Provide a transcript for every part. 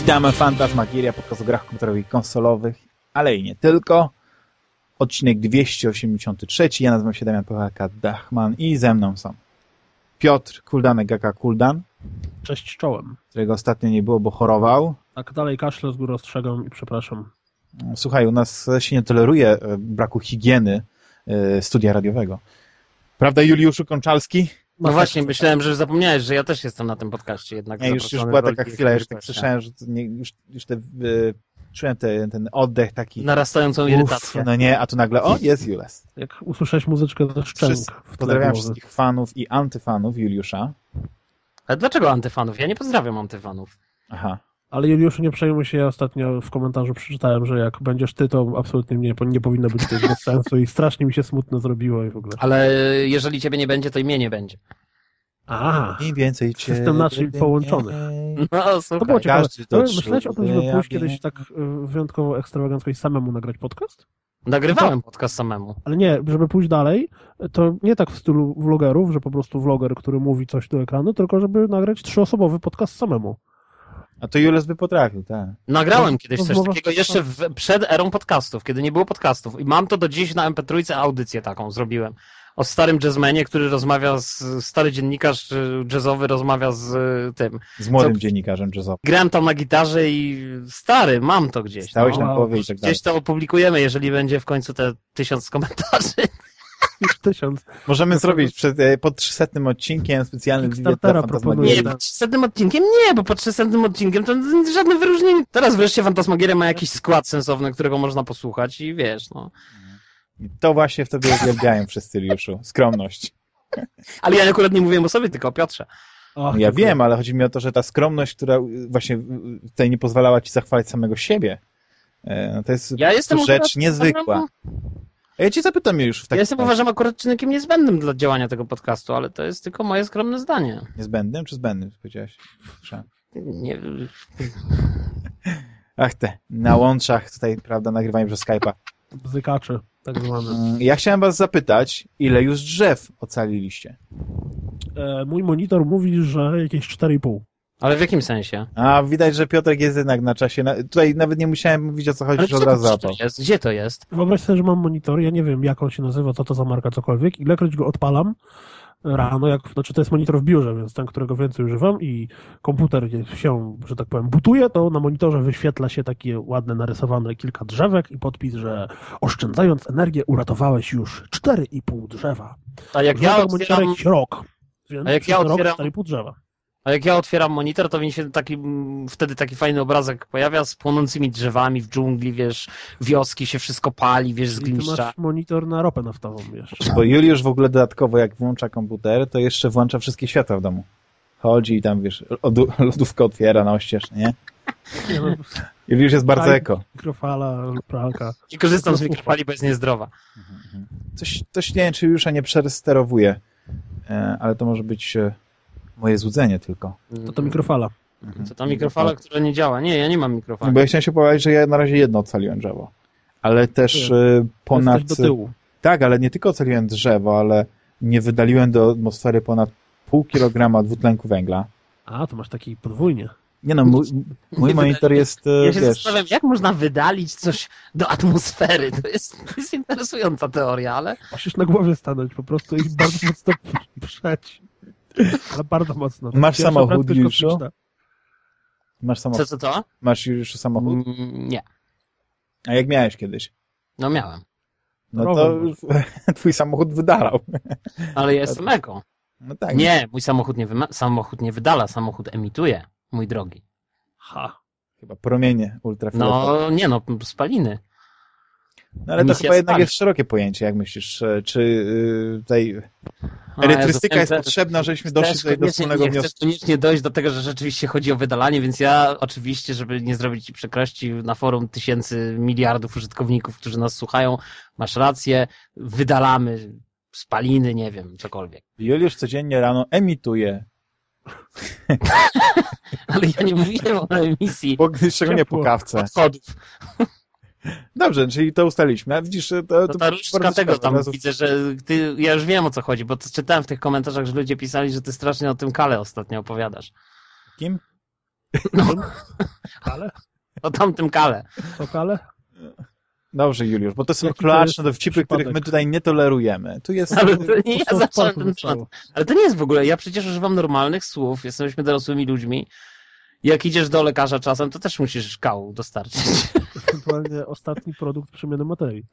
Witamy Fantasmagieria, podcast o grach komputerowych i konsolowych, ale i nie tylko. Odcinek 283. Ja nazywam się Damian Pachaka Dachman i ze mną są Piotr Kuldanek, Gaka Kuldan, Cześć czołem. którego ostatnio nie było, bo chorował. Tak dalej kaszle z góry ostrzegam i przepraszam. Słuchaj, u nas się nie toleruje e, braku higieny e, studia radiowego. Prawda, Juliuszu Konczalski? No właśnie, myślałem, że zapomniałeś, że ja też jestem na tym podcaście jednak. Nie, już, już była taka chwila, już tak słyszałem, że to nie, już, już te, e, czułem te, ten oddech taki. Narastającą Uff, irytację. no nie, a tu nagle, o, jest Jules. Jak usłyszałeś muzyczkę ze szczęk Pozdrawiam głowy. wszystkich fanów i antyfanów Juliusza. Ale dlaczego antyfanów? Ja nie pozdrawiam antyfanów. Aha. Ale Juliuszu, nie przejmuj się, ja ostatnio w komentarzu przeczytałem, że jak będziesz ty, to absolutnie nie, nie powinno być to bez sensu i strasznie mi się smutno zrobiło i w ogóle. Ale jeżeli ciebie nie będzie, to i mnie nie będzie. A, Im więcej cię... System naczyń połączony. No to słuchaj. było ciekawe. każdy to No, Myślałeś o tym, żeby pójść ja kiedyś tak y, wyjątkowo ekstrawagancko i samemu nagrać podcast? Nagrywałem podcast samemu. Ale nie, żeby pójść dalej, to nie tak w stylu vlogerów, że po prostu vloger, który mówi coś do ekranu, tylko żeby nagrać trzyosobowy podcast samemu. A to Jules by potrafił, tak. Nagrałem No, kiedyś coś takiego jeszcze w, przed erą podcastów, kiedy nie było podcastów. I mam to do dziś na MP3 audycję taką zrobiłem. O starym jazzmenie, który rozmawia z, stary dziennikarz y, jazzowy rozmawia z y, tym. Z młodym Co- dziennikarzem jazzowym. Grałem tam na gitarze i stary, mam to gdzieś. Stałeś no. na połowie i tak dalej. Gdzieś to opublikujemy, jeżeli będzie w końcu te tysiąc komentarzy. Już tysiąc. Możemy No to- zrobić przed, e, pod 300 odcinkiem specjalny wywiad dla Kickstartera Fantasmagierii. proponuję. Nie, pod 300 odcinkiem nie, bo pod 300 odcinkiem to żadne wyróżnienie. Teraz wreszcie Fantasmagieria ma jakiś skład sensowny, którego można posłuchać i wiesz, no. I To właśnie w tobie uwielbiają wszyscy, Juliuszu. Skromność. Ale ja akurat nie mówiłem o sobie, tylko o Piotrze. Ach, Ja wiem, ale chodzi mi o to, że ta skromność, która właśnie tutaj nie pozwalała ci zachwalać samego siebie, e, no to jest Ja rzecz niezwykła. A ja ci zapytam już w Ja takim jestem uważam akurat czynnikiem niezbędnym dla działania tego podcastu, ale to jest tylko moje skromne zdanie. niezbędnym czy zbędnym, powiedziałeś? Słyszałem. Nie, Ach te, na łączach tutaj, prawda, nagrywanie przez Skype'a. Bzykacze, tak zwane. Mm, Ja chciałem was zapytać, ile już drzew ocaliliście? E, mój monitor mówi, że jakieś 4,5. Ale w jakim sensie? A widać, że Piotrek jest jednak na czasie. Na, tutaj nawet nie musiałem mówić o co chodzi, że od razu to, załapał. to jest? Gdzie to jest? Wyobraź sobie, że mam monitor, ja nie wiem jak on się nazywa, co to za marka, cokolwiek. Ilekroć go odpalam rano, jak, znaczy to jest monitor w biurze, więc ten, którego więcej używam i komputer się, że tak powiem, butuje, to na monitorze wyświetla się takie ładne narysowane kilka drzewek i podpis, że oszczędzając energię uratowałeś już 4,5 drzewa. A jak Używam ja otwieram, rok. Więc A jak ja otwieram- 4,5 drzewa. A jak ja otwieram monitor, to mi się taki, mm, wtedy taki fajny obrazek pojawia z płonącymi drzewami w dżungli, wiesz, wioski się wszystko pali, wiesz, I ty zgliszcza. masz monitor na ropę naftową jeszcze. Bo Juliusz w ogóle dodatkowo, jak włącza komputer, to jeszcze włącza wszystkie światła w domu. Chodzi i tam, wiesz, lodówkę otwiera na oścież, nie? Juliusz jest bardzo eko. mikrofala, pralka. I korzystam z mikrofali, bo jest niezdrowa. Coś, coś nie wiem, czy Juliusza nie przesterowuje, e, ale to może być e, moje złudzenie tylko. To to mikrofala. Co ta mikrofala, która nie działa? Nie, ja nie mam mikrofali. Bo ja chciałem się powiedzieć, że ja na razie jedno ocaliłem drzewo. Ale też e, ponad... Jesteś do tyłu. Tak, ale nie tylko ocaliłem drzewo, ale nie wydaliłem do atmosfery ponad pół kilograma dwutlenku węgla. A, to masz taki podwójnie. Nie no, mój, mój monitor jest, e, Ja się wiesz, zastanawiam, jak można wydalić coś do atmosfery. To jest, to jest interesująca teoria, ale Musisz na głowie stanąć po prostu i bardzo mocno przeć. Ale bardzo mocno. Masz Pierwsza samochód, kosmiczna. masz samochód. co, co? Masz już samochód? Mm, Nie, A jak miałeś kiedyś? no miałem. No to twój samochód wydalał. Ale ja jestem eko. No tak. Nie, mój samochód nie, samochód nie wydala, samochód emituje, mój drogi. Ha. Chyba promienie ultrafioletowe. No nie no, spaliny. No, ale to chyba jednak jest szerokie pojęcie, jak myślisz, e, czy y, tutaj A, elektrystyka ja jest potrzebna, żebyśmy doszli tutaj do wspólnego nie, wniosku. Chcesz koniecznie dojść do tego, że rzeczywiście chodzi o wydalanie, więc ja oczywiście, żeby nie zrobić ci przykrości na forum tysięcy miliardów użytkowników, którzy nas słuchają, masz rację, wydalamy spaliny, nie wiem, cokolwiek. Juliusz codziennie rano emituje, Ale ja nie mówiłem o emisji bo, szczególnie po kawce. odchodów. Dobrze, czyli to ustaliliśmy. A widzisz, to, to, To ta różdżka tego tam Razu- widzę, że ty, ja już wiem o co chodzi, bo to czytałem w tych komentarzach, że ludzie pisali, że ty strasznie o tym kale ostatnio opowiadasz. Kim? No. Kale? O tamtym kale. Co kale? Dobrze, Juliusz, bo to są kloaczne dowcipy, których my tutaj nie tolerujemy. Tu jest... Ale to nie ja zacząłem ten temat. Ale to nie jest w ogóle, ja przecież używam normalnych słów, jesteśmy dorosłymi ludźmi. Jak idziesz do lekarza czasem, to też musisz kału dostarczyć. Ewentualnie ostatni produkt przemiany materii.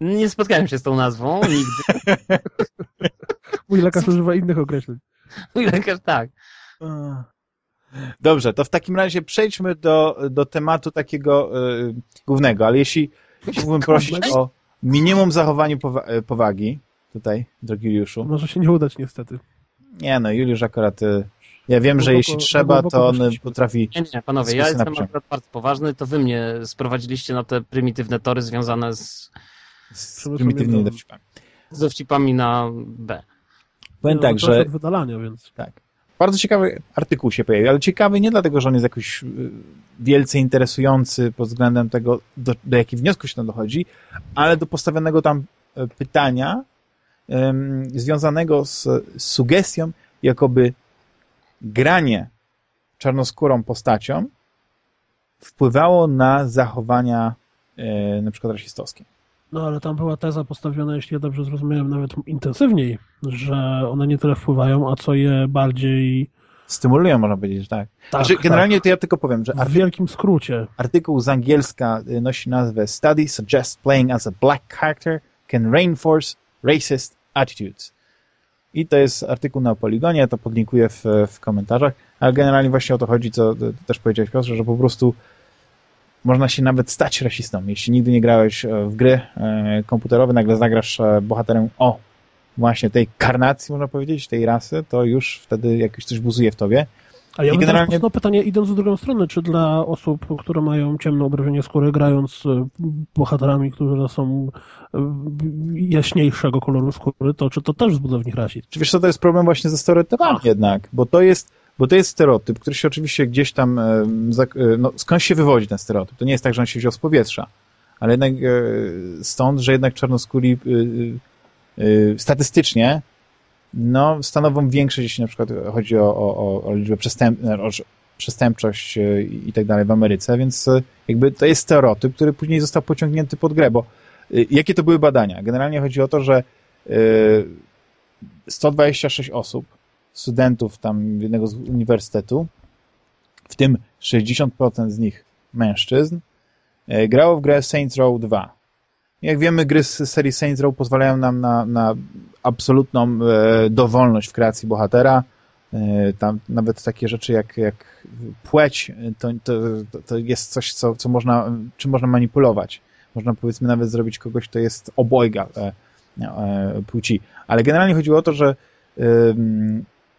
Nie spotkałem się z tą nazwą nigdy. Mój lekarz używa innych określeń. Mój lekarz tak. Dobrze, to w takim razie przejdźmy do, do tematu takiego y, głównego, ale jeśli, mógłbym prosić o minimum zachowaniu powa e, powagi, tutaj, drogi Juliuszu. Może się nie udać niestety. Nie no, Juliusz akurat, y, ja wiem, że jeśli trzeba, to on potrafi... Nie, nie, panowie, ja jestem akurat bardzo poważny, to wy mnie sprowadziliście na te prymitywne tory związane z, z prymitywnymi dowcipami. z dowcipami na B. Powiem No, tak, że od wydalania, więc Tak. Bardzo ciekawy artykuł się pojawił, ale ciekawy nie dlatego, że on jest jakoś y, wielce interesujący pod względem tego, do, do jakich wniosków się tam dochodzi, ale do postawionego tam e, pytania em, związanego z sugestią, jakoby granie czarnoskórą postacią wpływało na zachowania e, na przykład rasistowskie. No ale tam była teza postawiona, jeśli ja dobrze zrozumiałem, nawet intensywniej, że one nie tyle wpływają, a co je bardziej. Stymulują, można powiedzieć, że tak. Tak, znaczy, generalnie to ja tylko powiem, że tak, w wielkim skrócie. Artykuł z angielska y, nosi nazwę Study suggests playing as a black character can reinforce racist attitudes. I to jest artykuł na Poligonie, to podlinkuję w, w komentarzach, ale generalnie właśnie o to chodzi, co też powiedziałeś Piotrze, że po prostu można się nawet stać rasistą. Jeśli nigdy nie grałeś e, w gry e, komputerowe, nagle zagrasz e, bohaterem o właśnie tej karnacji, można powiedzieć, tej rasy, to już wtedy jakoś coś buzuje w tobie. A ja I bym generalnie- generalnie... pytanie, idąc w drugą stronę, czy dla osób, które mają ciemne obrażenie skóry, grając e, bohaterami, którzy są e, jaśniejszego koloru skóry, to czy to też wzbudza w nich rasizm? Czy wiesz co, to jest problem właśnie ze stereotypami jednak, bo to jest, bo to jest stereotyp, który się oczywiście gdzieś tam, e, no skąd się wywodzi ten stereotyp? To nie jest tak, że on się wziął z powietrza, ale jednak stąd, że jednak czarnoskóri statystycznie no, stanowią większość, jeśli na przykład chodzi o, o, o- liczbę przestęp, o przestępczość e, i tak dalej w Ameryce, więc e, jakby to jest stereotyp, który później został pociągnięty pod grę, bo e, jakie to były badania? Generalnie chodzi o to, że e, 126 osób, studentów tam jednego z uniwersytetu, w tym 60% z nich mężczyzn, grało w grę Saints Row 2. Jak wiemy, gry z serii Saints Row pozwalają nam na, na absolutną e, dowolność w kreacji bohatera. E, tam nawet takie rzeczy jak, jak płeć, e, to, to, to jest coś, co, co można, czym można manipulować. Można powiedzmy nawet zrobić kogoś, kto jest obojga e, e, płci. Ale generalnie chodziło o to, że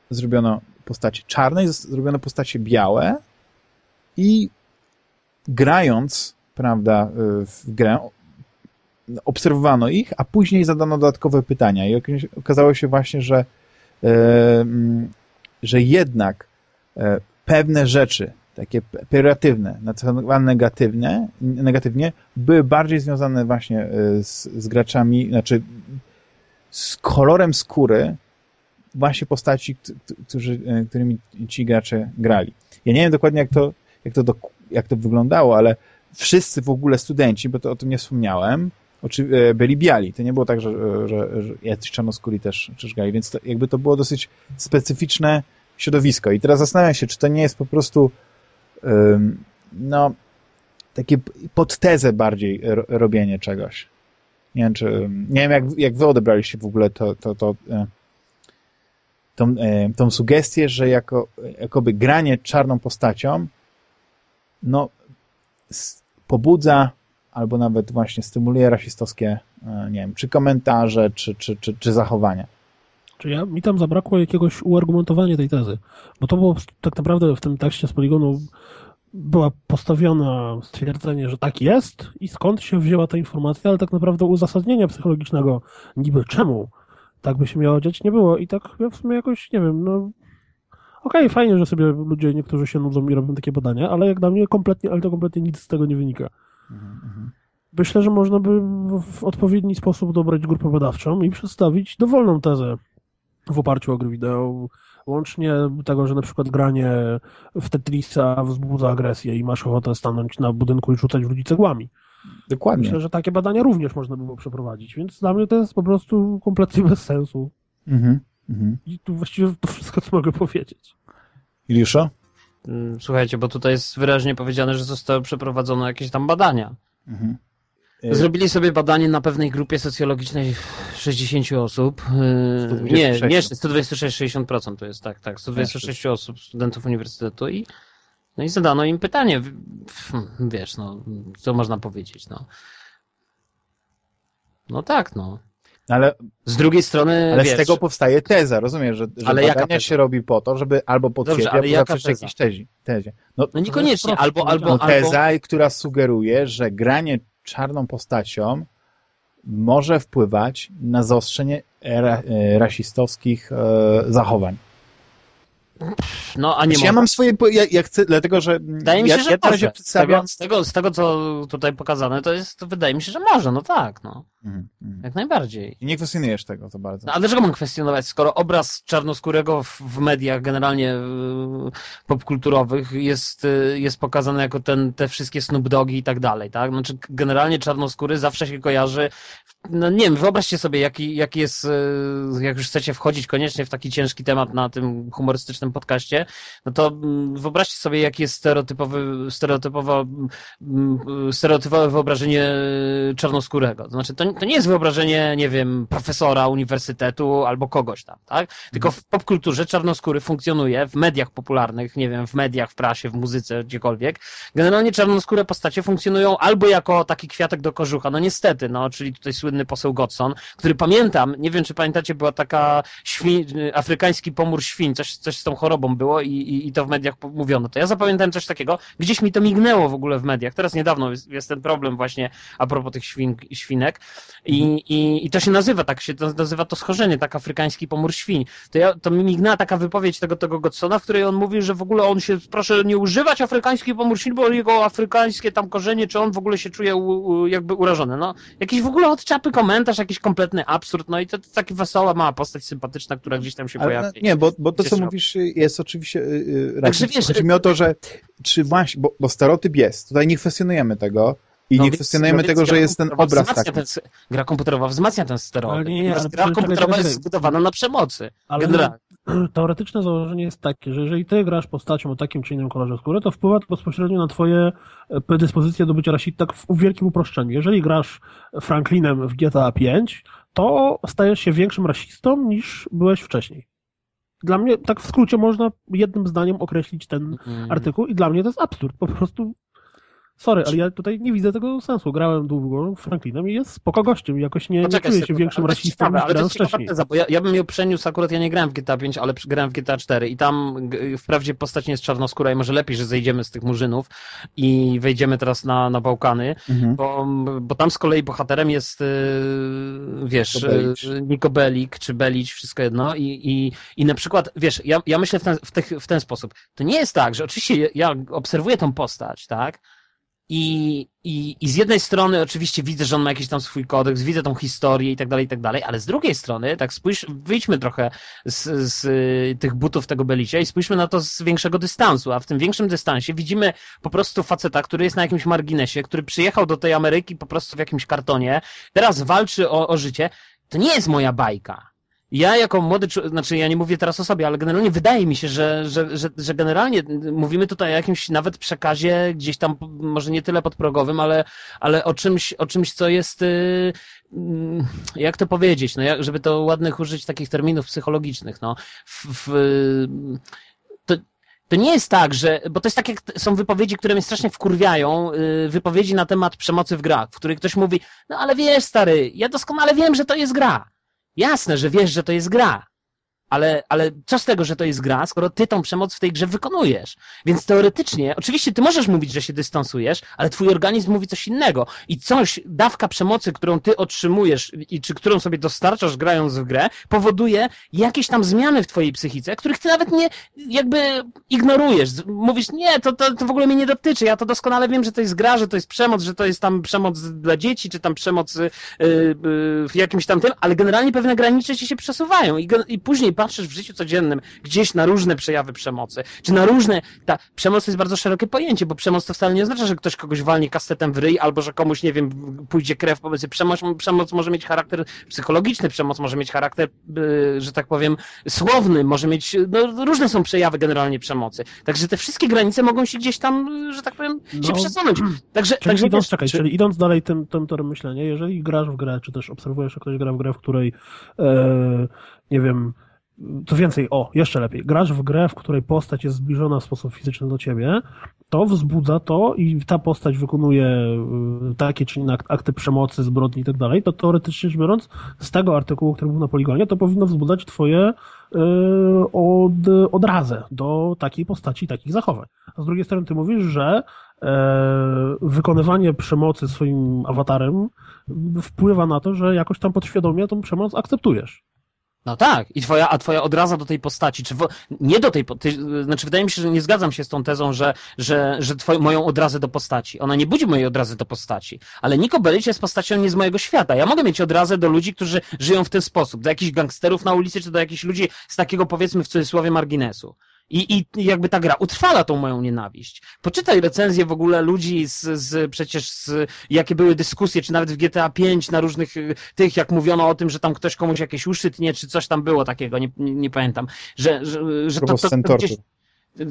zrobiono postacie czarne zrobiono postacie białe i grając, prawda, w grę obserwowano ich, a później zadano dodatkowe pytania i okazało się właśnie, że ym, że jednak e, pewne rzeczy, takie pe- pejoratywne, nacechowane negatywne, negatywnie, były bardziej związane właśnie e, z, z graczami, znaczy z kolorem skóry właśnie postaci, którzy, e, którymi ci gracze grali. Ja nie wiem dokładnie, jak to, jak to, jak to wyglądało, ale wszyscy w ogóle studenci, bo to o tym nie wspomniałem, oczy, e, byli biali. To nie było tak, że, że, że jacyś też, grali, więc to, jakby to było dosyć specyficzne środowisko. I teraz zastanawiam się, czy to nie jest po prostu ym, no takie podtezę bardziej ro, robienie czegoś. Nie wiem, czy, nie wiem jak, jak wy odebraliście w ogóle to, to, to, e, tą, e, tą sugestię, że jako, jakoby granie czarną postacią no pobudza albo nawet właśnie stymuluje rasistowskie, e, nie wiem, czy komentarze, czy, czy, czy, czy zachowania. Czy ja, mi tam zabrakło jakiegoś uargumentowania tej tezy, bo to było tak naprawdę w tym tekście z Poligonu była postawiona stwierdzenie, że tak jest i skąd się wzięła ta informacja, ale tak naprawdę uzasadnienia psychologicznego niby czemu tak by się miało dziać nie było i tak ja w sumie jakoś, nie wiem, no okej, fajnie, że sobie ludzie, niektórzy się nudzą i robią takie badania, ale jak dla mnie kompletnie, ale to kompletnie nic z tego nie wynika. Myślę, że można by w- odpowiedni sposób dobrać grupę badawczą i przedstawić dowolną tezę. w oparciu o gry wideo, łącznie tego, że na przykład granie w Tetrisa wzbudza agresję i masz ochotę stanąć na budynku i rzucać w ludzi cegłami. Dokładnie. Myślę, że takie badania również można by było przeprowadzić, więc dla mnie to jest po prostu kompletnie bez sensu. Mhm. Mhm. I tu właściwie to wszystko, co mogę powiedzieć. Iliusza? Mm, Słuchajcie, bo tutaj jest wyraźnie powiedziane, że zostały przeprowadzone jakieś tam badania. Mhm. Y, Zrobili sobie badanie na pewnej grupie socjologicznej 60 osób. Yy, Nie, 126. nie, 126, 60% to jest, tak, tak. 126 osób, studentów uniwersytetu i no i zadano im pytanie, w- wiesz, no, co można powiedzieć, no. No tak, no. Ale, Z drugiej strony, ale wiesz, z tego powstaje teza, rozumiesz, że, że Ale badania się robi po to, żeby albo ale albo zaprzeć teza? jakiejś tezie. tezie. No, no niekoniecznie, proste, albo, albo, no albo, teza, która sugeruje, że granie czarną postacią może wpływać na zaostrzenie ra, e, rasistowskich e, zachowań. No, a nie Znaczy, ja mam swoje, ja, ja chcę, dlatego że Wydaje mi ja, się, że ja na razie może. Z przedstawiam... tego, z, tego, z tego, co tutaj pokazane, to jest, to wydaje mi się, że może, no tak, no. Mhm, mhm. Jak najbardziej. I nie kwestionujesz tego za bardzo. No, a dlaczego mam kwestionować, skoro obraz czarnoskórego w, w mediach, generalnie yy, popkulturowych jest, yy, jest pokazany jako ten, te wszystkie Snoop Dogi i tak dalej, tak? Znaczy, generalnie czarnoskóry zawsze się kojarzy, no nie wiem, wyobraźcie sobie, jaki, jaki jest, yy, jak już chcecie wchodzić koniecznie w taki ciężki temat na tym humorystycznym podcaście, no to mm, wyobraźcie sobie, jaki jest stereotypowy, stereotypowa, mm, stereotypowe wyobrażenie czarnoskórego. To znaczy, to, to nie jest wyobrażenie, nie wiem, profesora uniwersytetu albo kogoś tam, tak? Tylko w popkulturze czarnoskóry funkcjonuje w mediach popularnych, nie wiem, w mediach, w prasie, w muzyce, gdziekolwiek. Generalnie czarnoskóre postacie funkcjonują albo jako taki kwiatek do kożucha, no niestety, no, czyli tutaj słynny poseł Godson, który pamiętam, nie wiem, czy pamiętacie, była taka świń, afrykański pomór świń, coś, coś z tą chorobą było i, i, i to w mediach mówiono. To ja zapamiętałem coś takiego, gdzieś mi to mignęło w ogóle w mediach. Teraz niedawno jest, jest ten problem właśnie a propos tych świn, świnek i, i, i to się nazywa, tak się to, nazywa to schorzenie, tak afrykański pomór świń. To, ja, to mi mignęła taka wypowiedź tego, tego Godsona, w której on mówi, że w ogóle on się, proszę nie używać afrykański pomór świń, bo jego afrykańskie tam korzenie, czy on w ogóle się czuje u, u, jakby urażony. No, jakiś w ogóle odczapy komentarz, jakiś kompletny absurd, no i to, to taka wesoła, mała postać sympatyczna, która gdzieś tam się Ale, pojawia. no, nie, bo, bo to, co mówisz, jest oczywiście y, y, Także racją. wiesz, Chodzi mi o to, że czy właśnie, bo, bo stereotyp jest, tutaj nie kwestionujemy tego i No nie więc- kwestionujemy no więc tego, że jest ten obraz taki. Ten, gra komputerowa wzmacnia ten stereotyp. Nie, nie, gra komputerowa czekaj, jest zbudowana na przemocy. Ale Generalnie. teoretyczne założenie jest takie, że jeżeli ty grasz postacią o takim czy innym kolorze skóry, to wpływa to bezpośrednio na twoje e, predyspozycje do bycia rasistą, tak w w wielkim uproszczeniu. Jeżeli grasz Franklinem w GTA 5, to stajesz się większym rasistą niż byłeś wcześniej. Dla mnie, tak w skrócie, można jednym zdaniem określić ten Mm. artykuł i dla mnie to jest absurd. Po prostu Sorry, ale ja tutaj nie widzę tego sensu. Grałem długo Franklinem i jest spoko gościem jakoś nie, nie czuję się większym rasistą ciekawe, niż ale to grałem wcześniej. teza, bo ja, ja bym ją przeniósł, akurat ja nie grałem w GTA 5, ale grałem w GTA 4 i tam g- wprawdzie postać nie jest czarnoskóra i może lepiej, że zejdziemy z tych murzynów i wejdziemy teraz na, na Bałkany, Mhm. bo, bo tam z kolei bohaterem jest, yy, wiesz, Niko yy, Belik czy Belić, wszystko jedno i, i, i na przykład, wiesz, ja, ja myślę w ten, w, tych, w ten sposób. To nie jest tak, że oczywiście ja obserwuję tą postać, tak, i, i, I z jednej strony oczywiście widzę, że on ma jakiś tam swój kodeks, widzę tą historię i tak dalej, i tak dalej, ale z drugiej strony, tak spójrz, wyjdźmy trochę z, z y, tych butów tego Belicia i spójrzmy na to z większego dystansu, a w tym większym dystansie widzimy po prostu faceta, który jest na jakimś marginesie, który przyjechał do tej Ameryki po prostu w jakimś kartonie, teraz walczy o, o życie. To nie jest moja bajka. Ja jako młody, czł- znaczy ja nie mówię teraz o sobie, ale generalnie wydaje mi się, że, że, że, że generalnie mówimy tutaj o jakimś nawet przekazie gdzieś tam, może nie tyle podprogowym, ale, ale o czymś, o czymś, co jest, y, mm, jak to powiedzieć, no, żeby to ładnych użyć takich terminów psychologicznych, no, w, w, to, to nie jest tak, że, bo to jest tak jak są wypowiedzi, które mnie strasznie wkurwiają, y, wypowiedzi na temat przemocy w grach, w których ktoś mówi, no ale wiesz stary, ja doskonale wiem, że to jest gra. Jasne, że wiesz, że to jest gra. Ale, ale co z tego, że to jest gra, skoro ty tą przemoc w tej grze wykonujesz? Więc teoretycznie, oczywiście ty możesz mówić, że się dystansujesz, ale twój organizm mówi coś innego. I coś, dawka przemocy, którą ty otrzymujesz i czy którą sobie dostarczasz grając w grę, powoduje jakieś tam zmiany w twojej psychice, których ty nawet nie, jakby ignorujesz. Mówisz, nie, to, to, to w ogóle mnie nie dotyczy. Ja to doskonale wiem, że to jest gra, że to jest przemoc, że to jest tam przemoc dla dzieci, czy tam przemoc y, y, w jakimś tam tym, ale generalnie pewne granice ci się przesuwają i, i później patrzysz w życiu codziennym gdzieś na różne przejawy przemocy, czy na różne, ta przemoc jest bardzo szerokie pojęcie, bo przemoc to wcale nie oznacza, że ktoś kogoś walnie kastetem w ryj, albo że komuś, nie wiem, pójdzie krew pomiędzy przemoc, przemoc może mieć charakter psychologiczny, przemoc może mieć charakter, y, że tak powiem, słowny, może mieć, no, różne są przejawy generalnie przemocy. Także te wszystkie granice mogą się gdzieś tam, że tak powiem, się no, przesunąć. Także, czyli także idąc, czekaj, czy... czyli idąc dalej tym, tym torem myślenia, jeżeli grasz w grę, czy też obserwujesz, że ktoś gra w grę, w której e, nie wiem, co więcej, o, jeszcze lepiej, grasz w grę, w której postać jest zbliżona w sposób fizyczny do ciebie, to wzbudza to i ta postać wykonuje y, takie czy inne akty przemocy, zbrodni i tak dalej, to teoretycznie rzecz biorąc, z tego artykułu, który był na poligonie, to powinno wzbudzać twoje yy, od, odrazę do takiej postaci, takich zachowań. A z drugiej strony ty mówisz, że yy, wykonywanie przemocy swoim awatarem wpływa na to, że jakoś tam podświadomie tą przemoc akceptujesz. No tak, i twoja, a twoja odraza do tej postaci, czy nie do tej, ty, znaczy wydaje mi się, że nie zgadzam się z tą tezą, że, że, że twoją, moją odrazę do postaci. Ona nie budzi mojej odrazy do postaci, ale Niko Bellic jest postacią nie z mojego świata. Ja mogę mieć odrazę do ludzi, którzy żyją w ten sposób, do jakichś gangsterów na ulicy, czy do jakichś ludzi z takiego powiedzmy w cudzysłowie marginesu. I, I jakby ta gra utrwala tą moją nienawiść. Poczytaj recenzje w ogóle ludzi z, z przecież z, jakie były dyskusje, czy nawet w GTA 5 na różnych y, tych, jak mówiono o tym, że tam ktoś komuś jakieś uszy tnie, czy coś tam było takiego, nie, nie, nie pamiętam. Że, że, że to, to, to gdzieś,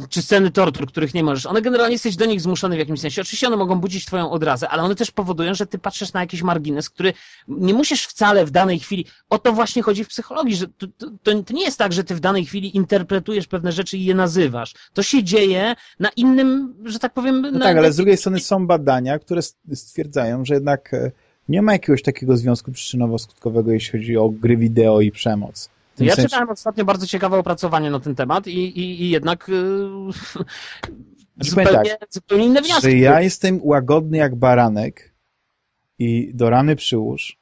czy sceny tortur, których nie możesz. One generalnie jesteś do nich zmuszony w jakimś sensie. Oczywiście one mogą budzić twoją odrazę, ale one też powodują, że ty patrzysz na jakiś margines, który nie musisz wcale w danej chwili, o to właśnie chodzi w psychologii, że to, to, to nie jest tak, że ty w danej chwili interpretujesz pewne rzeczy i je nazywasz. To się dzieje na innym, że tak powiem... No tak, ale z drugiej strony są badania, które stwierdzają, że jednak e, nie ma jakiegoś takiego związku przyczynowo-skutkowego, jeśli chodzi o gry wideo i przemoc. Ja sensie... czytałem ostatnio bardzo ciekawe opracowanie na ten temat i, i, i jednak yy, zupełnie, tak, zupełnie inne wnioski. Że ja jestem łagodny jak baranek i do rany przyłóż,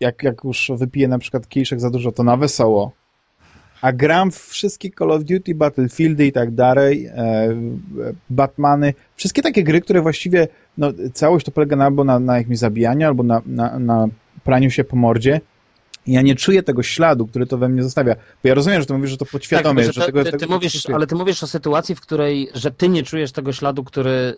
jak, jak już wypiję na przykład kieliszek za dużo, to na wesoło, a gram w wszystkie Call of Duty, Battlefieldy i tak dalej, e, Batmany, wszystkie takie gry, które właściwie, no, całość to polega albo na, na jakimś zabijaniu, albo na, na, na praniu się po mordzie, ja nie czuję tego śladu, który to we mnie zostawia. Bo ja rozumiem, że ty mówisz, że to podświadomie. Tak, że, że tego, ty, ty, tego mówisz, ale ty mówisz o sytuacji, w której, że ty nie czujesz tego śladu, który,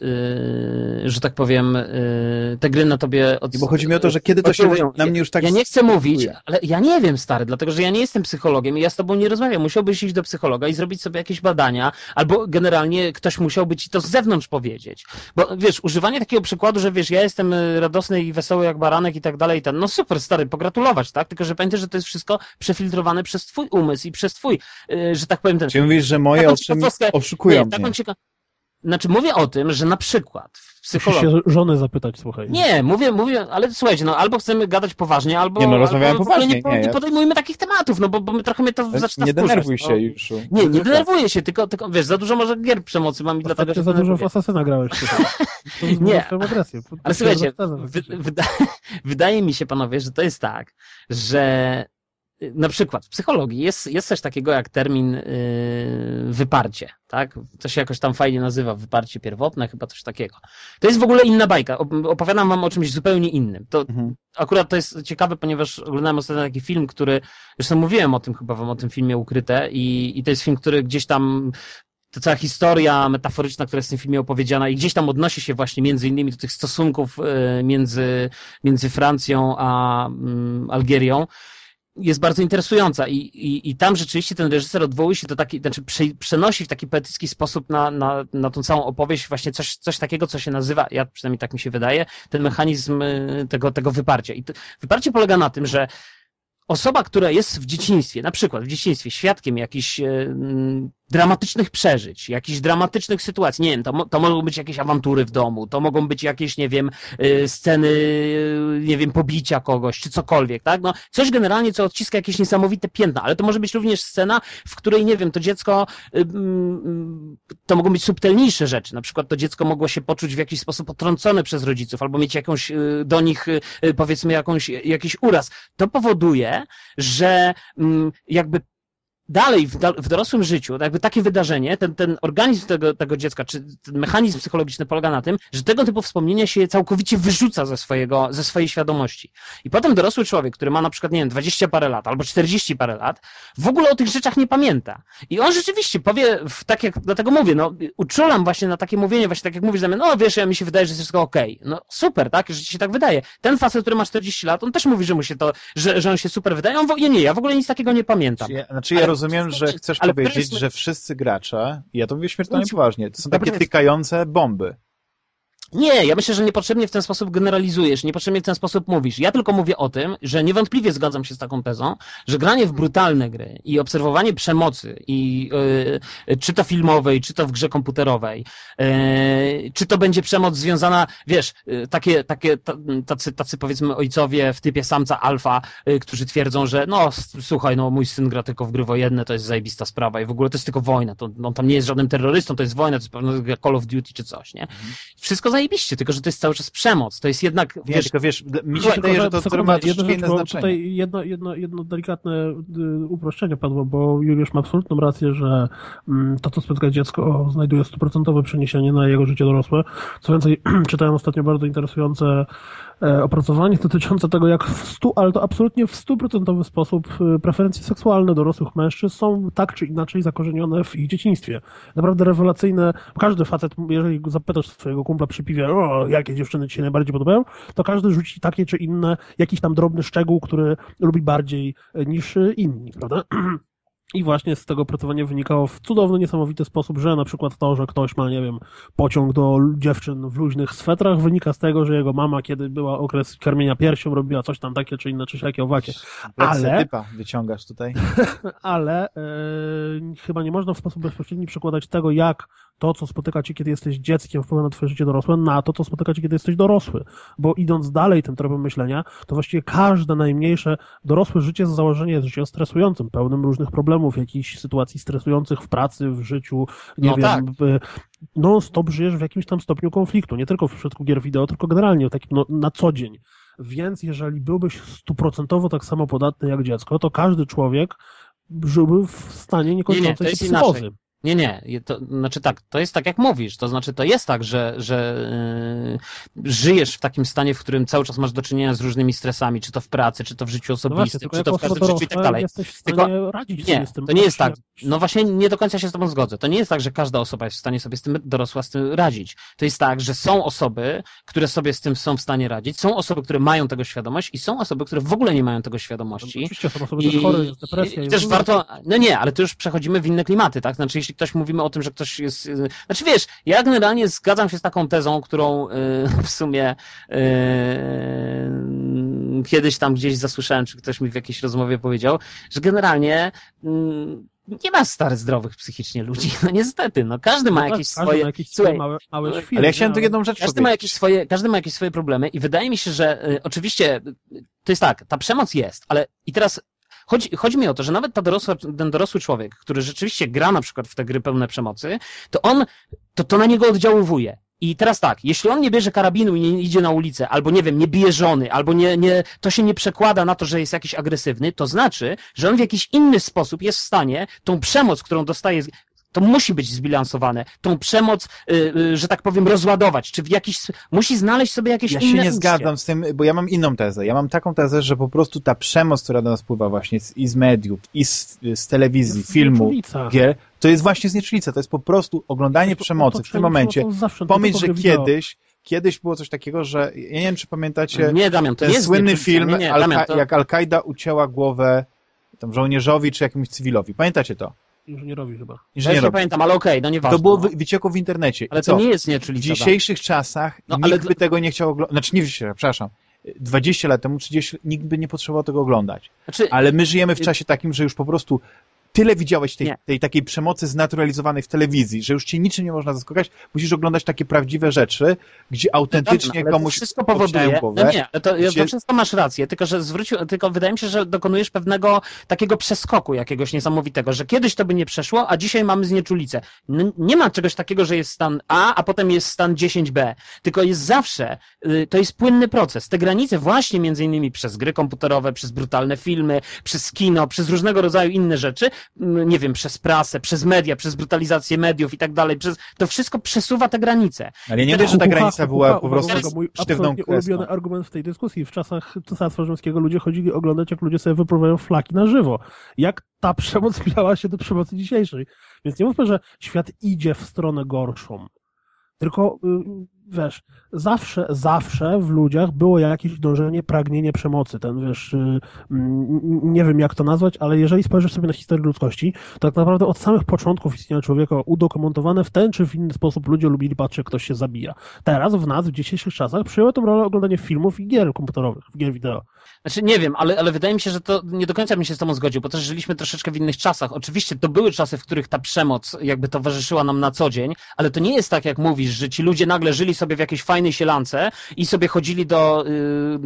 yy, że tak powiem, yy, te gry na tobie od... Bo chodzi mi o to, że kiedy to się na mnie już tak... Ja nie chcę mówić, ale ja nie wiem, stary, dlatego, że ja nie jestem psychologiem i ja z tobą nie rozmawiam. Musiałbyś iść do psychologa i zrobić sobie jakieś badania, albo generalnie ktoś musiałby ci to z zewnątrz powiedzieć. Bo wiesz, używanie takiego przykładu, że wiesz, ja jestem y, radosny i wesoły jak baranek i tak dalej, i ten, no super, stary, pogratulować, tak? Tylko, że pamiętaj, że to jest wszystko przefiltrowane przez twój umysł i przez twój, yy, że tak powiem, ten... Czyli mówisz, że moje oczy oszukują nie, taką cieka... Znaczy mówię o tym, że na przykład w psychologii... Musisz się żonę zapytać, słuchaj. Nie, mówię, mówię, ale słuchajcie, no albo chcemy gadać poważnie, albo... Nie, no rozmawiamy poważnie. Nie, nie, nie podejmujmy takich tematów, no bo, bo trochę mnie to zaczyna Nie denerwuj się no. już. Nie, nie denerwuję się, tylko, tylko wiesz, za dużo może gier przemocy mam i dlatego... Że za dużo w Asasyna grałeś. nie, ale słuchajcie, wydaje mi się, panowie, że to jest tak, że na przykład w psychologii jest, jest coś takiego jak termin yy, wyparcie, tak? To się jakoś tam fajnie nazywa, wyparcie pierwotne, chyba coś takiego. To jest w ogóle inna bajka. Opowiadam wam o czymś zupełnie innym. To mhm. akurat to jest ciekawe, ponieważ oglądałem ostatnio taki film, który, zresztą mówiłem o tym chyba wam, o tym filmie Ukryte i, i to jest film, który gdzieś tam ta cała historia metaforyczna, która jest w tym filmie opowiedziana i gdzieś tam odnosi się właśnie między innymi do tych stosunków yy, między, między Francją a mm, Algierią jest bardzo interesująca i, i, i tam rzeczywiście ten reżyser odwołuje się do takiej, znaczy przenosi w taki poetycki sposób na, na, na tą całą opowieść właśnie coś, coś takiego, co się nazywa, ja przynajmniej tak mi się wydaje, ten mechanizm y, tego, tego wyparcia. I to, wyparcie polega na tym, że osoba, która jest w dzieciństwie, na przykład w dzieciństwie świadkiem jakichś e, dramatycznych przeżyć, jakichś dramatycznych sytuacji, nie wiem, to, to mogą być jakieś awantury w domu, to mogą być jakieś, nie wiem, e, sceny, nie wiem, pobicia kogoś, czy cokolwiek, tak? No, coś generalnie, co odciska jakieś niesamowite piętna, ale to może być również scena, w której, nie wiem, to dziecko, e, to mogą być subtelniejsze rzeczy, na przykład to dziecko mogło się poczuć w jakiś sposób potrącone przez rodziców, albo mieć jakąś, do nich, powiedzmy, jakąś, jakiś uraz. To powoduje, że mm, jakby dalej w, w, dorosłym życiu, jakby takie wydarzenie, ten, ten organizm tego, tego dziecka, czy ten mechanizm psychologiczny polega na tym, że tego typu wspomnienia się całkowicie wyrzuca ze, swojego, ze swojej świadomości. I potem dorosły człowiek, który ma na przykład, nie wiem, 20 parę lat albo 40 parę lat, w ogóle o tych rzeczach nie pamięta. I on rzeczywiście powie, tak jak, dlatego mówię, no, uczulam właśnie na takie mówienie, właśnie tak jak mówisz, no wiesz, ja mi się wydaje, że jest wszystko okej. Okay. No super, tak, że ci się tak wydaje. Ten facet, który ma 40 lat, on też mówi, że mu się to, że, że on się super wydaje. On, nie, nie, ja w ogóle nic takiego nie pamiętam. Znaczy, ja, znaczy ja rozumiem, że chcesz powiedzieć, że wszyscy gracze, i ja to mówię śmiertelnie poważnie, to są takie tykające bomby. Nie, ja myślę, że niepotrzebnie w ten sposób generalizujesz, niepotrzebnie w ten sposób mówisz. Ja tylko mówię o tym, że niewątpliwie zgadzam się z taką tezą, że granie w brutalne gry i obserwowanie przemocy, i yy, czy to filmowej, czy to w grze komputerowej, yy, czy to będzie przemoc związana, wiesz, yy, takie, takie tacy, tacy powiedzmy ojcowie w typie samca alfa, którzy twierdzą, że no słuchaj, no mój syn gra tylko w gry wojenne, to jest zajebista sprawa i w ogóle to jest tylko wojna, to, on tam nie jest żadnym terrorystą, to jest wojna, to jest pewno Call of Duty czy coś, nie? Mhm. Wszystko zajebiście, tylko że to jest cały czas przemoc. To jest jednak. Wiesz, nie, tylko wiesz, mi się wydaje, że to, ma inne znaczenie. Tutaj jedno, jedno, jedno delikatne y, uproszczenie padło, bo Juliusz ma absolutną rację, że mm, to, co spotka dziecko, znajduje stuprocentowe przeniesienie na jego życie dorosłe. Co więcej, czytałem ostatnio bardzo interesujące opracowanie dotyczące tego, jak w stu, ale to absolutnie w stuprocentowy sposób e, preferencje seksualne dorosłych mężczyzn są tak czy inaczej zakorzenione w ich dzieciństwie. Naprawdę rewelacyjne. Każdy facet, jeżeli zapytasz swojego kumpla przy piwie, o, jakie dziewczyny ci się najbardziej podobają, to każdy rzuci takie czy inne, jakiś tam drobny szczegół, który lubi bardziej e, niż inni, prawda? I właśnie z tego pracowania wynikało w cudowny, niesamowity sposób, że na przykład to, że ktoś ma, nie wiem, pociąg do dziewczyn w luźnych swetrach, wynika z tego, że jego mama, kiedy była okres karmienia piersią, robiła coś tam takie czy inne, czy jakie owakie. Ale... typa wyciągasz tutaj. ale e, chyba nie można w sposób bezpośredni przekładać tego, jak to, co spotyka cię, kiedy jesteś dzieckiem, wpływa na twoje życie dorosłe, na to, co spotyka cię, kiedy jesteś dorosły. Bo idąc dalej tym tropem myślenia, to właściwie każde najmniejsze dorosłe życie z założenia jest życiem stresującym, pełnym różnych problemów, jakichś sytuacji stresujących w pracy, w życiu, nie no wiem, tak. non-stop żyjesz w jakimś tam stopniu konfliktu, nie tylko w przypadku gier wideo, tylko generalnie takim no, na co dzień. Więc jeżeli byłbyś stuprocentowo tak samo podatny jak dziecko, to każdy człowiek żyłby w stanie niekończącej nie, nie, się psychozy. Inaczej. Nie, nie. To znaczy tak, to jest tak jak mówisz. To znaczy to jest tak, że, że yy, żyjesz w takim stanie, w którym cały czas masz do czynienia z różnymi stresami, czy to w pracy, czy to w życiu osobistym, no właśnie, czy to w każdym życiu i tak dalej. Tylko radzić nie, tym, to nie jest tak. No właśnie nie do końca się z tobą zgodzę. To nie jest tak, że każda osoba jest w stanie sobie z tym dorosła z tym radzić. To jest tak, że są osoby, które sobie z tym są w stanie radzić, są osoby, które mają tego świadomość i są osoby, które w ogóle nie mają tego świadomości. No, oczywiście są osoby I, też chore, jest depresja. I, i też warto, no nie, ale to już przechodzimy w inne klimaty, tak? Znaczy jeśli ktoś mówimy o tym, że ktoś jest... Y, znaczy wiesz, ja generalnie zgadzam się z taką tezą, którą y, w sumie y, kiedyś tam gdzieś zasłyszałem, czy ktoś mi w jakiejś rozmowie powiedział, że generalnie mm, nie ma stary zdrowych psychicznie ludzi. No niestety, no każdy ma no jakieś każdy swoje. Ma jakieś swoje małe, małe no, Ale ja chciałem tu jedną rzecz każdy ma jakieś swoje, Każdy ma jakieś swoje problemy i wydaje mi się, że y, oczywiście to jest tak, ta przemoc jest, ale i teraz Chodzi, chodzi mi o to, że nawet ta dorosła, ten dorosły człowiek, który rzeczywiście gra na przykład w te gry pełne przemocy, to on, to, to na niego oddziaływuje. I teraz tak, jeśli on nie bierze karabinu i nie idzie na ulicę, albo nie wiem, nie bije żony, albo nie, nie, to się nie przekłada na to, że jest jakiś agresywny, to znaczy, że on w jakiś inny sposób jest w stanie tą przemoc, którą dostaje to musi być zbilansowane. Tą przemoc, yy, yy, że tak powiem, rozładować, czy w jakiś, musi znaleźć sobie jakieś ja inne Ja się nie zgadzam z tym, bo ja mam inną tezę. Ja mam taką tezę, że po prostu ta przemoc, która do nas pływa właśnie z, i z mediów, i z, z telewizji, filmu, gier, to jest właśnie znieczulica. To jest po prostu oglądanie przemocy w tym momencie. Pomyśl, że kiedyś, kiedyś było coś takiego, że ja nie wiem, czy pamiętacie nie, Damian, to ten słynny film, nie, nie, Damian, to... jak Al-Kaida ucięła głowę tam żołnierzowi czy jakimś cywilowi. Pamiętacie to? Inżynierowi chyba. Inżynierowi. nie pamiętam, ale okej, okay, no nieważne. To było no. wyciekło w internecie. Ale to nie jest nieczulica. W dzisiejszych tak. czasach no, nikt ale... by tego nie chciał oglądać. Znaczy nie dzisiaj, przepraszam. 20 lat temu, 30, nikt by nie potrzebował tego oglądać. Znaczy... Ale my żyjemy w czasie takim, że już po prostu tyle widziałeś tej, tej, takiej przemocy znaturalizowanej w telewizji, że już cię niczym nie można zaskakać, musisz oglądać takie prawdziwe rzeczy, gdzie autentycznie no, komuś wszystko powoduje, głowę, no nie, to, gdzie... to wszystko masz rację, tylko że zwrócił, tylko wydaje mi się, że dokonujesz pewnego takiego przeskoku jakiegoś niesamowitego, że kiedyś to by nie przeszło, a dzisiaj mamy znieczulicę. No, nie ma czegoś takiego, że jest stan A, a potem jest stan 10B, tylko jest zawsze, y, to jest płynny proces. Te granice właśnie między innymi przez gry komputerowe, przez brutalne filmy, przez kino, przez różnego rodzaju inne rzeczy, nie wiem, przez prasę, przez media, przez brutalizację mediów i tak dalej, przez, to wszystko przesuwa te granice. Ale ja nie wiem, że ta granica była po prostu uwaga, mój sztywną ulubiony argument w tej dyskusji. W czasach Cesarstwa Rzymskiego ludzie chodzili oglądać, jak ludzie sobie wypływają flaki na żywo. Jak ta przemoc miała się do przemocy dzisiejszej. Więc nie mówmy, że świat idzie w stronę gorszą. Tylko, y, wiesz, zawsze, zawsze w ludziach było jakieś dążenie, pragnienie przemocy. Ten, wiesz, y, mm, nie wiem jak to nazwać, ale jeżeli spojrzysz sobie na historię ludzkości, to tak naprawdę od samych początków istnienia człowieka udokumentowane w ten czy w inny sposób ludzie lubili patrzeć, jak ktoś się zabija. Teraz w nas, w dzisiejszych czasach, przyjęło tą rolę oglądanie filmów i gier komputerowych, gier wideo. Znaczy nie wiem, ale, ale wydaje mi się, że to nie do końca bym się z tobą zgodził, bo też żyliśmy troszeczkę w innych czasach. Oczywiście to były czasy, w których ta przemoc jakby towarzyszyła nam na co dzień, ale to nie jest tak, jak mówisz, że ci ludzie nagle żyli sobie w jakiejś fajnej sielance i sobie chodzili do,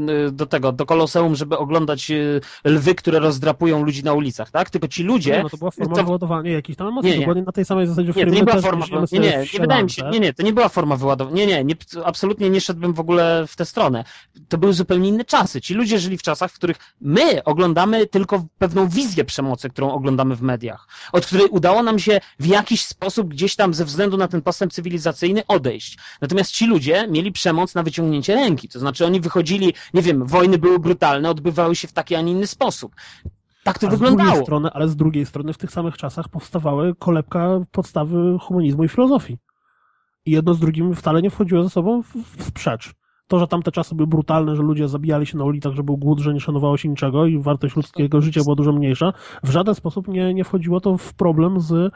yy, do tego, do koloseum, żeby oglądać yy, lwy, które rozdrapują ludzi na ulicach, tak? Tylko ci ludzie... No, no to była forma to- wyładowania jakichś tam emocji, Nie, nie. dokładnie na tej samej zasadzie, w Nie, to nie była forma. Nie, sobie nie, nie wydaje mi się. Nie, nie, to nie była forma wyładowania. Nie, nie, nie, absolutnie nie szedłbym w ogóle w tę stronę. To były zupełnie inne czasy. Ci ludzie żyli w czasach, w których my oglądamy tylko pewną wizję przemocy, którą oglądamy w mediach, od której udało nam się w jakiś sposób gdzieś tam ze względu na ten postęp cywilizacyjny odejść. Natomiast ci ludzie mieli przemoc na wyciągnięcie ręki. To znaczy oni wychodzili, nie wiem, wojny były brutalne, odbywały się w taki, a nie inny sposób. Tak to A z drugiej wyglądało. strony, ale z drugiej strony w tych samych czasach powstawały kolebka podstawy humanizmu i filozofii. I jedno z drugim wcale nie wchodziło ze sobą w, w sprzecz. To, że tamte czasy były brutalne, że ludzie zabijali się na ulicach, że był głód, że nie szanowało się niczego i wartość ludzkiego życia była dużo mniejsza, w żaden sposób nie, nie wchodziło to w problem z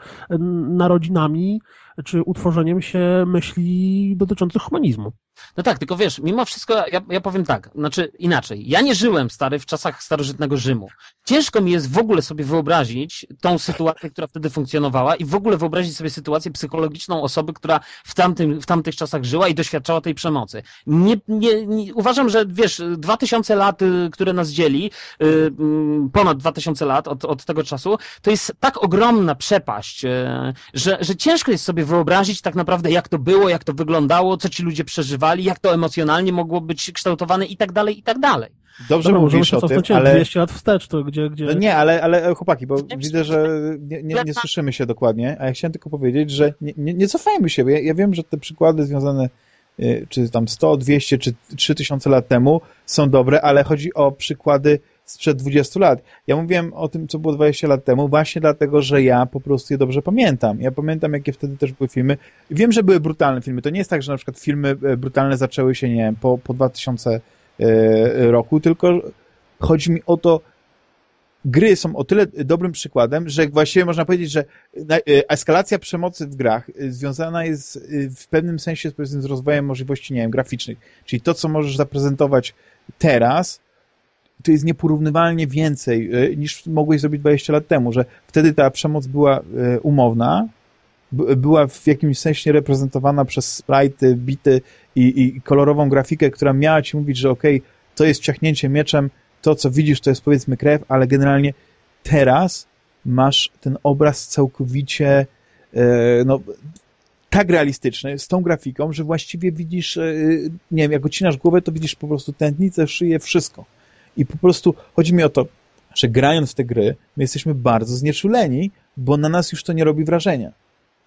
narodzinami czy utworzeniem się myśli dotyczących humanizmu. No tak, tylko wiesz, mimo wszystko ja, ja powiem tak, znaczy inaczej. Ja nie żyłem, stary, w czasach starożytnego Rzymu. Ciężko mi jest w ogóle sobie wyobrazić tą sytuację, która wtedy funkcjonowała i w ogóle wyobrazić sobie sytuację psychologiczną osoby, która w, tamtym, w tamtych czasach żyła i doświadczała tej przemocy. Nie, nie, nie, uważam, że wiesz, 2000 lat, y, które nas dzieli, y, mm, ponad 2000 lat od, od tego czasu, to jest tak ogromna przepaść, y, że, że ciężko jest sobie wyobrazić tak naprawdę, jak to było, jak to wyglądało, co ci ludzie przeżywali, jak to emocjonalnie mogło być kształtowane i tak dalej, i tak dalej. Dobrze Dobra, mówisz się o tym, cofnąć ale... 200 lat wstecz, to gdzie, gdzie... No nie, ale, ale chłopaki, bo Nie, widzę, że nie, nie, nie słyszymy się dokładnie, a ja chciałem tylko powiedzieć, że nie, nie, nie cofajmy się, bo ja, ja wiem, że te przykłady związane y, czy tam 100, 200 czy 3000 lat temu są dobre, ale chodzi o przykłady sprzed 20 lat. Ja mówiłem o tym, co było 20 lat temu, właśnie dlatego, że ja po prostu je dobrze pamiętam. Ja pamiętam, jakie wtedy też były filmy. Wiem, że były brutalne filmy. To nie jest tak, że na przykład filmy e, brutalne zaczęły się, nie wiem, po, po 2000 e, roku, tylko chodzi mi o to, gry są o tyle dobrym przykładem, że właściwie można powiedzieć, że e, eskalacja przemocy w grach związana jest w pewnym sensie z rozwojem możliwości, nie wiem, graficznych. Czyli to, co możesz zaprezentować teraz, to jest nieporównywalnie więcej e, niż mogłeś zrobić 20 lat temu, że wtedy ta przemoc była e, umowna, była w jakimś sensie reprezentowana przez sprite'y, bity i, i kolorową grafikę, która miała ci mówić, że okej, to jest ciachnięcie mieczem, to, co widzisz, to jest powiedzmy krew, ale generalnie teraz masz ten obraz całkowicie e, no, tak realistyczny, z tą grafiką, że właściwie widzisz, nie wiem, jak ocinasz głowę, to widzisz po prostu tętnicę, szyję, wszystko. I po prostu chodzi mi o to, że grając w te gry, my jesteśmy bardzo znieczuleni, bo na nas już to nie robi wrażenia.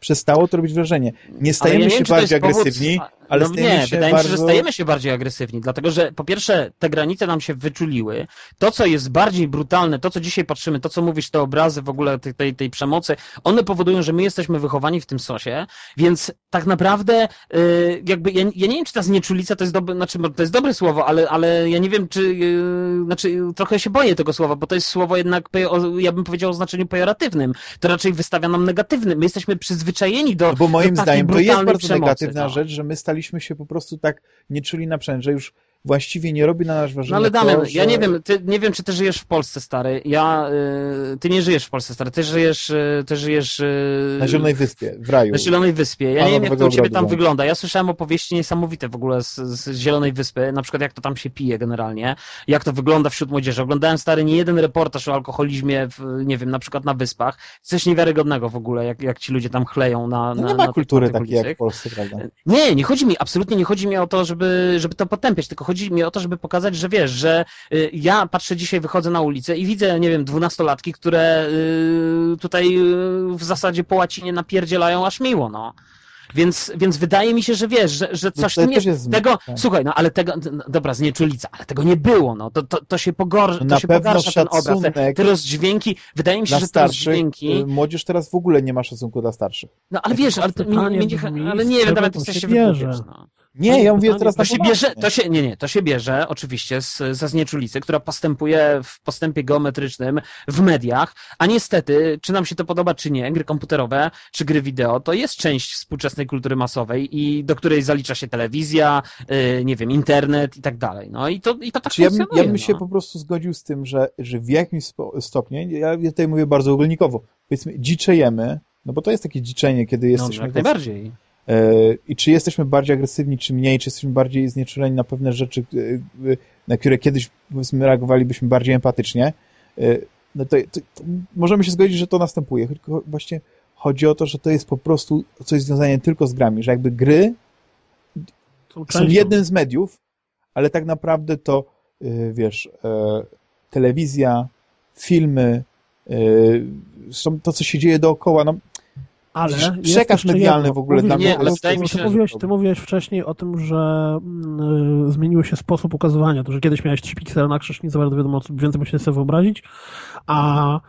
Przestało to robić wrażenie. Nie stajemy ja się wiem, bardziej powód- agresywni, ale no stajemy nie, się wydaje bardzo... mi się, że stajemy się bardziej agresywni, dlatego że po pierwsze te granice nam się wyczuliły. To, co jest bardziej brutalne, to, co dzisiaj patrzymy, to, co mówisz, te obrazy w ogóle tej, tej, tej przemocy, one powodują, że my jesteśmy wychowani w tym sosie, więc tak naprawdę y, jakby, ja, ja nie wiem, czy ta znieczulica to jest dobre, znaczy to jest dobre słowo, ale, ale ja nie wiem, czy, y, znaczy trochę się boję tego słowa, bo to jest słowo jednak, ja bym powiedział o znaczeniu pejoratywnym. To raczej wystawia nam negatywny. My jesteśmy przyzwyczajeni do No bo moim do zdaniem to jest bardzo przemocy, negatywna no. rzecz, że my staliśmy się po prostu tak nie czuli na przędze, że już właściwie nie robi na nas wrażenia No ale Damian, to, że... ja nie wiem, ty, nie wiem, czy ty żyjesz w Polsce, stary. Ja, y, ty nie żyjesz w Polsce, stary. Ty żyjesz, y, ty żyjesz y, Na Zielonej Wyspie, w raju. na Zielonej Wyspie. Ja Pana nie wiem, jak to u ciebie tam wygląda. Ja słyszałem opowieści niesamowite w ogóle z, z Zielonej Wyspy, na przykład jak to tam się pije generalnie, jak to wygląda wśród młodzieży. Oglądałem, stary, nie jeden reportaż o alkoholizmie, w, nie wiem, na przykład na Wyspach. Coś niewiarygodnego w ogóle, jak, jak ci ludzie tam chleją na, No na nie ma na kultury takiej jak w Polsce, prawda? Nie, nie chodzi mi, absolutnie nie chodzi mi o to, żeby, żeby to potępiać, tylko chodzi chodzi mi o to, żeby pokazać, że wiesz, że y, ja patrzę dzisiaj, wychodzę na ulicę i widzę, nie wiem, dwunastolatki, które y, tutaj y, w zasadzie po łacinie napierdzielają aż miło, no. Więc, więc wydaje mi się, że wiesz, że, że No coś tym jest. jest tego, tak. słuchaj, no ale tego, no, dobra, znieczulica, ale tego nie było, no. To, to, to się pogorsza, to Na się pewno pogarsza ten obraz. Te, szacunek te rozdźwięki, wydaje mi się, że te rozdźwięki, młodzież teraz w ogóle nie ma szacunku dla starszych. no ale wiesz, ale, to, mi, mi, brzmi, ale nie wiem, nawet to się wypowiedzieć, no. Nie, ja mówię pytanie, teraz To na się poważnie. bierze, to się, nie, nie, to się bierze oczywiście z, ze znieczulicy, która postępuje w postępie geometrycznym w mediach, a niestety, czy nam się to podoba, czy nie, gry komputerowe, czy gry wideo, to jest część współczesnej kultury masowej i do której zalicza się telewizja, yy, nie wiem, internet i tak dalej. No i to, i to tak Czy ja bym, funkcjonuje. ja bym się no. po prostu zgodził z tym, że, że w jakimś stopniu, ja tutaj mówię bardzo ogólnikowo, powiedzmy dziczejemy, no bo to jest takie dziczenie, kiedy no, jesteśmy... jak najbardziej. E, I czy jesteśmy bardziej agresywni, czy mniej, czy jesteśmy bardziej znieczuleni na pewne rzeczy, e, e, na które kiedyś powiedzmy reagowalibyśmy bardziej empatycznie, no to, to, to możemy się zgodzić, że to następuje. Tylko właśnie chodzi o to, że to jest po prostu coś związane tylko z grami, że jakby gry Są są jednym z mediów, ale tak naprawdę to, wiesz, telewizja, filmy, są to, co się dzieje dookoła, no Ale jeszcze medialny jedno. w ogóle dla mnie- ale bo- wydaje mi się, ty że- mówiłeś, ty mówiłeś wcześniej o tym, że mm, y, zmienił się sposób ukazywania. To, że kiedyś miałeś 3 piksele na krzyż, nie za bardzo wiadomo, co więcej musisz sobie wyobrazić, a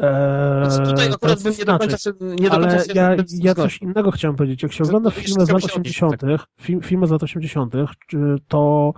e, Znaczy, tutaj akurat bym nie do końca, się- nie do końca Ale się ja, ja coś innego chciałem powiedzieć. Jak się To- ogląda to filmy z lat się odnieść, 80., film, filmy z lat 80., czy to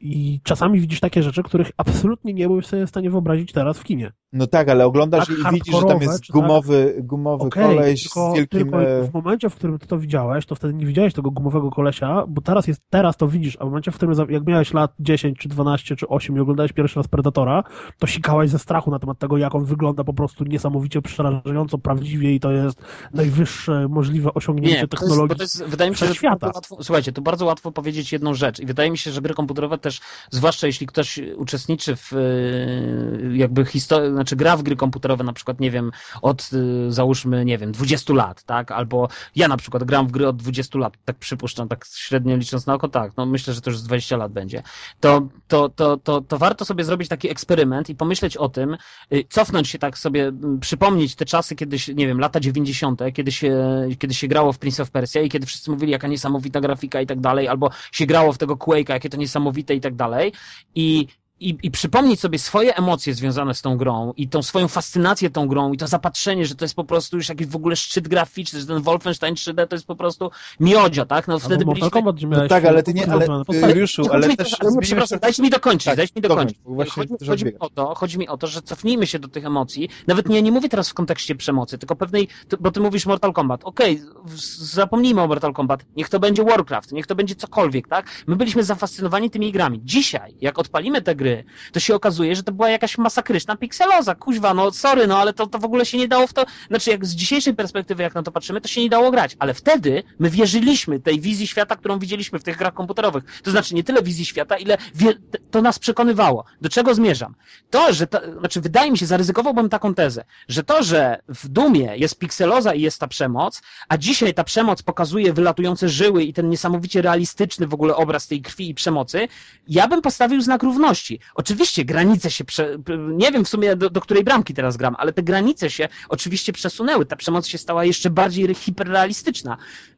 i czasami widzisz takie rzeczy, których absolutnie nie byłeś sobie w stanie wyobrazić teraz w kinie. No tak, ale oglądasz Tak i widzisz, że tam jest czy tak? gumowy, gumowy Okej, koleś tylko, z wielkim... tylko e, w momencie, w którym ty to widziałeś, to wtedy nie widziałeś tego gumowego kolesia, bo teraz jest, teraz to widzisz, a w momencie, w którym jak miałeś lat 10, czy 12, czy 8 i oglądałeś pierwszy raz Predatora, to sikałeś ze strachu na temat tego, jak on wygląda po prostu niesamowicie przerażająco prawdziwie i to jest najwyższe możliwe osiągnięcie Nie, to jest, technologii. bo to jest, wydaje mi się, że łatwo, słuchajcie, to bardzo łatwo powiedzieć jedną rzecz i wydaje mi się, że gry komputerowe też, zwłaszcza jeśli ktoś uczestniczy w e, jakby historii, znaczy gra w gry komputerowe na przykład, nie wiem, od e, załóżmy, nie wiem, 20 lat, tak, albo ja na przykład gram w gry od 20 lat, tak przypuszczam, tak średnio licząc na oko, tak, no myślę, że to już z 20 lat będzie, to, to, to, to, to warto sobie zrobić taki eksperyment i pomyśleć o tym, y, cofnąć się tak sobie, przypomnieć te czasy, kiedy się, nie wiem, lata 90., kiedy się, kiedy się grało w Prince of Persia i kiedy wszyscy mówili, jaka niesamowita grafika i tak dalej, albo się grało w tego Quake'a, jakie to niesamowite i tak dalej. I i, i przypomnieć sobie swoje emocje związane z tą grą i tą swoją fascynację tą grą i to zapatrzenie, że to jest po prostu już jakiś w ogóle szczyt graficzny, że ten Wolfenstein 3D to jest po prostu miodzio, tak? No wtedy Mortal byliśmy... Kombat, miałeś tak, ale ty nie- ale- Nie, ale chodzi mi- też ale zmieniłeś- Przepraszam, dajcie mi dokończyć, Tak, dajcie mi dokończ, dokończyć. chodzi, też chodzi, mi o to, chodzi mi o to, że cofnijmy się do tych emocji. Nawet nie, nie mówię teraz w kontekście przemocy, tylko pewnej, bo ty mówisz Mortal Kombat. Okej, z- zapomnijmy o Mortal Kombat. Niech to będzie Warcraft, niech to będzie cokolwiek, tak? My byliśmy zafascynowani tymi grami. Dzisiaj, jak odpalimy te gry, to się okazuje, że to była jakaś masakryczna pikseloza. Kuźwa, no sorry, no ale to, to w ogóle się nie dało w to, znaczy jak z dzisiejszej perspektywy, jak na to patrzymy, to się nie dało grać. Ale wtedy my wierzyliśmy tej wizji świata, którą widzieliśmy w tych grach komputerowych. To znaczy nie tyle wizji świata, ile wie, to nas przekonywało. Do czego zmierzam? To, że ta, znaczy wydaje mi się, zaryzykowałbym taką tezę, że to, że w Dumie jest pikseloza i jest ta przemoc, a dzisiaj ta przemoc pokazuje wylatujące żyły i ten niesamowicie realistyczny w ogóle obraz tej krwi i przemocy, ja bym postawił znak równości. Oczywiście granice się, prze, nie wiem w sumie do, do której bramki teraz gram, ale te granice się oczywiście przesunęły. Ta przemoc się stała jeszcze bardziej hiperrealistyczna.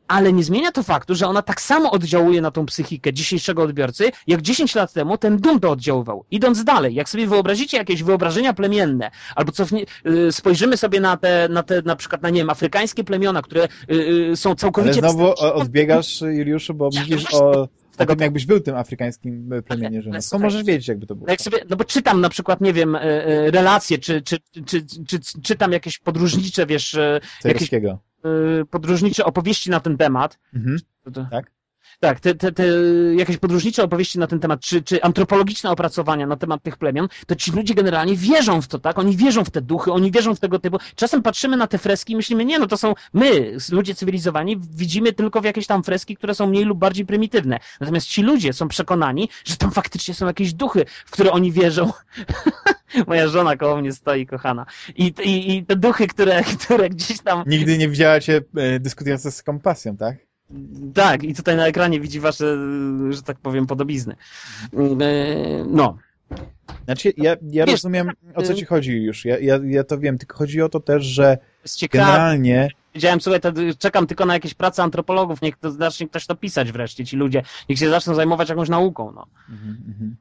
Ale nie zmienia to faktu, że ona tak samo oddziałuje na tą psychikę dzisiejszego odbiorcy, jak 10 lat temu ten Doom to oddziaływał. Idąc dalej, jak sobie wyobrazicie jakieś wyobrażenia plemienne, albo cofnie, y, spojrzymy sobie na te, na te, na przykład, na nie wiem, afrykańskie plemiona, które y, y, są Ale całkowicie... znowu o- odbiegasz, Juliuszu, bo Ja mówisz o tego- tym, jakbyś był tym afrykańskim e, plemieniem. ale No, słuchaj, możesz wiedzieć, jakby to było. No jak sobie, no bo czytam na przykład, nie wiem, e, e, relacje, czy, czy, czy, czy, czy czytam jakieś podróżnicze, wiesz, jakieś podróżnicze opowieści na ten temat. Mhm. To- to- Tak? Tak, te, te, te jakieś podróżnicze opowieści na ten temat, czy, czy antropologiczne opracowania na temat tych plemion, to ci ludzie generalnie wierzą w to, tak? Oni wierzą w te duchy, oni wierzą w tego typu. Czasem patrzymy na te freski i myślimy, nie, no to są my, ludzie cywilizowani, widzimy tylko w jakieś tam freski, które są mniej lub bardziej prymitywne. Natomiast ci ludzie są przekonani, że tam faktycznie są jakieś duchy, w które oni wierzą. Moja żona koło mnie stoi, kochana. I, i, i te duchy, które, które gdzieś tam Nigdy nie widziała cię e, dyskutując z kompasją, tak? Tak, i tutaj na ekranie widzi wasze, że tak powiem, podobizny. E, no. Znaczy, ja, ja Wiesz, rozumiem, o co ci chodzi już. Ja, ja, ja to wiem, tylko chodzi o to też, że generalnie... Wiedziałem, słuchaj, to czekam tylko na jakieś prace antropologów, niech to zacznie ktoś to pisać wreszcie, ci ludzie, niech się zaczną zajmować jakąś nauką, no. Mhm, mhm.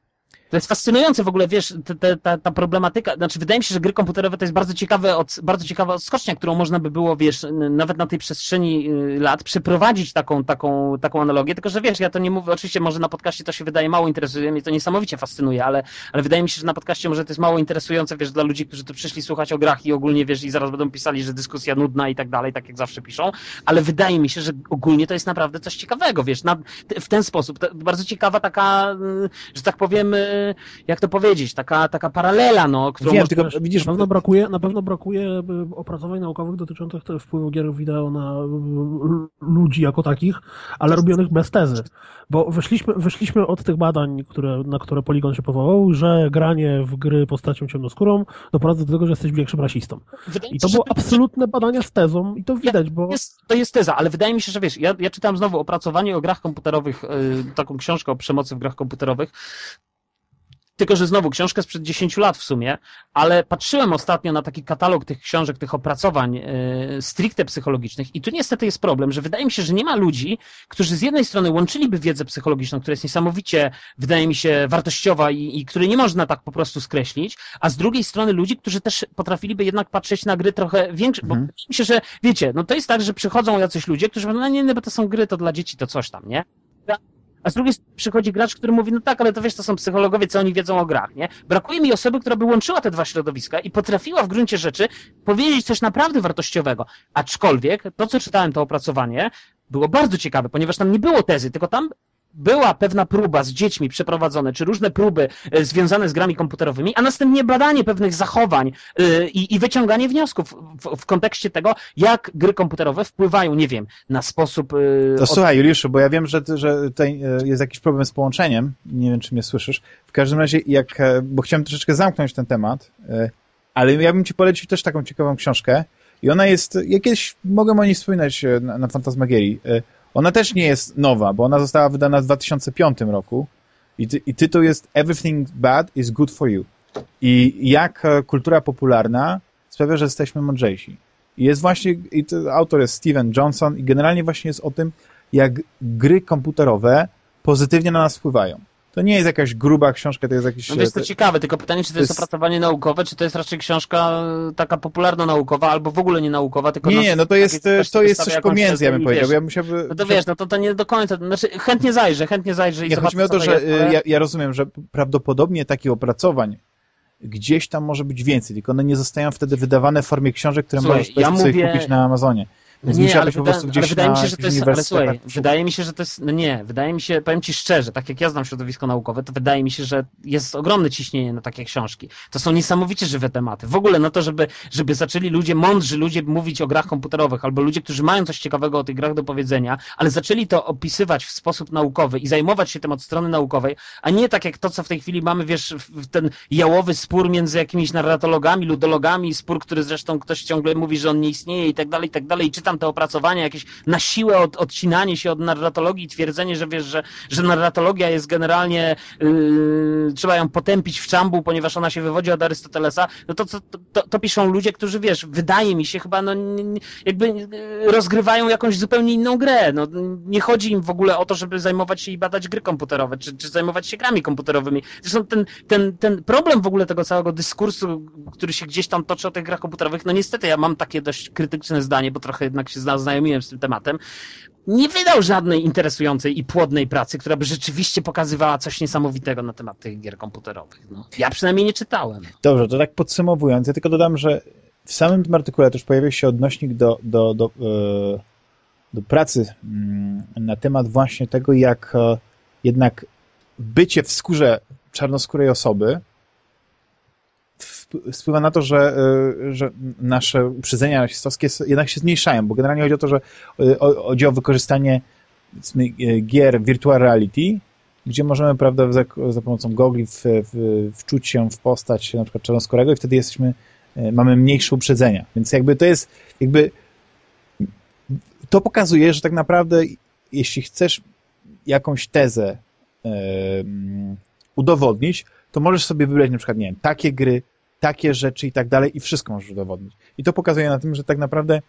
To jest fascynujące w ogóle, wiesz, ta, ta, ta problematyka, znaczy wydaje mi się, że gry komputerowe to jest bardzo ciekawe, od, bardzo ciekawa odskocznia, którą można by było, wiesz, nawet na tej przestrzeni y, lat przeprowadzić taką, taką, taką analogię, tylko że wiesz, ja to nie mówię, oczywiście może na podcaście to się wydaje mało interesuje, mnie to niesamowicie fascynuje, ale, ale wydaje mi się, że na podcaście może to jest mało interesujące, wiesz, dla ludzi, którzy tu przyszli słuchać o grach i ogólnie, wiesz, i zaraz będą pisali, że dyskusja nudna i tak dalej, tak jak zawsze piszą, ale wydaje mi się, że ogólnie to jest naprawdę coś ciekawego, wiesz, na, w ten sposób, bardzo ciekawa taka, y, że tak powiem, y, jak to powiedzieć, taka, taka paralela, no, którą Wiem, tylko, widzisz, na pewno brakuje, na pewno brakuje opracowań naukowych dotyczących wpływu gier wideo na ludzi jako takich, ale robionych bez tezy. Bo wyszliśmy, wyszliśmy od tych badań, które, na które Polygon się powołał, że granie w gry postacią ciemnoskórą doprowadza do tego, że jesteś większym rasistą. Wydaje I to było absolutne badania z tezą i to widać, bo... Jest, to jest teza, ale wydaje mi się, że wiesz, ja, ja czytam znowu opracowanie o grach komputerowych, yy, taką książkę o przemocy w grach komputerowych tylko, że znowu książka sprzed 10 lat w sumie, ale patrzyłem ostatnio na taki katalog tych książek, tych opracowań yy, stricte psychologicznych i tu niestety jest problem, że wydaje mi się, że nie ma ludzi, którzy z jednej strony łączyliby wiedzę psychologiczną, która jest niesamowicie, wydaje mi się, wartościowa i, i której nie można tak po prostu skreślić, a z drugiej strony ludzi, którzy też potrafiliby jednak patrzeć na gry trochę większe, mhm. bo myślę, że wiecie, no to jest tak, że przychodzą jacyś ludzie, którzy mówią, no nie, nie, bo to są gry, to dla dzieci to coś tam, nie? A z drugiej przychodzi gracz, który mówi, no tak, ale to wiesz, to są psychologowie, co oni wiedzą o grach, nie? Brakuje mi osoby, która by łączyła te dwa środowiska i potrafiła w gruncie rzeczy powiedzieć coś naprawdę wartościowego. Aczkolwiek to, co czytałem, to opracowanie, było bardzo ciekawe, ponieważ tam nie było tezy, tylko tam była pewna próba z dziećmi przeprowadzone, czy różne próby e, związane z grami komputerowymi, a następnie badanie pewnych zachowań e, i, i wyciąganie wniosków w, w, kontekście tego, jak gry komputerowe wpływają, nie wiem, na sposób... E, to od... słuchaj, Juliuszu, bo ja wiem, że, że tutaj jest jakiś problem z połączeniem, nie wiem, czy mnie słyszysz. W każdym razie, jak, bo chciałem troszeczkę zamknąć ten temat, ale ja bym ci polecił też taką ciekawą książkę. I ona jest, jakieś, mogę o niej wspominać na, na Fantasmagierii, ona też nie jest nowa, bo ona została wydana w 2005 roku i, ty, i tytuł jest Everything Bad is Good for You. I jak e, kultura popularna sprawia, że jesteśmy mądrzejsi. I jest właśnie, i autor jest Steven Johnson i generalnie właśnie jest o tym, jak gry komputerowe pozytywnie na nas wpływają. To nie jest jakaś gruba książka, to jest jakiś... No to jest to ciekawe, tylko pytanie, czy to, to jest, opracowanie naukowe, czy to jest raczej książka taka popularno-naukowa, albo w ogóle nie naukowa, tylko... Nie, nie, no to jest, to jest coś pomiędzy, ja bym powiedział. Ja musiałby, no to wiesz, no to, to nie do końca, znaczy chętnie zajrzę, chętnie zajrzę i nie, chodzi mi o to, że jest, ale... ja, ja rozumiem, że prawdopodobnie takich opracowań gdzieś tam może być więcej, tylko one nie zostają wtedy wydawane w formie książek, które Słuchaj, możesz ja mówię... kupić na Amazonie. Nie, ale, wyda, ale wydaje mi się, że to jest, ale słuchaj, wydaje mi się, że to jest, no nie, wydaje mi się, powiem Ci szczerze, tak jak ja znam środowisko naukowe, to wydaje mi się, że jest ogromne ciśnienie na takie książki. To są niesamowicie żywe tematy. W ogóle na to, żeby, żeby zaczęli ludzie, mądrzy ludzie mówić o grach komputerowych, albo ludzie, którzy mają coś ciekawego o tych grach do powiedzenia, ale zaczęli to opisywać w sposób naukowy i zajmować się tym od strony naukowej, a nie tak jak to, co w tej chwili mamy, wiesz, ten jałowy spór między jakimiś narratologami, ludologami, spór, który zresztą ktoś ciągle mówi, że on nie istnieje i tak dalej, i tak dalej, i czyta czytam te opracowania, jakieś na siłę od, odcinanie się od narratologii twierdzenie, że wiesz, że, że narratologia jest generalnie, yy, trzeba ją potępić w czambu, ponieważ ona się wywodzi od Arystotelesa, no to, to, to, to piszą ludzie, którzy wiesz, wydaje mi się chyba, no jakby yy, rozgrywają jakąś zupełnie inną grę. No, nie chodzi im w ogóle o to, żeby zajmować się i badać gry komputerowe, czy, czy zajmować się grami komputerowymi. Zresztą ten, ten, ten problem w ogóle tego całego dyskursu, który się gdzieś tam toczy o tych grach komputerowych, no niestety ja mam takie dość krytyczne zdanie, bo trochę jednak się zaznajomiłem z tym tematem, nie wydał żadnej interesującej i płodnej pracy, która by rzeczywiście pokazywała coś niesamowitego na temat tych gier komputerowych. No, ja przynajmniej nie czytałem. Dobrze, to tak podsumowując, ja tylko dodam, że w samym tym artykule też pojawił się odnośnik do, do, do, e, do pracy mm, na temat właśnie tego, jak e, jednak bycie w skórze czarnoskórej osoby wpływa na to, że, e, że nasze uprzedzenia rasistowskie jednak się zmniejszają, bo generalnie chodzi o to, że e, chodzi o wykorzystanie e, gier virtual reality, gdzie możemy, prawda, za, za pomocą gogli w, w, wczuć się w postać na przykład czarnoskórego i wtedy jesteśmy, mamy mniejsze uprzedzenia. Więc jakby to jest, jakby to pokazuje, że tak naprawdę jeśli chcesz jakąś tezę e, udowodnić, to możesz sobie wybrać na przykład, nie wiem, takie gry, takie rzeczy i tak dalej i wszystko możesz udowodnić. I to pokazuje na tym, że tak naprawdę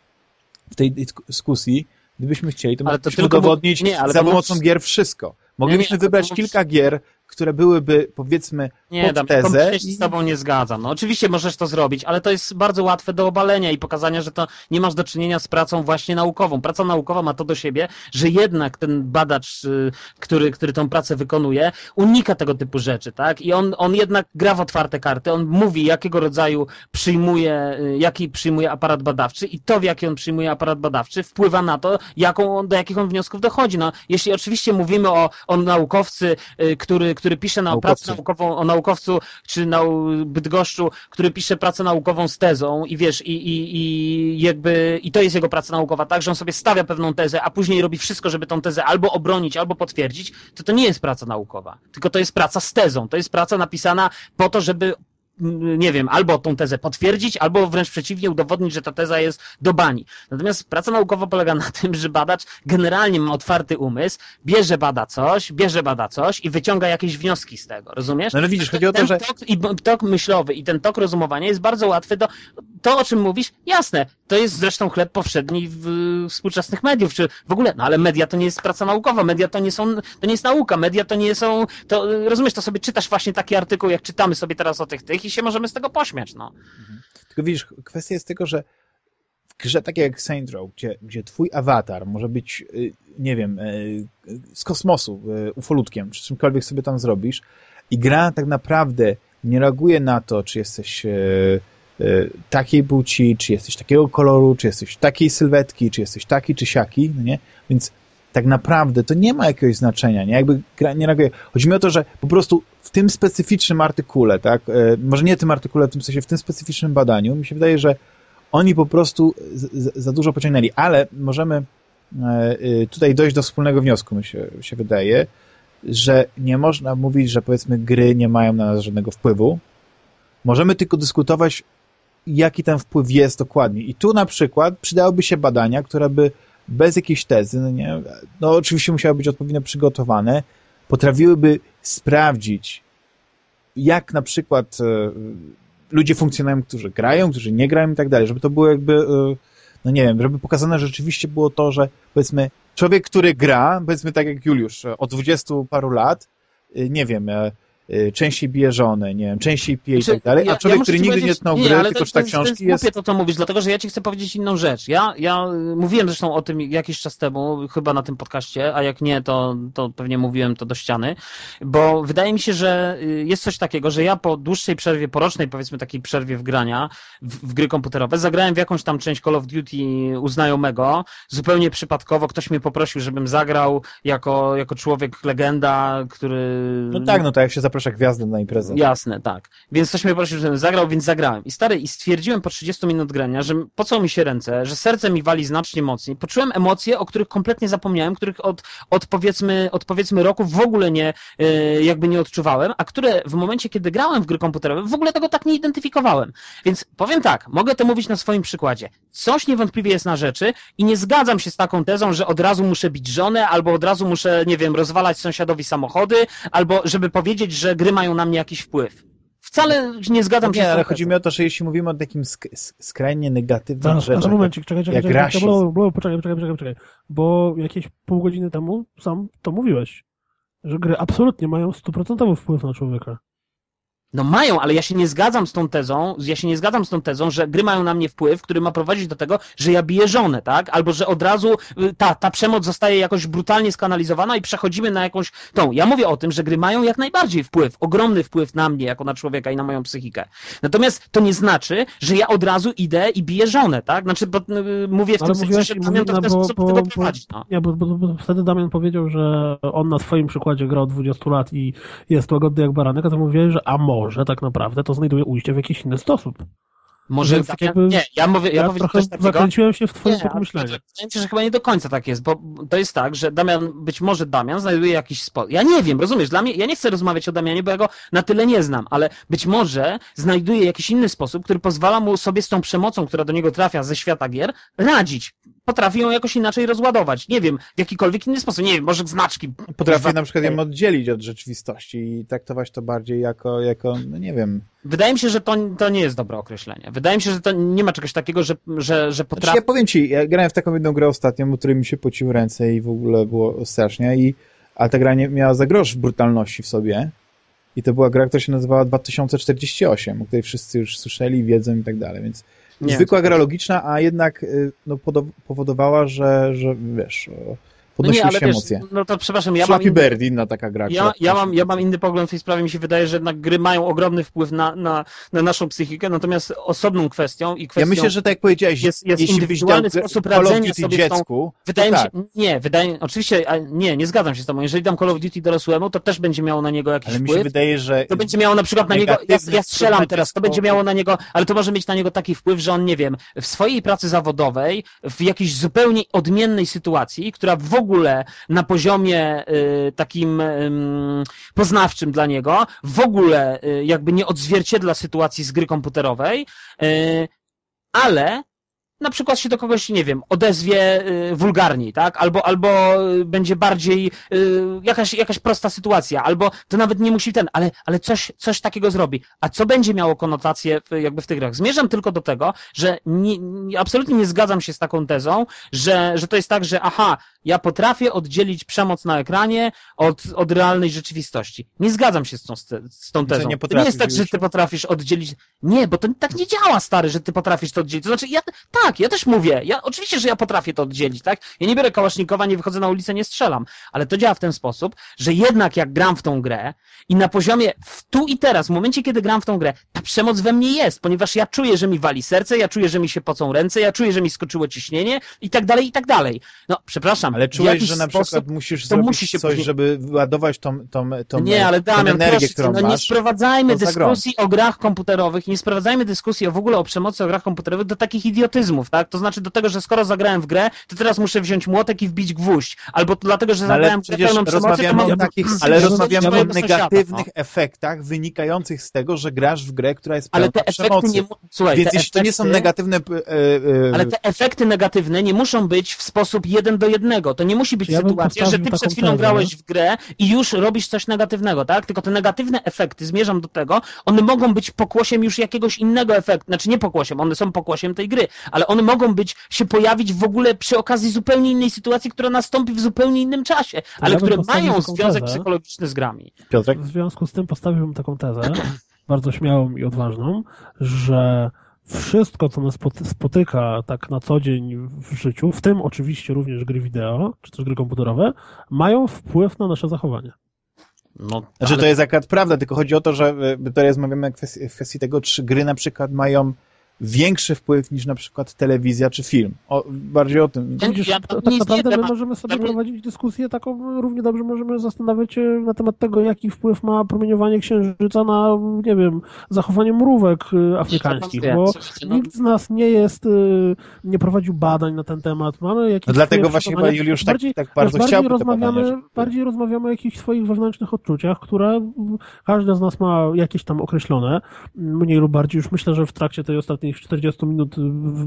w tej dyskusji, gdybyśmy chcieli, to moglibyśmy udowodnić nie, za pomocą gier wszystko. Moglibyśmy nie, nie, wybrać kilka gier, które byłyby, powiedzmy, nie, pod tezę. Ja się z tobą nie zgadzam. No, oczywiście możesz to zrobić, ale to jest bardzo łatwe do obalenia i pokazania, że to nie masz do czynienia z pracą właśnie naukową. Praca naukowa ma to do siebie, że jednak ten badacz, y, który, który tą pracę wykonuje, unika tego typu rzeczy, tak? I on, on jednak gra w otwarte karty, on mówi, jakiego rodzaju przyjmuje, y, jaki przyjmuje aparat badawczy i to, w jaki on przyjmuje aparat badawczy, wpływa na to, jaką, do jakich on wniosków dochodzi. No, jeśli oczywiście mówimy o, o naukowcy, y, który, który pisze na pracę naukową o naukowcu, czy na Bydgoszczu, który pisze pracę naukową z tezą i wiesz, i, i, i jakby, i to jest jego praca naukowa, tak, że on sobie stawia pewną tezę, a później robi wszystko, żeby tą tezę albo obronić, albo potwierdzić, to to nie jest praca naukowa, tylko to jest praca z tezą, to jest praca napisana po to, żeby nie wiem, albo tą tezę potwierdzić, albo wręcz przeciwnie, udowodnić, że ta teza jest do bani. Natomiast praca naukowa polega na tym, że badacz generalnie ma otwarty umysł, bierze bada coś, bierze bada coś i wyciąga jakieś wnioski z tego, rozumiesz? No ale widzisz, chodzi o to, że... Tok, i tok myślowy i ten tok rozumowania jest bardzo łatwy do... To, o czym mówisz, jasne, to jest zresztą chleb powszedni w współczesnych mediów, czy w ogóle, no ale media to nie jest praca naukowa, media to nie są, to nie jest nauka, media to nie są, to rozumiesz, to sobie czytasz właśnie taki artykuł, jak czytamy sobie teraz o tych tych się możemy z tego pośmiać, no. Mhm. Tylko widzisz, kwestia jest tego, że w grze takiej jak Saint Row, gdzie, gdzie twój awatar może być, y, nie wiem, y, z kosmosu, y, ufolutkiem, czy czymkolwiek sobie tam zrobisz i gra tak naprawdę nie reaguje na to, czy jesteś takiej płci, czy jesteś takiego koloru, czy jesteś takiej sylwetki, czy jesteś taki, czy siaki, no nie? Więc tak naprawdę to nie ma jakiegoś znaczenia, nie? Jakby gra nie reaguje. Chodzi mi o to, że po prostu w tym specyficznym artykule, tak, e, może nie tym artykule, w tym sensie w tym specyficznym badaniu, mi się wydaje, że oni po prostu za dużo pociągnęli, ale możemy e, e, tutaj dojść do wspólnego wniosku, mi się, się wydaje, że nie można mówić, że powiedzmy gry nie mają na nas żadnego wpływu. Możemy tylko dyskutować, jaki ten wpływ jest dokładnie. I tu na przykład przydałyby się badania, które by bez jakiejś tezy, no, nie, no oczywiście musiały być odpowiednio przygotowane, potrafiłyby sprawdzić, jak na przykład e, ludzie funkcjonują, którzy grają, którzy nie grają i tak dalej, żeby to było jakby, e, no nie wiem, żeby pokazane rzeczywiście było to, że powiedzmy człowiek, który gra, powiedzmy tak jak Juliusz, od dwudziestu paru lat, e, nie wiem, Y, częściej bije żonę, nie wiem, częściej pije i znaczy, tak dalej, a człowiek, ja który nigdy nie tknął gry, nie, tylko to, czyta książki jest... jest... to, co mówisz, dlatego, że ja ci chcę powiedzieć inną rzecz. Ja, ja mówiłem zresztą o tym jakiś czas temu, chyba na tym podcaście, a jak nie, to, to pewnie mówiłem to do ściany, bo wydaje mi się, że y, jest coś takiego, że ja po dłuższej przerwie, porocznej powiedzmy takiej przerwie w grania, w, w gry komputerowe, zagrałem w jakąś tam część Call of Duty u znajomego, zupełnie przypadkowo, ktoś mnie poprosił, żebym zagrał jako, jako człowiek legenda, który... No tak, no tak, jak się zaprosił zaprasza gwiazdę na imprezę. Jasne, tak. Więc coś mnie prosił, żebym zagrał, więc zagrałem. I stary, i stwierdziłem po 30 minut grania, że po co mi się ręce, że serce mi wali znacznie mocniej. Poczułem emocje, o których kompletnie zapomniałem, których od, od powiedzmy, od powiedzmy roku w ogóle nie, yy, jakby nie odczuwałem, a które w momencie, kiedy grałem w gry komputerowe, w ogóle tego tak nie identyfikowałem. Więc powiem tak, mogę to mówić na swoim przykładzie. Coś niewątpliwie jest na rzeczy i nie zgadzam się z taką tezą, że od razu muszę bić żonę, albo od razu muszę, nie wiem, rozwalać sąsiadowi samochody, albo żeby powiedzieć, że gry mają na mnie jakiś wpływ. Wcale nie zgadzam no nie, się. Nie, ale chodzi mi o to, że jeśli mówimy o takim sk skrajnie negatywnym no, rzeczach, momencik, czekaj, czekaj, czekaj, czekaj, bo, bo, poczekaj, poczekaj, poczekaj, poczekaj, bo jakieś pół godziny temu sam to mówiłeś, że gry absolutnie mają stuprocentowy wpływ na człowieka. No mają, ale ja się nie zgadzam z tą tezą, ja się nie zgadzam z tą tezą, że gry mają na mnie wpływ, który ma prowadzić do tego, że ja biję żonę, tak? Albo że od razu y, ta, ta przemoc zostaje jakoś brutalnie skanalizowana i przechodzimy na jakąś tą. Ja mówię o tym, że gry mają jak najbardziej wpływ, ogromny wpływ na mnie, jako na człowieka i na moją psychikę. Natomiast to nie znaczy, że ja od razu idę i biję żonę, tak? Znaczy, bo, y, mówię w ale tym sensie, że Damian to w ten bo, sposób bo, tego prowadzi. No. Nie, bo, bo, bo wtedy Damian powiedział, że on na swoim przykładzie gra od 20 lat i jest łagodny jak baranek, a to mówię, że a może tak naprawdę to znajduje ujście w jakiś inny sposób. Może tak jakby, nie, ja mówię, ja, ja trochę zakręciłem się w twoim myśleniu. Wydaje mi się, że chyba nie do końca tak jest, bo to jest tak, że Damian, być może Damian znajduje jakiś sposób. Ja nie wiem, rozumiesz, dla mnie, ja nie chcę rozmawiać o Damianie, bo ja go na tyle nie znam, ale być może znajduje jakiś inny sposób, który pozwala mu sobie z tą przemocą, która do niego trafia ze świata gier, radzić potrafi ją jakoś inaczej rozładować. Nie wiem, w jakikolwiek inny sposób. Nie wiem, może znaczki. Potrafi na przykład ją oddzielić od rzeczywistości i traktować to bardziej jako, jako no nie wiem. Wydaje mi się, że to, to nie jest dobre określenie. Wydaje mi się, że to nie ma czegoś takiego, że, że, że potrafi... Znaczy ja powiem ci, ja grałem w taką jedną grę ostatnio, o której mi się pociły ręce i w ogóle było strasznie, i, ale ta gra nie miała za grosz brutalności w sobie. I to była gra, która się nazywała 2048, o której wszyscy już słyszeli, wiedzą i tak dalej, więc nie. zwykła gra logiczna, a jednak y, no, powodowała, że, że wiesz, podnosiły no nie, się wiesz, emocje. No to przepraszam, ja Flappy mam... Inny... Bird, inna taka gra. Ja, ja, mam, ja mam inny pogląd w tej sprawie, mi się wydaje, że jednak gry mają ogromny wpływ na, na, na naszą psychikę, natomiast osobną kwestią i kwestią... Ja myślę, że tak jak powiedziałeś, jest, jest indywidualny sposób radzenia sobie dziecku, tą... Wydaje mi się, tak. nie, wydaje, oczywiście, nie, nie zgadzam się z tobą. Jeżeli dam Call of Duty dorosłemu, to też będzie miało na niego jakiś ale wpływ. mi się wydaje, że... To będzie miało na przykład na niego, ja, ja strzelam teraz, to będzie miało na niego, ale to może mieć na niego taki wpływ, że on, nie wiem, w swojej pracy zawodowej, w jakiejś zupełnie odmiennej sytuacji, która w ogóle na poziomie y, takim poznawczym dla niego w ogóle y, jakby nie odzwierciedla sytuacji z gry komputerowej, y, ale na przykład się do kogoś, nie wiem, odezwie wulgarniej, tak? Albo, albo będzie bardziej jakaś, jakaś prosta sytuacja, albo to nawet nie musi ten, ale, ale coś, coś takiego zrobi. A co będzie miało konotację jakby w tych grach? Zmierzam tylko do tego, że nie, absolutnie nie zgadzam się z taką tezą, że, że to jest tak, że aha, ja potrafię oddzielić przemoc na ekranie od, od realnej rzeczywistości. Nie zgadzam się z tą, z tą tezą. Nie to nie jest tak, że ty potrafisz oddzielić. Nie, bo to tak nie działa, stary, że ty potrafisz to oddzielić. To znaczy, ja, tak, ja też mówię. Ja, oczywiście, że ja potrafię to oddzielić, tak? Ja nie biorę kałasznikowa, nie wychodzę na ulicę, nie strzelam. Ale to działa w ten sposób, że jednak jak gram w tą grę i na poziomie w tu i teraz, w momencie, kiedy gram w tą grę, ta przemoc we mnie jest, ponieważ ja czuję, że mi wali serce, ja czuję, że mi się pocą ręce, ja czuję, że mi skoczyło ciśnienie i tak dalej, i tak dalej. No, przepraszam, ale czułeś, że na przykład musisz zrobić musi się coś, później... żeby wyładować tą, tą, tą, nie, ale Damian, tą energię, proszę, którą no masz, nie sprowadzajmy dyskusji o grach komputerowych, nie sprowadzajmy dyskusji o w ogóle o przemocy o grach komputerowych do takich idiotyzmów, tak? To znaczy do tego, że skoro zagrałem w grę, to teraz muszę wziąć młotek i wbić gwóźdź. Albo dlatego, że no, zagrałem w grę pełną przemocy, to mam... takich, Ale rozmawiamy o negatywnych no. efektach wynikających z tego, że grasz w grę, która jest pełna ale te przemocy. Nie, słuchaj, Więc jeśli efekty, to nie są negatywne... E, e, ale te efekty negatywne nie muszą być w sposób jeden do jednego. To nie musi być ja sytuacja, że ty przed chwilą tezę. grałeś w grę i już robisz coś negatywnego, tak? Tylko te negatywne efekty, zmierzam do tego, one mogą być pokłosiem już jakiegoś innego efektu. Znaczy nie pokłosiem, one są pokłosiem tej gry, ale one mogą być, się pojawić w ogóle przy okazji zupełnie innej sytuacji, która nastąpi w zupełnie innym czasie, ale ja które mają związek tezę. psychologiczny z grami. Piotrek? W związku z tym postawiłbym taką tezę, bardzo śmiałą i odważną, że wszystko, co nas spotyka tak na co dzień w życiu, w tym oczywiście również gry wideo, czy też gry komputerowe, mają wpływ na nasze zachowanie. No, znaczy ale... to jest akurat prawda, tylko chodzi o to, że tutaj rozmawiamy w kwestii, w kwestii tego, czy gry na przykład mają większy wpływ niż na przykład telewizja czy film. O, bardziej o tym. Widzisz, ja, to, tak naprawdę my możemy sobie prowadzić dyskusję taką, równie dobrze możemy zastanawiać się na temat tego, jaki wpływ ma promieniowanie księżyca na, nie wiem, zachowanie mrówek y, afrykańskich, bo no. nikt z nas nie jest, y, nie prowadził badań na ten temat. Mamy jakieś no dlatego właśnie chyba Juliusz tak, bardziej, tak bardzo bardziej chciał rozmawiamy, badania, Bardziej rozmawiamy o jakichś swoich wewnętrznych odczuciach, które każdy z nas ma jakieś tam określone, mniej lub bardziej. Już myślę, że w trakcie tej ostatniej ostatnich 40 minut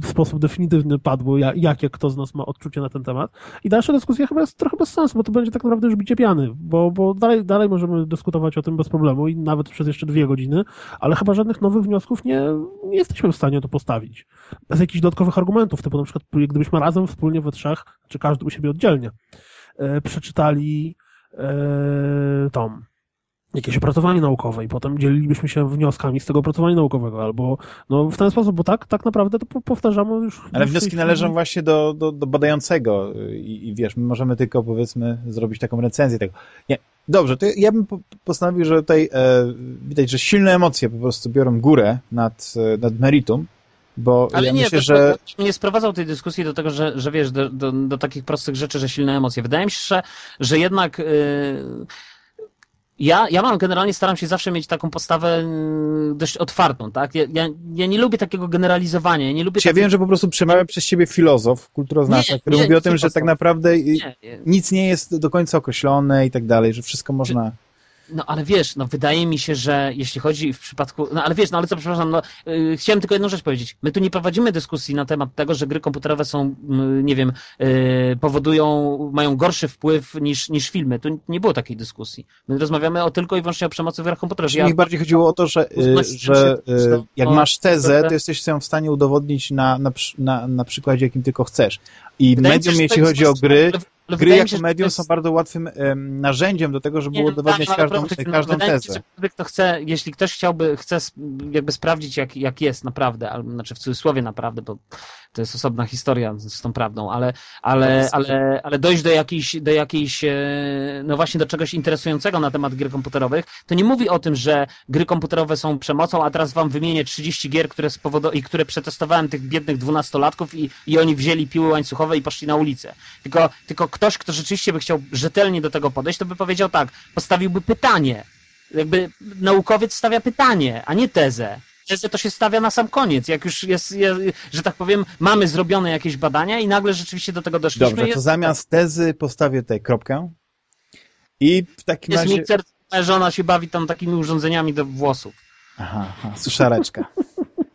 w sposób definitywny padło, jakie kto z nas ma odczucie na ten temat. I dalsza dyskusja chyba jest trochę bez sensu, bo to będzie tak naprawdę już bicie piany, bo, bo dalej, dalej możemy dyskutować o tym bez problemu i nawet przez jeszcze dwie godziny, ale chyba żadnych nowych wniosków nie, nie jesteśmy w stanie to postawić. Bez jakichś dodatkowych argumentów, typu na przykład gdybyśmy razem wspólnie we trzech, czy każdy u siebie oddzielnie, e, przeczytali e, tom jakieś opracowanie naukowe i potem dzielilibyśmy się wnioskami z tego opracowania naukowego, albo no w ten sposób, bo tak, tak naprawdę to powtarzamy już... Ale wnioski należą właśnie do, do, do badającego I, i wiesz, my możemy tylko powiedzmy zrobić taką recenzję tego. Nie, dobrze, to ja bym postanowił, że tutaj e, widać, że silne emocje po prostu biorą górę nad, nad meritum, bo Ale ja nie, myślę, że... nie sprowadzał tej dyskusji do tego, że, że wiesz, do, do, do takich prostych rzeczy, że silne emocje. Wydaje mi się, że, że jednak... Yy ja, ja mam generalnie, staram się zawsze mieć taką postawę mm, dość otwartą, tak? Ja, ja, ja nie lubię takiego generalizowania, ja nie lubię... Ja takiego... wiem, że po prostu przemawia przez ciebie filozof, kulturoznawca, który nie, mówi o tym, że tak naprawdę nie, nic nie jest do końca określone i tak dalej, że wszystko można... No ale wiesz, no wydaje mi się, że jeśli chodzi w przypadku, no ale wiesz, no ale co, przepraszam, no yy, chciałem tylko jedną rzecz powiedzieć. My tu nie prowadzimy dyskusji na temat tego, że gry komputerowe są, yy, nie wiem, yy, powodują, mają gorszy wpływ niż, niż filmy. Tu nie było takiej dyskusji. My rozmawiamy o, tylko i wyłącznie o przemocy w grach komputerowych. Ja... Mi bardziej chodziło o to, że, yy, że yy, jak masz tezę, to jesteś w stanie udowodnić na, na, na, na przykładzie, jakim tylko chcesz. I Wydaje medium, jeśli chodzi o gry, ale Gry jako się, medium jest... są bardzo łatwym narzędziem do tego, żeby udowadniać tak, każdą, każdą, każdą tezę. Się, kto chce, jeśli ktoś chciałby, chce jakby sprawdzić, jak, jak jest naprawdę, albo, znaczy w cudzysłowie naprawdę, bo to jest osobna historia z tą prawdą, ale, ale, ale, ale dojść do jakiejś, do jakiejś, e, no właśnie do czegoś interesującego na temat gier komputerowych, to nie mówi o tym, że gry komputerowe są przemocą, a teraz wam wymienię 30 gier, które spowodowały i które przetestowałem tych biednych dwunastolatków i, i oni wzięli piły łańcuchowe i poszli na ulicę. Tylko, tylko ktoś, kto rzeczywiście by chciał rzetelnie do tego podejść, to by powiedział tak, postawiłby pytanie. Jakby naukowiec stawia pytanie, a nie tezę tezę to się stawia na sam koniec, jak już jest, jest, że tak powiem, mamy zrobione jakieś badania i nagle rzeczywiście do tego doszliśmy. Dobrze, to jest... zamiast tezy postawię tutaj kropkę i w takim jest razie... Mikser, żona się bawi tam takimi urządzeniami do włosów. Aha, aha suszareczka.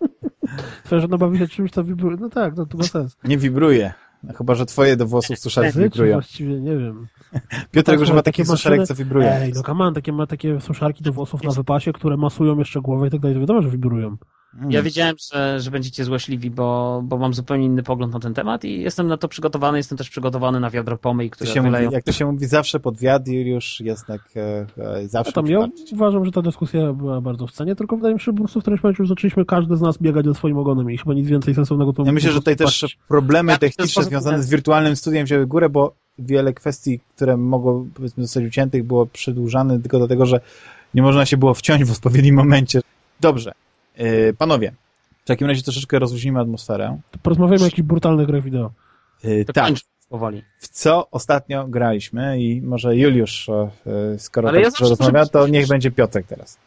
Twoja żona bawi się czymś, co wibruje. No tak, no to ma sens. Nie wibruje. Chyba, że twoje do włosów suszarki wibrują. właściwie, nie wiem. Piotr no, używa takich suszarek, co wibrują. Ej, no kaman, takie ma takie suszarki do włosów na wypasie, które masują jeszcze głowę i tak dalej. Wiadomo, że wibrują. Mm. Ja wiedziałem, że, że będziecie złośliwi, bo, bo mam zupełnie inny pogląd na ten temat i jestem na to przygotowany. Jestem też przygotowany na wiadro pomyj, które się wyleją... mówi, Jak to się mówi, zawsze pod wiatr już jednak e, e, zawsze... tam ja uważam, że ta dyskusja była bardzo w cenie, tylko wydaje mi się, że po prostu w którymś momencie już zaczęliśmy każdy z nas biegać za swoim ogonem i chyba nic więcej sensownego to Ja myślę, że tutaj też problemy techniczne związane z wirtualnym studiem wzięły górę, bo wiele kwestii, które mogło powiedzmy zostać uciętych, było przedłużane tylko dlatego, że nie można się było wciąć w odpowiednim momencie. Dobrze. Yy, panowie, w takim razie troszeczkę rozluźnimy atmosferę. To porozmawiamy o jakichś brutalnych grach wideo. Yy, tak. Powoli. W co ostatnio graliśmy i może Juliusz, yy, skoro Ale tak ja rozmawia, to niech będzie Piotrek teraz.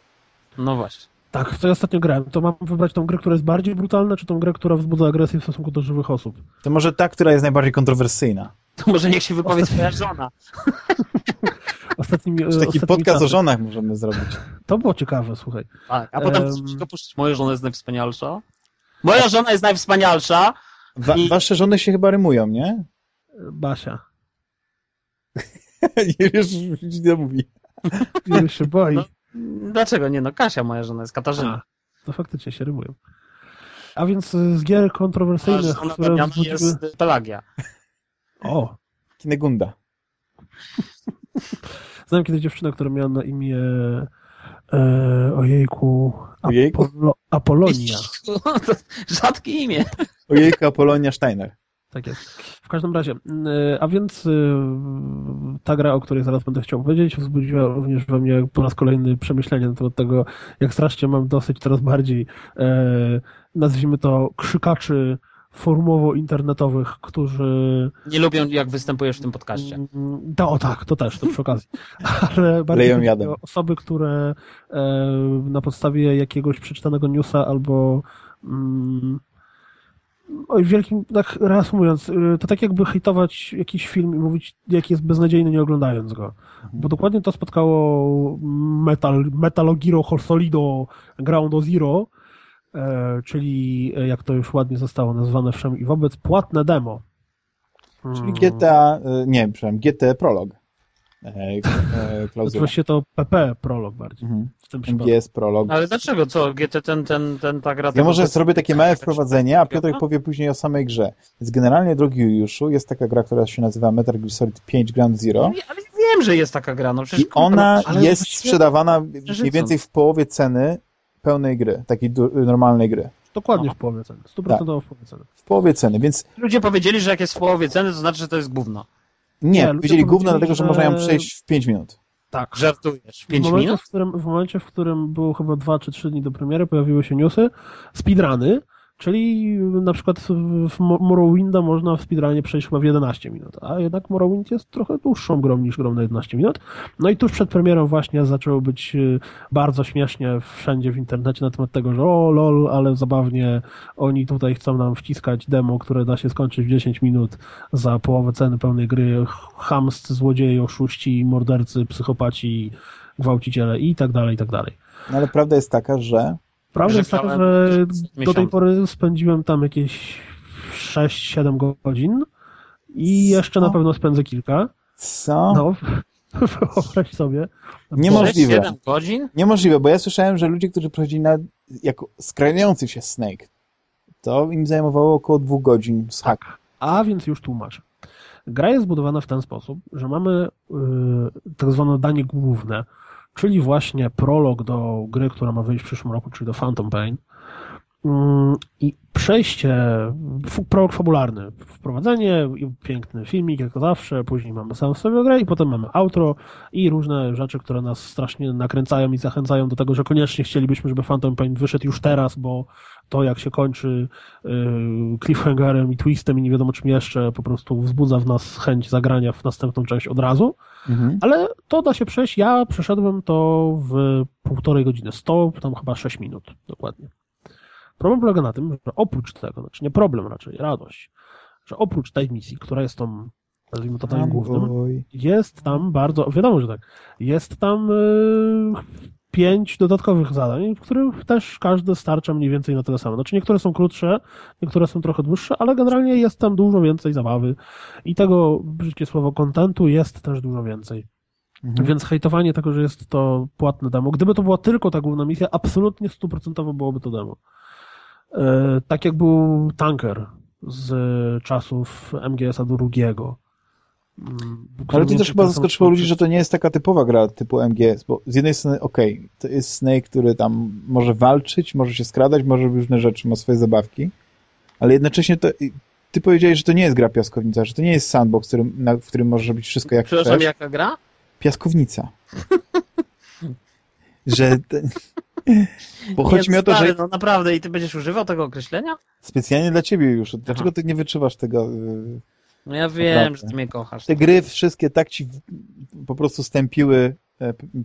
No właśnie. Tak, w co ja ostatnio grałem? To mam wybrać tą grę, która jest bardziej brutalna, czy tą grę, która wzbudza agresję w stosunku do żywych osób? To może ta, która jest najbardziej kontrowersyjna. To może niech się wypowie twoja żona. Ostatnim, taki podcast czasem. o żonach możemy zrobić. To było ciekawe, słuchaj. Tak, a potem um... puścić. Moja żona jest najwspanialsza. Moja żona jest najwspanialsza. Wa i... Wasze żony się chyba rymują, nie? Basia. Już nie mówi. Już się boi. No, dlaczego nie? No Kasia, moja żona jest Katarzyna. A, to faktycznie się rymują. A więc y, z gier kontrowersyjnych, które wzbudziły... jest Pelagia. O! Kinegunda. Znałem kiedyś dziewczynę, która miała na imię e, ojejku Apolo, Apolonia. Rzadkie imię. Ojejku Apolonia Steiner. Tak jest. W każdym razie, a więc y, ta gra, o której zaraz będę chciał powiedzieć, wzbudziła również we mnie po raz kolejny przemyślenie na temat tego, jak strasznie mam dosyć coraz bardziej, e, nazwijmy to, krzykaczy forumowo-internetowych, którzy... Nie lubią, jak występujesz w tym podcaście. Mm, to, o tak, to też, to przy okazji. Ale bardziej osoby, które e, na podstawie jakiegoś przeczytanego newsa albo mm, oj, wielkim, tak reasumując, y, to tak jakby hejtować jakiś film i mówić, jaki jest beznadziejny, nie oglądając go. Mhm. Bo dokładnie to spotkało Metal, Metal Gear Solido Ground Zero, czyli e, jak to już ładnie zostało nazwane wszem i wobec, płatne demo. Czyli GTA, e, nie, przepraszam, GT Prolog. E, e, klauzula. Właściwie to PP prolog bardziej. Mhm. W tym MGS prolog. Ale dlaczego? Co? GT ten, ten, ten ta gra... Ja może zrobię takie małe wprowadzenie, a Piotr powie później o samej grze. Więc generalnie, drogi Juliuszu, jest taka gra, która się nazywa Metal Gear Solid 5 Ground Zero. Ale wiem, że jest taka gra. No, I ona jest sprzedawana mniej więcej w połowie ceny pełnej gry, takiej normalnej gry. Dokładnie w połowie ceny. 100% tak. w połowie ceny. W połowie ceny, więc... Ludzie powiedzieli, że jak jest w połowie ceny, to znaczy, że to jest gówno. Nie, nie powiedzieli gówno, dlatego, że, że można ją przejść w 5 minut. Tak. Żartujesz. 5 minut? W, którym, w momencie, w którym było chyba 2 czy 3 dni do premiery, pojawiły się newsy, speedruny, Czyli na przykład w Morrowinda można w speedrunie przejść chyba w 11 minut, a jednak Morrowind jest trochę dłuższą grą niż grą na 11 minut. No i tuż przed premierą właśnie zaczęło być y, bardzo śmiesznie wszędzie w internecie na temat tego, że o lol, ale zabawnie, oni tutaj chcą nam wciskać demo, które da się skończyć w 10 minut za połowę ceny pełnej gry. Hamst, złodzieje, oszuści, mordercy, psychopaci, gwałciciele i tak dalej, i tak dalej. No ale prawda jest taka, że Prawda jest taka, że do tej pory spędziłem tam jakieś 6-7 godzin i jeszcze Co? na pewno spędzę kilka. co? No, wyobraź sobie. Niemożliwe. 6-7 godzin? Niemożliwe, bo ja słyszałem, że ludzie, którzy przechodzili na jako skrajający się Snake, to im zajmowało około dwóch godzin z. Tak. A więc już tłumaczę. Gra jest zbudowana w ten sposób, że mamy y, tak zwane danie główne, czyli właśnie prolog do gry, która ma wyjść w przyszłym roku, czyli do Phantom Pain. Mm, I przejście, prolog fabularny, wprowadzenie, piękny filmik, jak zawsze, później mamy samą sobie grę i potem mamy outro i różne rzeczy, które nas strasznie nakręcają i zachęcają do tego, że koniecznie chcielibyśmy, żeby Phantom Pain wyszedł już teraz, bo to jak się kończy y, cliffhangerem i twistem i nie wiadomo czym jeszcze, po prostu wzbudza w nas chęć zagrania w następną część od razu, Mhm. ale to da się przejść. Ja przeszedłem to w półtorej godziny, 100, tam chyba 6 minut dokładnie. Problem polega na tym, że oprócz tego, znaczy nie problem raczej, radość, że oprócz tej misji, która jest tą, nazwijmy to tym głównym, jest tam bardzo, wiadomo, że tak, jest tam y, pięć dodatkowych zadań, w których też każde starcza mniej więcej na tyle samo. Znaczy niektóre są krótsze, niektóre są trochę dłuższe, ale generalnie jest tam dużo więcej zabawy i tego, brzydkie słowo, kontentu jest też dużo więcej. Mhm. Więc hejtowanie tego, że jest to płatne demo, gdyby to była tylko ta główna misja, absolutnie stuprocentowo byłoby to demo. E, tak jak był Tanker z czasów MGS-a drugiego. Mm, Ale to też chyba zaskoczyło ludzi, że to nie jest taka typowa gra typu MGS, bo z jednej strony, okej, to jest Snake, który tam może walczyć, może się skradać, może robić różne rzeczy, ma swoje zabawki, ale jednocześnie to, ty powiedziałeś, że to nie jest gra piaskownica, że to nie jest sandbox, w którym, na, w którym możesz robić wszystko jak Przepraszam, chcesz. jaka gra? Piaskownica. że... Te... Bo chodzi mi o to, że No naprawdę, i ty będziesz używał tego określenia? specjalnie dla ciebie już, dlaczego ty nie wyczuwasz tego... y, No ja wiem, Naprawdę. że ty mnie kochasz. Te gry wszystkie tak ci po prostu stępiły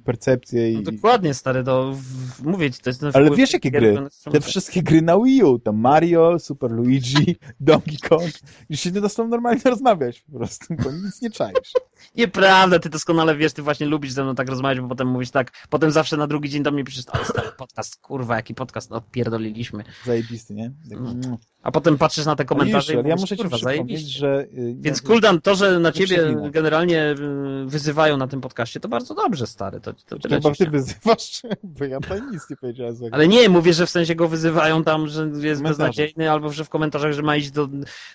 percepcję i... No dokładnie, stary, to mówię ci, to jest Ale wiesz, jakie gry? Te wszystkie gry na Wii U, tam Mario, Super Luigi, Donkey Kong. Już się nie da z tobą normalnie rozmawiać po prostu, bo nic nie czaisz. Nieprawda, ty doskonale wiesz, ty właśnie lubisz ze mną tak rozmawiać, bo potem mówisz tak, potem zawsze na drugi dzień do mnie piszesz, ale stary podcast, kurwa, jaki podcast odpierdoliliśmy. Zajebisty, nie? Mm. A potem patrzysz na te komentarze już, i ale ja mówisz, muszę kurwa, zajebiście. że... y, Więc ja- Kuldan, to, że na ciebie generalnie y, wyzywają na tym podcaście, to bardzo dobrze, stary. To, to Chyba ty wyzywasz, bo ja tutaj nic nie powiedziałem złego. Ale nie, mówię, że w sensie go wyzywają tam, że jest Komentarze. beznadziejny, albo że w komentarzach, że ma iść do,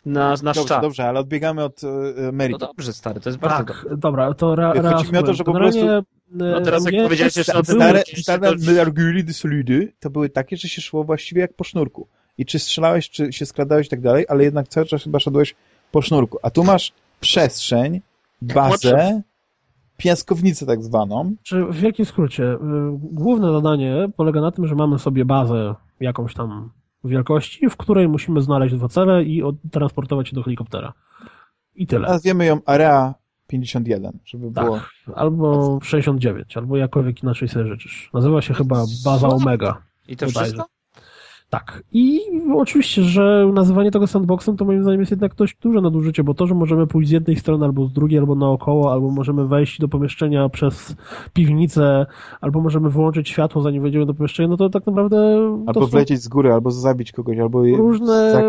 na, na Dobrze, szczat. dobrze, ale odbiegamy od e, No Meritum. dobrze, stary, to jest bardzo Tak, dobre. dobra, to ra, Chodzi mi o to, że po Generalnie, e, No teraz jak powiedziałeś jeszcze o tym, Stare, stare to były takie, że się szło właściwie jak po sznurku. I czy strzelałeś, czy się skradałeś i tak dalej, ale jednak cały czas chyba szedłeś po sznurku. A tu masz przestrzeń, bazę, piaskownicę tak zwaną. Czy w wielkim skrócie, y, główne zadanie polega na tym, że mamy sobie bazę jakąś tam wielkości, w której musimy znaleźć dwa cele i transportować je do helikoptera. I tyle. Nazwiemy ją Area 51, żeby Tak. było... Albo 69, albo jakkolwiek inaczej sobie życzysz. Nazywa się chyba Baza Omega. I to wszystko? Tak. I oczywiście, że nazywanie tego sandboxem to moim zdaniem jest jednak dość duże nadużycie, bo to, że możemy pójść z jednej strony albo z drugiej, albo naokoło, albo możemy wejść do pomieszczenia przez piwnicę, albo możemy wyłączyć światło, zanim wejdziemy do pomieszczenia, no to tak naprawdę Albo wlecieć z góry, albo zabić kogoś, albo... różne,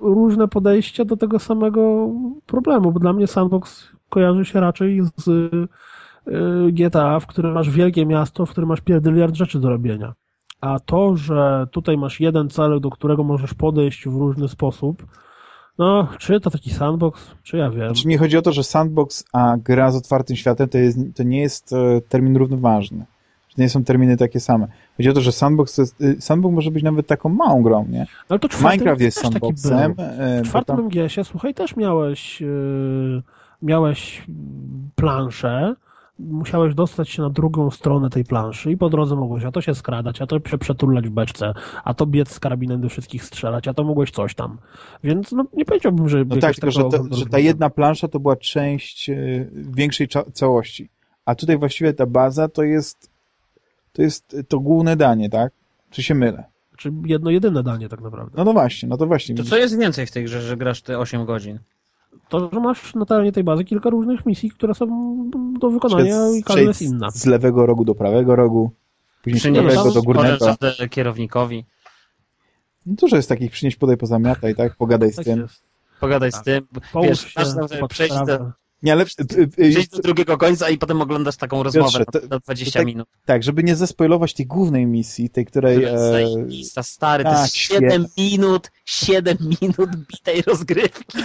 różne podejścia do tego samego problemu, bo dla mnie sandbox kojarzy się raczej z y, GTA, w którym masz wielkie miasto, w którym masz pierdyliard rzeczy do robienia. A to, że tutaj masz jeden cel, do którego możesz podejść w różny sposób, no, czy to taki sandbox, czy ja wiem. Znaczy mi chodzi o to, że sandbox, a gra z otwartym światem to, jest, to nie jest e, termin równoważny. To nie są terminy takie same. Chodzi o to, że sandbox to jest, y, sandbox może być nawet taką małą grą, nie? Ale to Minecraft jest sandboxem. e, W czwartym tam, MGS-ie, słuchaj, też miałeś, yy, miałeś mm, planszę, musiałeś dostać się na drugą stronę tej planszy i po drodze mogłeś a to się skradać, a to się przetulać w beczce, a to biec z karabinem do wszystkich strzelać, a to mogłeś coś tam. Więc no, nie powiedziałbym, że... no tak, tylko że, takiego to, że ta jedna plansza to była część e, większej całości. A tutaj właściwie ta baza to jest to jest to główne danie, tak? Czy się mylę? Czy jedno jedyne danie tak naprawdę. No no właśnie, no to właśnie. To widzisz. co jest więcej w tej grze, że grasz te 8 godzin? To, że masz na terenie tej bazy kilka różnych misji, które są do wykonania i każda jest inna. Z lewego rogu do prawego rogu, później z prawego do górnego. kierownikowi. No dużo jest takich, przynieść podaj pozamiataj, tak? Pogadaj z Tak tym. jest. Pogadaj Tak. z tym. Połóż Wiesz, się przejść do. Nie, ale... y, y, przejść do drugiego końca i potem oglądasz taką rozmowę Piotrze, to- na 20 tak- minut. Tak, żeby nie zespoilować tej głównej misji, tej, której... E, Zajebista, stary, to tak, jest 7 minut, 7 minut bitej rozgrywki.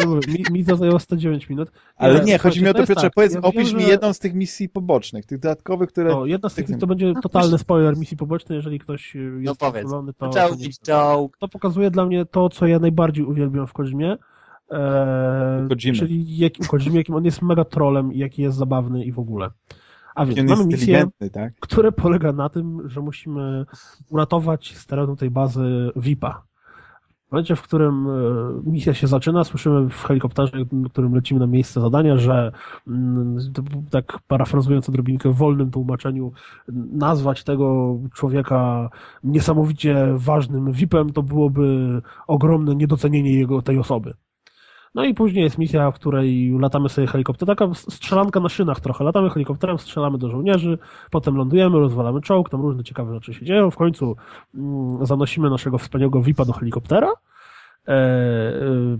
Ja mówię, mi, mi to zajęło 109 minut. ale Nie, nie, chodzi mi o to, Piotrze, tak, powiedz, ja opisz wiem, mi że- jedną z tych misji pobocznych, tych dodatkowych, które... No, jedna z tych tych- to będzie totalny spoiler misji pobocznej, jeżeli ktoś y, jest No powiedz. to, Trzeba to, joke. to pokazuje dla mnie to, co ja najbardziej uwielbiam w Kojimie. E, Kojimy. czyli jak, u Kojimie, jakim on jest mega trolem i jaki jest zabawny i w ogóle. A więc mamy misję, tak? które polega na tym, że musimy uratować z terenu tej bazy VIP-a. Momencie, w którym e, misja się zaczyna, słyszymy w helikopterze, w którym lecimy na miejsce zadania, że mm, tak parafrazując odrobinkę w wolnym tłumaczeniu, nazwać tego człowieka niesamowicie ważnym VIP-em, to byłoby ogromne niedocenienie jego tej osoby. No i później jest misja, w której latamy sobie helikopterem, taka strzelanka na szynach trochę. Latamy helikopterem, strzelamy do żołnierzy, potem lądujemy, rozwalamy czołg, tam różne ciekawe rzeczy się dzieją. W końcu mm, zanosimy naszego wspaniałego VIP-a do helikoptera, e, e,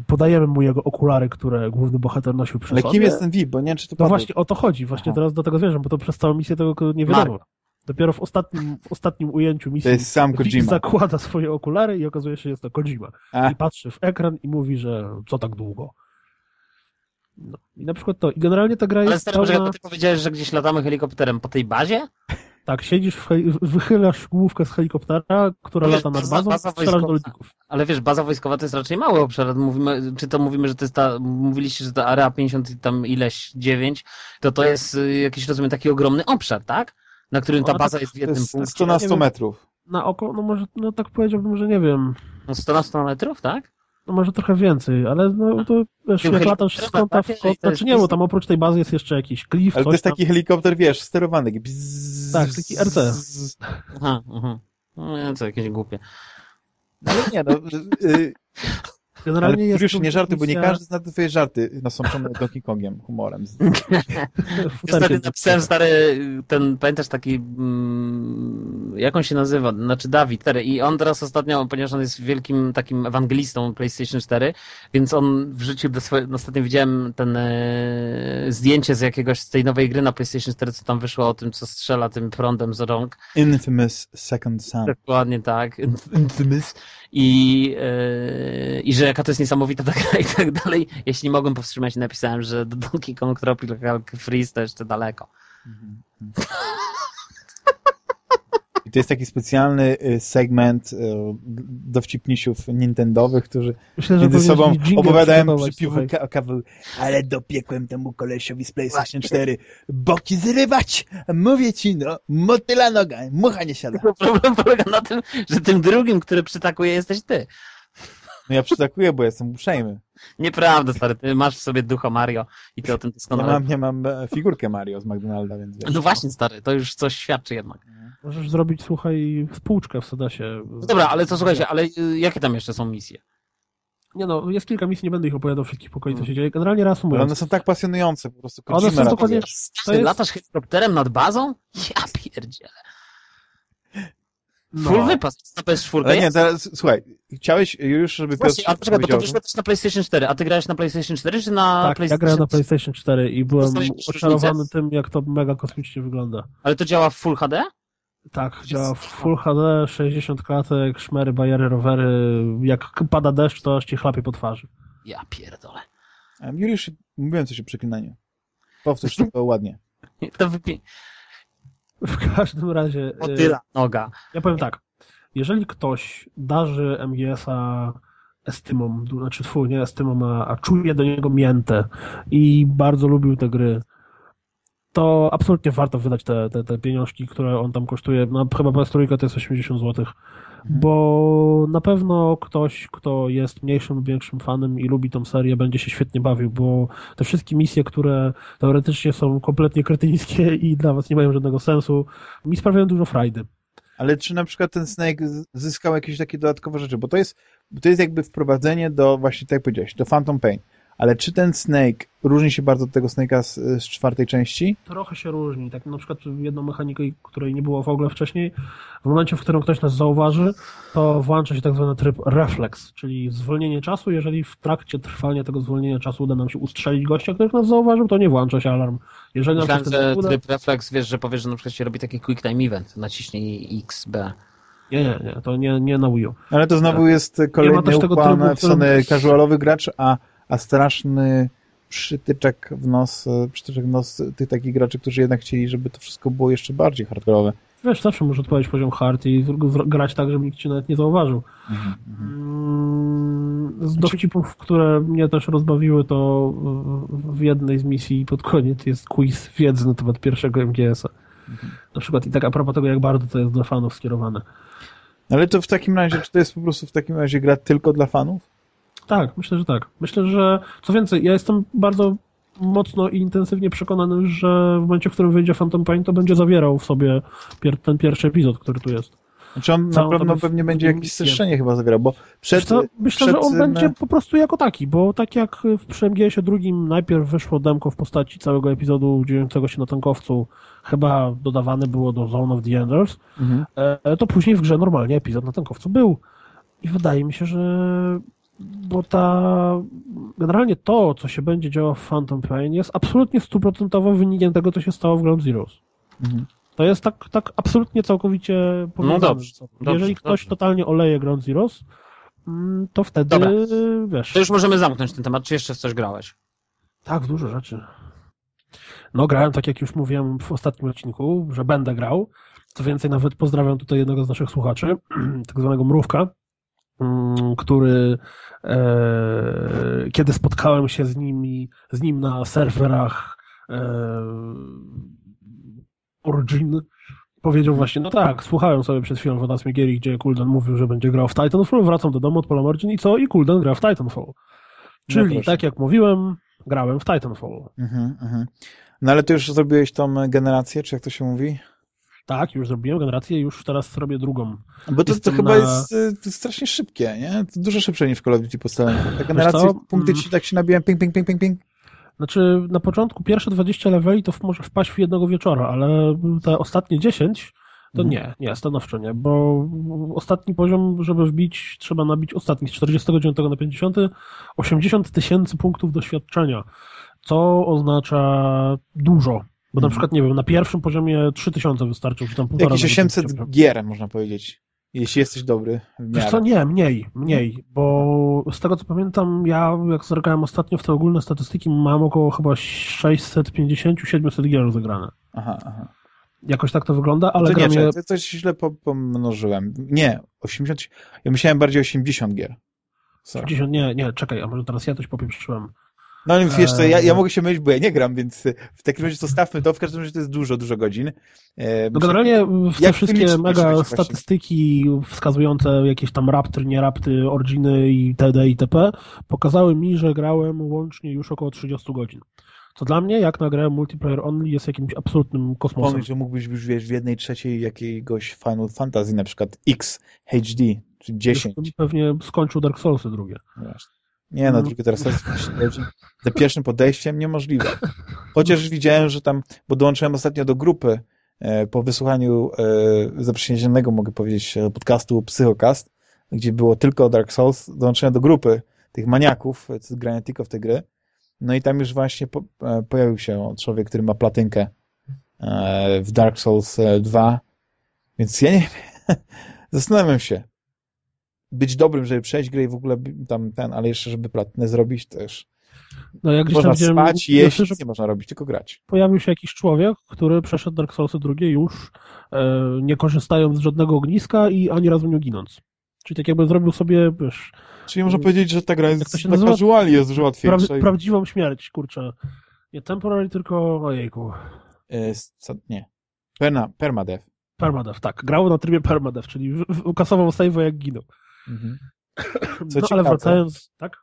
podajemy mu jego okulary, które główny bohater nosił przy Ale sobie. kim jest ten VIP? Bo nie wiem, czy to No padło. właśnie o to chodzi, właśnie Aha. teraz do tego zwierzę, bo to przez całą misję tego nie wiadomo. Mario. Dopiero w ostatnim, w ostatnim ujęciu misji To jest sam Kojima. zakłada swoje okulary i okazuje się, że jest to Kojima. A, I patrzy w ekran i mówi, że co tak długo. No. I na przykład to. I generalnie ta gra Ale jest stary, pełna... bo ty powiedziałeś, że gdzieś latamy helikopterem po tej bazie? Tak, siedzisz, w heli... wychylasz główkę z helikoptera, która To lata jest nad bazą, baza strzelasz do ludzików. Ale wiesz, baza wojskowa to jest raczej mały obszar. Mówimy, czy to mówimy, że to jest ta, mówiliście, że ta area 50 i tam ileś, 9, to to jest y, jakiś, rozumiem, taki ogromny obszar, tak? Na którym ta Ona baza tak- jest w jednym jest punkcie. 100 na nie 100 wiem. metrów. Na oko, no może, no tak powiedziałbym, że nie wiem, No 100 na 100 metrów, tak? no może trochę więcej, ale no to wiesz, jak latasz z kąta w kąt, znaczy nie, bo tam oprócz tej bazy jest jeszcze jakiś klif, Ale to jest tam. taki helikopter, wiesz, sterowany. bzzz, Tak, taki RC. Aha, aha. No nie, to jakieś głupie. Ale nie, no... y, Ale Generalnie jest już to nie żarty, bo nie każdy zna twoje żarty nasączone Donkey Kongiem, humorem. Stary, napisałem stary, ten, pamiętasz taki, mm, jak on się nazywa, znaczy Dawid, stary, i on teraz ostatnio, ponieważ on jest wielkim takim ewangelistą PlayStation 4, więc on wrzucił do swojego, ostatnio widziałem ten e, zdjęcie z jakiegoś, z tej nowej gry na PlayStation 4, co tam wyszło o tym, co strzela tym prądem z rąk, Infamous Second Son. Dokładnie tak. Infamous. I, yy, I że jaka to jest niesamowita ta gra i tak dalej. Jeśli mogłem powstrzymać, napisałem, że do Donkey Kong Tropical Freeze to jeszcze daleko. I to jest taki specjalny y, segment y, dowcipnisiów nintendowych, którzy Myślę, między sobą opowiadają przy piwu słuchaj. ka- kawał, ale dopiekłem temu kolesiowi z PlayStation 4 boki zrywać, mówię ci no, motyla noga, mucha nie siada. Problem polega na tym, że tym drugim, który przytakuje, jesteś ty. No ja przytakuję, bo jestem uprzejmy. Nieprawda, stary. Ty masz w sobie ducha Mario i ty o tym Ja doskonale. mam, ja mam e, figurkę Mario z McDonalda, więc wiesz. No właśnie, stary, to już coś świadczy jednak. Możesz zrobić, słuchaj, spółczkę w Sedasie. No dobra, ale to słuchajcie, ale y, jakie tam jeszcze są misje? Nie no, jest kilka misji, nie będę ich opowiadał wszystkich pokoi, co się dzieje. Generalnie Ale reasumując, one są tak pasjonujące, po prostu One są dokładnie- Ty jest- latasz helikopterem nad bazą? Ja pierdzielę. No, Full wypas. Na PS4 Ale nie, teraz, słuchaj, chciałeś już, żeby Właśnie, Piotr a poczekaj, bo to powiedział, wyszło też na PlayStation 4. A ty grałeś na PlayStation 4 czy na tak, ja PlayStation grałem na PlayStation 4 i byłem oczarowany tym, jak to mega kosmicznie wygląda. Ale to działa w Full HD? Tak, działa w Full HD, 60 klatek, szmery, bajery, rowery. Jak pada deszcz, to aż ci chlapie po twarzy. Ja pierdolę. Juliusz, mówiłem coś o przeklinaniu. Powtórz to ładnie. To wypie... W każdym razie, e, Motyla noga. ja powiem tak. Jeżeli ktoś darzy MGS-a estymą, znaczy twój, nie estymą, a, a czuje do niego miętę i bardzo lubił te gry, to absolutnie warto wydać te, te, te pieniążki, które on tam kosztuje. No, chyba PS3 to jest 80 zł. Bo na pewno ktoś, kto jest mniejszym lub większym fanem i lubi tą serię, będzie się świetnie bawił, bo te wszystkie misje, które teoretycznie są kompletnie kretyńskie i dla was nie mają żadnego sensu, mi sprawiają dużo frajdy. Ale czy na przykład ten Snake zyskał jakieś takie dodatkowe rzeczy? Bo to jest, bo to jest jakby wprowadzenie do, właśnie tak jak powiedziałeś, do Phantom Pain. Ale czy ten Snake różni się bardzo od tego Snake'a z, z czwartej części? Trochę się różni. Tak na przykład jedną mechanikę, której nie było w ogóle wcześniej, w momencie, w którym ktoś nas zauważy, to włącza się tak zwany tryb reflex, czyli zwolnienie czasu. Jeżeli w trakcie trwania tego zwolnienia czasu uda nam się ustrzelić gościa, który nas zauważył, to nie włącza się alarm. Jeżeli Myślałem, że uda... tryb reflex, wiesz, że powiesz, że na przykład się robi taki quick time event, naciśnij XB. Nie, nie, nie, to nie, nie na Wii U. Ale to znowu jest kolejny ukłon w stronę casualowy gracz, a, a straszny przytyczek w nos, przytyczek w nos tych takich graczy, którzy jednak chcieli, żeby to wszystko było jeszcze bardziej hardkorowe. Wiesz, zawsze możesz odpowiedzieć poziom hard i grać tak, żeby nikt cię nawet nie zauważył. Mhm, mhm. Mm, z znaczy- dowcipów, które mnie też rozbawiły, to w jednej z misji pod koniec jest quiz wiedzy na temat pierwszego MGS-a. Mhm. Na przykład i tak a propos tego, jak bardzo to jest dla fanów skierowane. Ale to w takim razie, czy to jest po prostu w takim razie gra tylko dla fanów? Tak, myślę, że tak. Myślę, że co więcej, ja jestem bardzo mocno i intensywnie przekonany, że w momencie, w którym wyjdzie Phantom Pain, to będzie zawierał w sobie pier ten pierwszy epizod, który tu jest. Znaczy on Całą na pewno pewnie będzie jakieś streszczenie chyba zawierał, bo przed... Co, myślę, przed... że on będzie po prostu jako taki, bo tak jak w przemgiesie drugim najpierw wyszło demko w postaci całego epizodu dziejącego się na tankowcu, chyba dodawane było do Zone of the Enders, mhm. E, to później w grze normalnie epizod na tankowcu był. I wydaje mi się, że bo ta generalnie to, co się będzie działo w Phantom Pain jest absolutnie stuprocentowym wynikiem tego, co się stało w Ground Zeroes. Mhm. To jest tak, tak absolutnie całkowicie powiązane. No dobrze, Jeżeli dobrze, ktoś dobrze. totalnie oleje Ground Zeroes, mm, to wtedy, Dobra. wiesz... To już możemy zamknąć ten temat, czy jeszcze w coś grałeś? Tak, dużo rzeczy. No grałem, tak jak już mówiłem w ostatnim odcinku, że będę grał. Co więcej, nawet pozdrawiam tutaj jednego z naszych słuchaczy, tak zwanego Mrówka, który e, kiedy spotkałem się z nimi, z nim na serwerach e, Origin, powiedział właśnie, no tak, słuchałem sobie przed chwilą Woda Smigieri, gdzie Kulden mówił, że będzie grał w Titanfall, wracam do domu, odpalam Origin i co? I Kulden gra w Titanfall. Czyli, no tak jak mówiłem, grałem w Titanfall. Mhm, mhm. No ale ty już zrobiłeś tą generację, czy jak to się mówi? Tak, już zrobiłem generację, już teraz robię drugą. Bo to, to chyba na... jest to strasznie szybkie, nie? To dużo szybsze niż w Call of Duty. Ta generacja, punkty ci tak się nabiłem, ping, ping, ping, ping, ping. Znaczy, na początku pierwsze 20 leveli to może wpaść w jednego wieczora, ale te ostatnie 10 to mhm. nie, nie, stanowczo nie, bo ostatni poziom, żeby wbić, trzeba nabić ostatnich 49 na 50, 80 tysięcy punktów doświadczenia, co oznacza dużo. Bo na mhm. przykład, nie wiem, na pierwszym poziomie 3000 wystarczył, czy tam półtora. Jakieś 800 gier, można powiedzieć. Jeśli jesteś dobry. Wiesz co, nie, mniej, mniej, bo z tego co pamiętam, ja jak zerkałem ostatnio w te ogólne statystyki, mam około chyba 650-700 gier rozegrane. Aha, aha. Jakoś tak to wygląda, ale to nie, mnie... to coś źle pomnożyłem. Nie, 80, ja myślałem bardziej 80 gier. Sorry. 80, nie, nie, czekaj, a może teraz ja coś popieprzyłem. No ale wiesz co, ja, ja mogę się mylić, bo ja nie gram, więc w takim razie zostawmy to. W każdym razie to jest dużo, dużo godzin. E, no generalnie te wszystkie mega statystyki wskazujące jakieś tam rapty, nie rapty, originy i td. itp. pokazały mi, że grałem łącznie już około 30 godzin. Co dla mnie, jak na grę multiplayer only, jest jakimś absolutnym kosmosem. Pomyśl, że mógłbyś już wiesz, w jednej trzeciej jakiegoś Final Fantasy, na przykład X HD, czy 10. Pewnie skończył Dark Soulsy drugie. Właśnie. Nie no, tylko teraz za pierwszym podejściem niemożliwe. Chociaż widziałem, że tam, bo dołączyłem ostatnio do grupy e, po wysłuchaniu e, zaprzyjaźnionego, mogę powiedzieć, e, podcastu Psychocast, gdzie było tylko Dark Souls, dołączyłem do grupy tych maniaków, grają tylko w te gry. No i tam już właśnie po, pojawił się człowiek, który ma platynkę w Dark Souls 2. Więc ja nie zastanawiam się, być dobrym, żeby przejść grę i w ogóle tam ten, ale jeszcze żeby platynę zrobić też. No jak można spać, jeść, nic nie można robić, tylko grać. Pojawił się jakiś człowiek, który przeszedł Dark Soulsy drugie już e, nie korzystając z żadnego ogniska i ani razu nie ginąc. Czyli tak jakby zrobił sobie, wiesz... Czyli można powiedzieć, że ta gra jest to się jest dużo łatwiejsza. Pra, prawdziwą śmierć, kurczę. Nie temporary, tylko ojejku. E, co, nie. Perma, permadev. Permadev, tak. Grał na trybie permadev, czyli ukasował save'o jak ginął. Mhm. Co no, ale wracając, tak?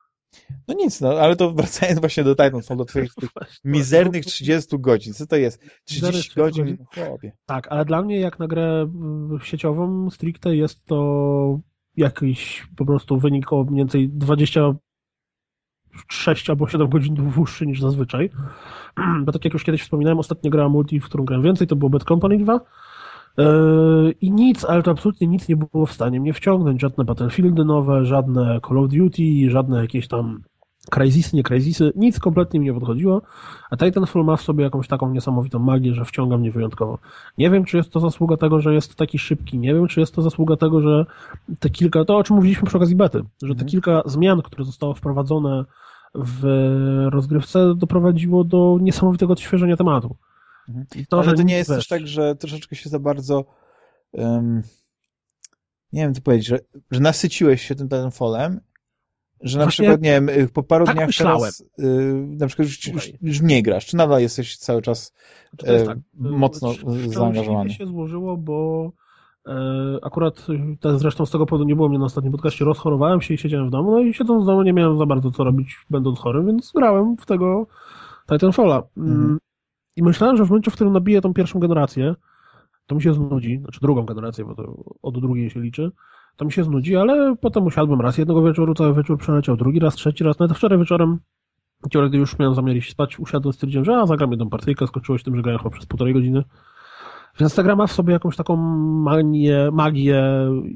No nic, no, ale to wracając właśnie do Titanfall, do twoich tych mizernych 30 godzin. Co to jest? 30 godzin? godzin. Tak, ale dla mnie jak na grę sieciową stricte jest to jakiś po prostu wynik o mniej więcej 20 6 albo 7 godzin dłuższy niż zazwyczaj. Bo tak jak już kiedyś wspominałem, ostatnia gra multi, w którą grałem więcej, to było Bad Company 2. Yy, I nic, ale to absolutnie nic nie było w stanie mnie wciągnąć. Żadne Battlefieldy nowe, żadne Call of Duty, żadne jakieś tam Crysisy, nie Crysisy, nic kompletnie mi nie podchodziło, a Titanfall ma w sobie jakąś taką niesamowitą magię, że wciąga mnie wyjątkowo. Nie wiem, czy jest to zasługa tego, że jest taki szybki, nie wiem, czy jest to zasługa tego, że te kilka, to o czym mówiliśmy przy okazji bety, że te Mhm. kilka zmian, które zostało wprowadzone w rozgrywce doprowadziło do niesamowitego odświeżenia tematu. Mhm. I to, Ale że to nie jest też tak, że troszeczkę się za bardzo um, nie wiem, co powiedzieć, że, że nasyciłeś się tym Titanfallem, że na Właśnie przykład, nie wiem, y, po paru tak dniach myślałem. teraz y, na przykład już, już, już nie grasz, czy nadal jesteś cały czas jest e, tak, mocno sz- szczęśliwie zaangażowany. się złożyło, bo e, akurat e, te, zresztą z tego powodu nie było mnie na ostatnim podcaście, rozchorowałem się i siedziałem w domu, no i siedząc w domu nie miałem za bardzo co robić będąc chorym, więc grałem w tego Titanfalla. Mm, Mhm. I myślałem, że w momencie, w którym nabiję tą pierwszą generację, to mi się znudzi, znaczy drugą generację, bo to od drugiej się liczy, to mi się znudzi, ale potem usiadłem raz jednego wieczoru, cały wieczór przeleciał, drugi raz, trzeci raz, nawet wczoraj wieczorem Wczoraj, gdy już miałem zamiar iść spać, usiadłem, stwierdziłem, że a, zagram jedną partyjkę, skończyło się tym, że grałem chyba przez półtorej godziny. Więc ta gra ma w sobie jakąś taką magię, magię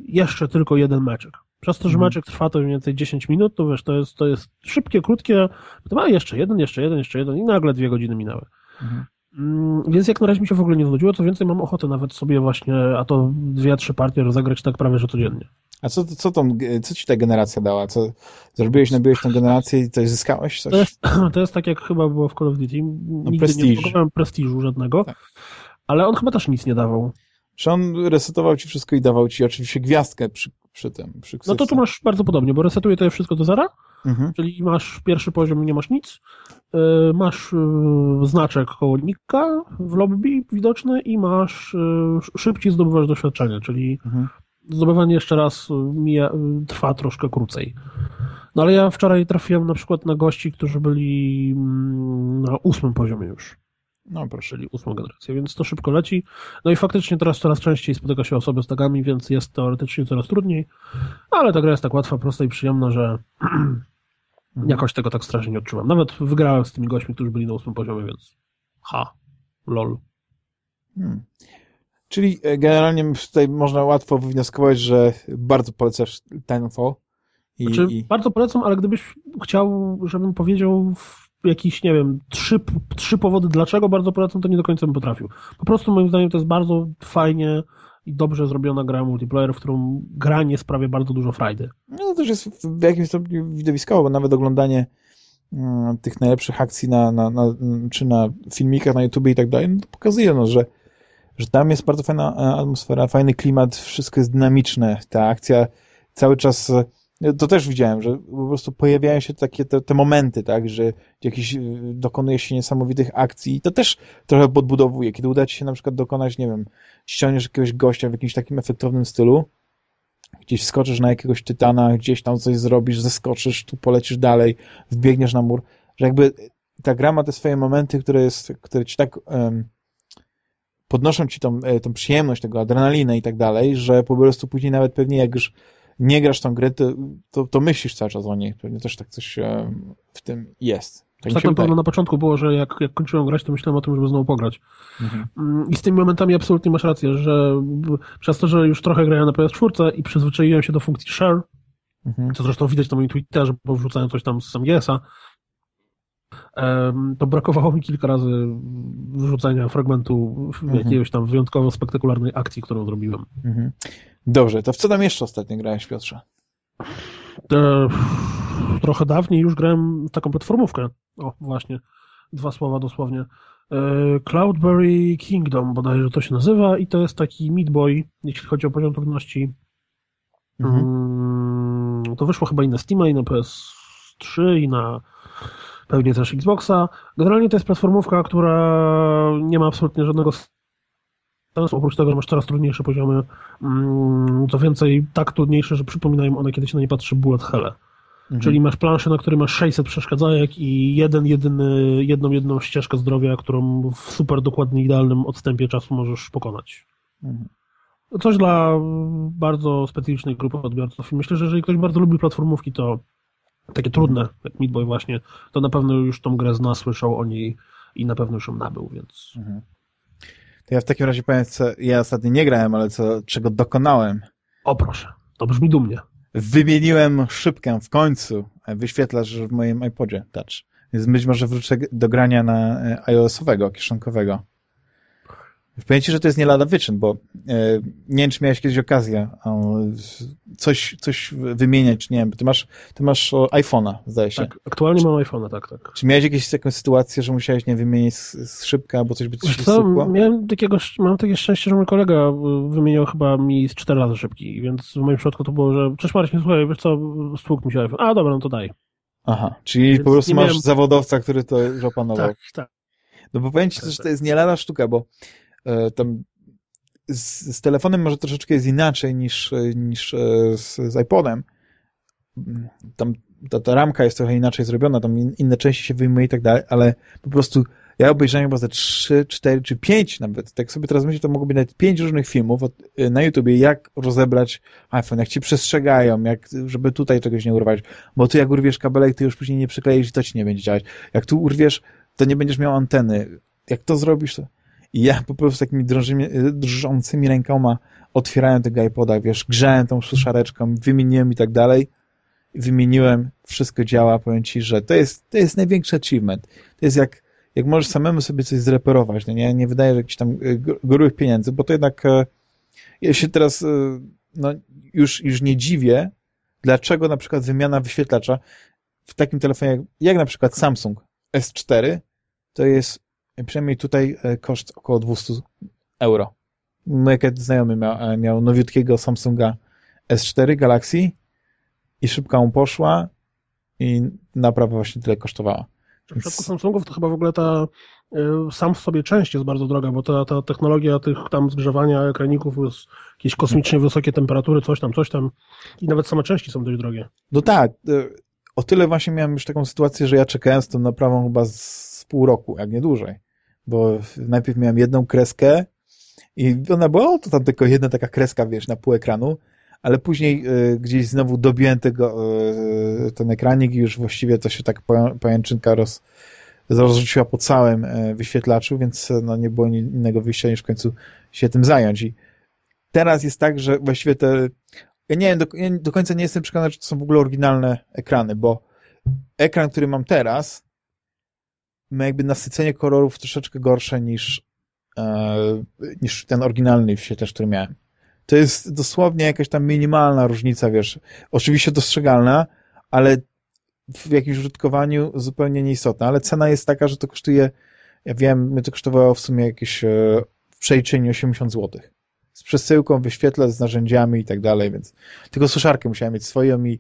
jeszcze tylko jeden meczek. Przez to, że Mhm. meczek trwa to mniej więcej 10 minut, to wiesz, to jest, to jest szybkie, krótkie, to ma jeszcze jeden, jeszcze jeden, jeszcze jeden i nagle dwie godziny minęły. Mhm. Mm, Więc jak na razie mi się w ogóle nie znudziło, co więcej mam ochotę nawet sobie właśnie, a to dwie, trzy partie rozegrać tak prawie, że codziennie. A co, co, tą, co ci ta generacja dała? Co zrobiłeś, nabiłeś tą generację i coś zyskałeś? Coś? To jest, to jest tak, jak chyba było w Call of Duty. Nigdy nie prestiż. odblokowałem prestiżu żadnego, Tak. ale on chyba też nic nie dawał. Czy on resetował ci wszystko i dawał ci oczywiście gwiazdkę przy, przy tym, przy No to tu masz bardzo podobnie, bo resetuje to wszystko do zera, Mhm. czyli masz pierwszy poziom i nie masz nic, yy, masz yy, znaczek kołnika w lobby widoczny i masz sz- szybciej zdobywasz doświadczenie, czyli Mhm. zdobywanie jeszcze raz mija, trwa troszkę krócej. No ale ja wczoraj trafiłem na przykład na gości, którzy byli mm, na ósmym poziomie już. No proszę. czyli ósmą generację, więc to szybko leci. No i faktycznie teraz coraz częściej spotyka się osoby z tagami, więc jest teoretycznie coraz trudniej, ale ta gra jest tak łatwa, prosta i przyjemna, że jakoś tego tak strasznie nie odczuwam. Nawet wygrałem z tymi gośćmi, którzy byli na ósmym poziomie, więc ha, lol. Hmm. Czyli e, generalnie tutaj można łatwo wywnioskować, że bardzo polecasz Titanfall. I, Znaczy, i... bardzo polecam, ale gdybyś chciał, żebym powiedział w jakiś, nie wiem, trzy, trzy powody dlaczego bardzo polecam, to nie do końca bym potrafił. Po prostu moim zdaniem to jest bardzo fajnie i dobrze zrobiona gra multiplayer, w którą granie sprawia bardzo dużo frajdy. No to też jest w jakimś stopniu widowiskowo, bo nawet oglądanie mm, tych najlepszych akcji na, na, na, czy na filmikach na YouTube i tak dalej, no to pokazuje, no, że, że tam jest bardzo fajna e, atmosfera, fajny klimat, wszystko jest dynamiczne, ta akcja cały czas, e, to też widziałem, że po prostu pojawiają się takie te, te momenty, tak, że jakieś e, dokonuje się niesamowitych akcji i to też trochę podbudowuje, kiedy uda ci się na przykład dokonać, nie wiem, ściągniesz jakiegoś gościa w jakimś takim efektownym stylu, gdzieś skoczysz na jakiegoś tytana, gdzieś tam coś zrobisz, zeskoczysz, tu polecisz dalej, wbiegniesz na mur, że jakby ta gra ma te swoje momenty, które, jest, które ci tak um, podnoszą ci tą, e, tą przyjemność, tego adrenalinę i tak dalej, że po prostu później nawet pewnie jak już nie grasz tą grę, to, to, to myślisz cały czas o niej. Pewnie też tak coś w tym jest. Tak, Tak się na pewno wydaje. na początku było, że jak, jak kończyłem grać, to myślałem o tym, żeby znowu pograć. Mhm. Mm, I z tymi momentami absolutnie masz rację, że przez to, że już trochę grałem na PS4 i przyzwyczaiłem się do funkcji share, Mhm. co zresztą widać na moim Twitterze, bo wrzucałem coś tam z MGS-a, to brakowało mi kilka razy wrzucenia fragmentu Mhm. jakiejś tam wyjątkowo spektakularnej akcji, którą zrobiłem. Mhm. Dobrze, to w co tam jeszcze ostatnio grałeś, Piotrze? E, trochę dawniej już grałem taką platformówkę. O, właśnie. Dwa słowa dosłownie. E, Cloudberry Kingdom bodajże to się nazywa i to jest taki Meat Boy, jeśli chodzi o poziom trudności. Mhm. Mm, To wyszło chyba i na Steama, i na PS3, i na pewnie też Xboxa. Generalnie to jest platformówka, która nie ma absolutnie żadnego sensu, oprócz tego, że masz coraz trudniejsze poziomy. Mm, Co więcej, tak trudniejsze, że przypominają one, kiedy się na nie patrzy, bullet helle. Mhm. Czyli masz planszę, na której masz 600 przeszkadzajek i jeden, jedyny, jedną, jedną ścieżkę zdrowia, którą w super dokładnie idealnym odstępie czasu możesz pokonać. Mhm. Coś dla bardzo specyficznej grupy odbiorców. Myślę, że jeżeli ktoś bardzo lubi platformówki, to takie trudne, jak Meat Boy właśnie, to na pewno już tą grę zna, słyszał o niej i na pewno już ją nabył, więc... Mhm. To ja w takim razie powiem, co ja ostatnio nie grałem, ale co, czego dokonałem. O proszę, to brzmi dumnie. Wymieniłem szybkę w końcu wyświetlacz w moim iPodzie Touch. Więc być może wrócę do grania na e, iOS-owego, kieszonkowego. Powiem ci, że to jest nie lada wyczyn, bo e, nie wiem, czy miałeś kiedyś okazję o, coś, coś wymieniać, nie wiem, ty masz, ty masz iPhone'a, zdaje się. Tak, aktualnie mam iPhone'a, tak, tak. Czy miałeś jakieś taką sytuację, że musiałeś, nie wymienić z, z szybka, albo coś by ci co, miałem takiego, mam takie szczęście, że mój kolega e, wymieniał chyba mi z cztery razy szybki, więc w moim przypadku to było, że cześć Marcin, słuchaj, wiesz co, spłuk mi się iPhone. A, dobra, no to daj. Aha, czyli więc po prostu masz miałem... zawodowca, który to już opanował. Tak, tak. No bo powiem ci, że to jest nie lada sztuka, bo E, tam z, z, telefonem może troszeczkę jest inaczej niż, niż e, z, z iPodem. Tam ta, ta ramka jest trochę inaczej zrobiona, tam inne części się wyjmuje i tak dalej, ale po prostu ja obejrzałem chyba ze 3, 4 czy 5 nawet. Tak sobie teraz myślę, to mogło być nawet 5 różnych filmów e, na YouTubie, jak rozebrać iPhone, jak ci przestrzegają, jak, żeby tutaj czegoś nie urwać, bo ty jak urwiesz kabelek, ty już później nie przykleisz i to ci nie będzie działać. Jak tu urwiesz, to nie będziesz miał anteny. Jak to zrobisz, to i ja po prostu takimi drżącymi, drżącymi rękoma otwierałem tego iPoda, wiesz, grzałem tą suszareczką, wymieniłem i tak dalej. Wymieniłem, wszystko działa, powiem ci, że to jest, to jest największy achievement. To jest jak, jak możesz samemu sobie coś zreperować, no nie, nie wydaje jakichś tam e, grubych pieniędzy, bo to jednak e, ja się teraz e, no, już, już nie dziwię, dlaczego na przykład wymiana wyświetlacza w takim telefonie jak, jak na przykład Samsung S4 to jest przynajmniej tutaj e, koszt około 200 euro. Mój znajomy miał, e, miał nowiutkiego Samsunga S4 Galaxy i szybko mu poszła i naprawa właśnie tyle kosztowała. W przypadku Samsungów to chyba w ogóle ta e, sam w sobie część jest bardzo droga, bo ta, ta technologia tych tam zgrzewania ekraników jest jakieś kosmicznie wysokie temperatury, coś tam, coś tam i nawet same części są dość drogie. No tak, o tyle właśnie miałem już taką sytuację, że ja czekałem z tą naprawą chyba z pół roku, jak nie dłużej bo najpierw miałem jedną kreskę i ona była, to tam tylko jedna taka kreska, wiesz, na pół ekranu, ale później y, gdzieś znowu dobiłem tego, y, ten ekranik i już właściwie to się tak pajęczynka roz, rozrzuciła po całym y, wyświetlaczu, więc no, nie było innego wyjścia niż w końcu się tym zająć. I teraz jest tak, że właściwie te ja nie wiem, do, ja do końca nie jestem przekonany, czy to są w ogóle oryginalne ekrany, bo ekran, który mam teraz, jakby nasycenie kolorów troszeczkę gorsze niż, e, niż ten oryginalny świetlacz, który miałem. To jest dosłownie jakaś tam minimalna różnica, wiesz, oczywiście dostrzegalna, ale w jakimś użytkowaniu zupełnie nieistotna, ale cena jest taka, że to kosztuje, ja wiem, mnie to kosztowało w sumie jakieś e, w przeliczeniu 80 zł. Z przesyłką, wyświetlę z narzędziami i tak dalej, więc tylko suszarkę musiałem mieć swoją i,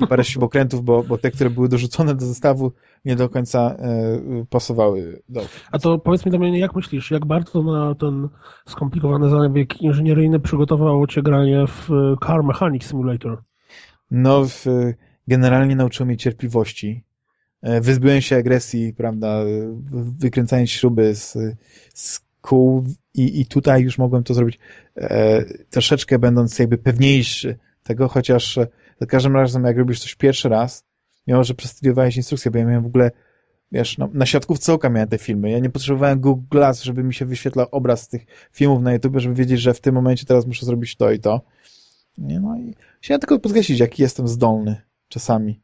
i parę śrubokrętów, bo, bo te, które były dorzucone do zestawu, nie do końca e, pasowały do. A to powiedz mi, Damianie, jak myślisz, jak bardzo na ten skomplikowany zabieg inżynieryjny przygotowało cię granie w e, Car Mechanic Simulator? No, w, generalnie nauczyło mnie cierpliwości. E, wyzbyłem się agresji, prawda, wykręcając śruby z, z kół i, i tutaj już mogłem to zrobić e, troszeczkę będąc jakby pewniejszy tego, chociaż za każdym razem jak robisz coś pierwszy raz, mimo że przestudiowałeś instrukcję, bo ja miałem w ogóle, wiesz, no, na siatkówce oka miałem te filmy. Ja nie potrzebowałem Google Glass, żeby mi się wyświetlał obraz tych filmów na YouTube, żeby wiedzieć, że w tym momencie teraz muszę zrobić to i to. Nie, no i chciałem tylko podkreślić, jaki jestem zdolny czasami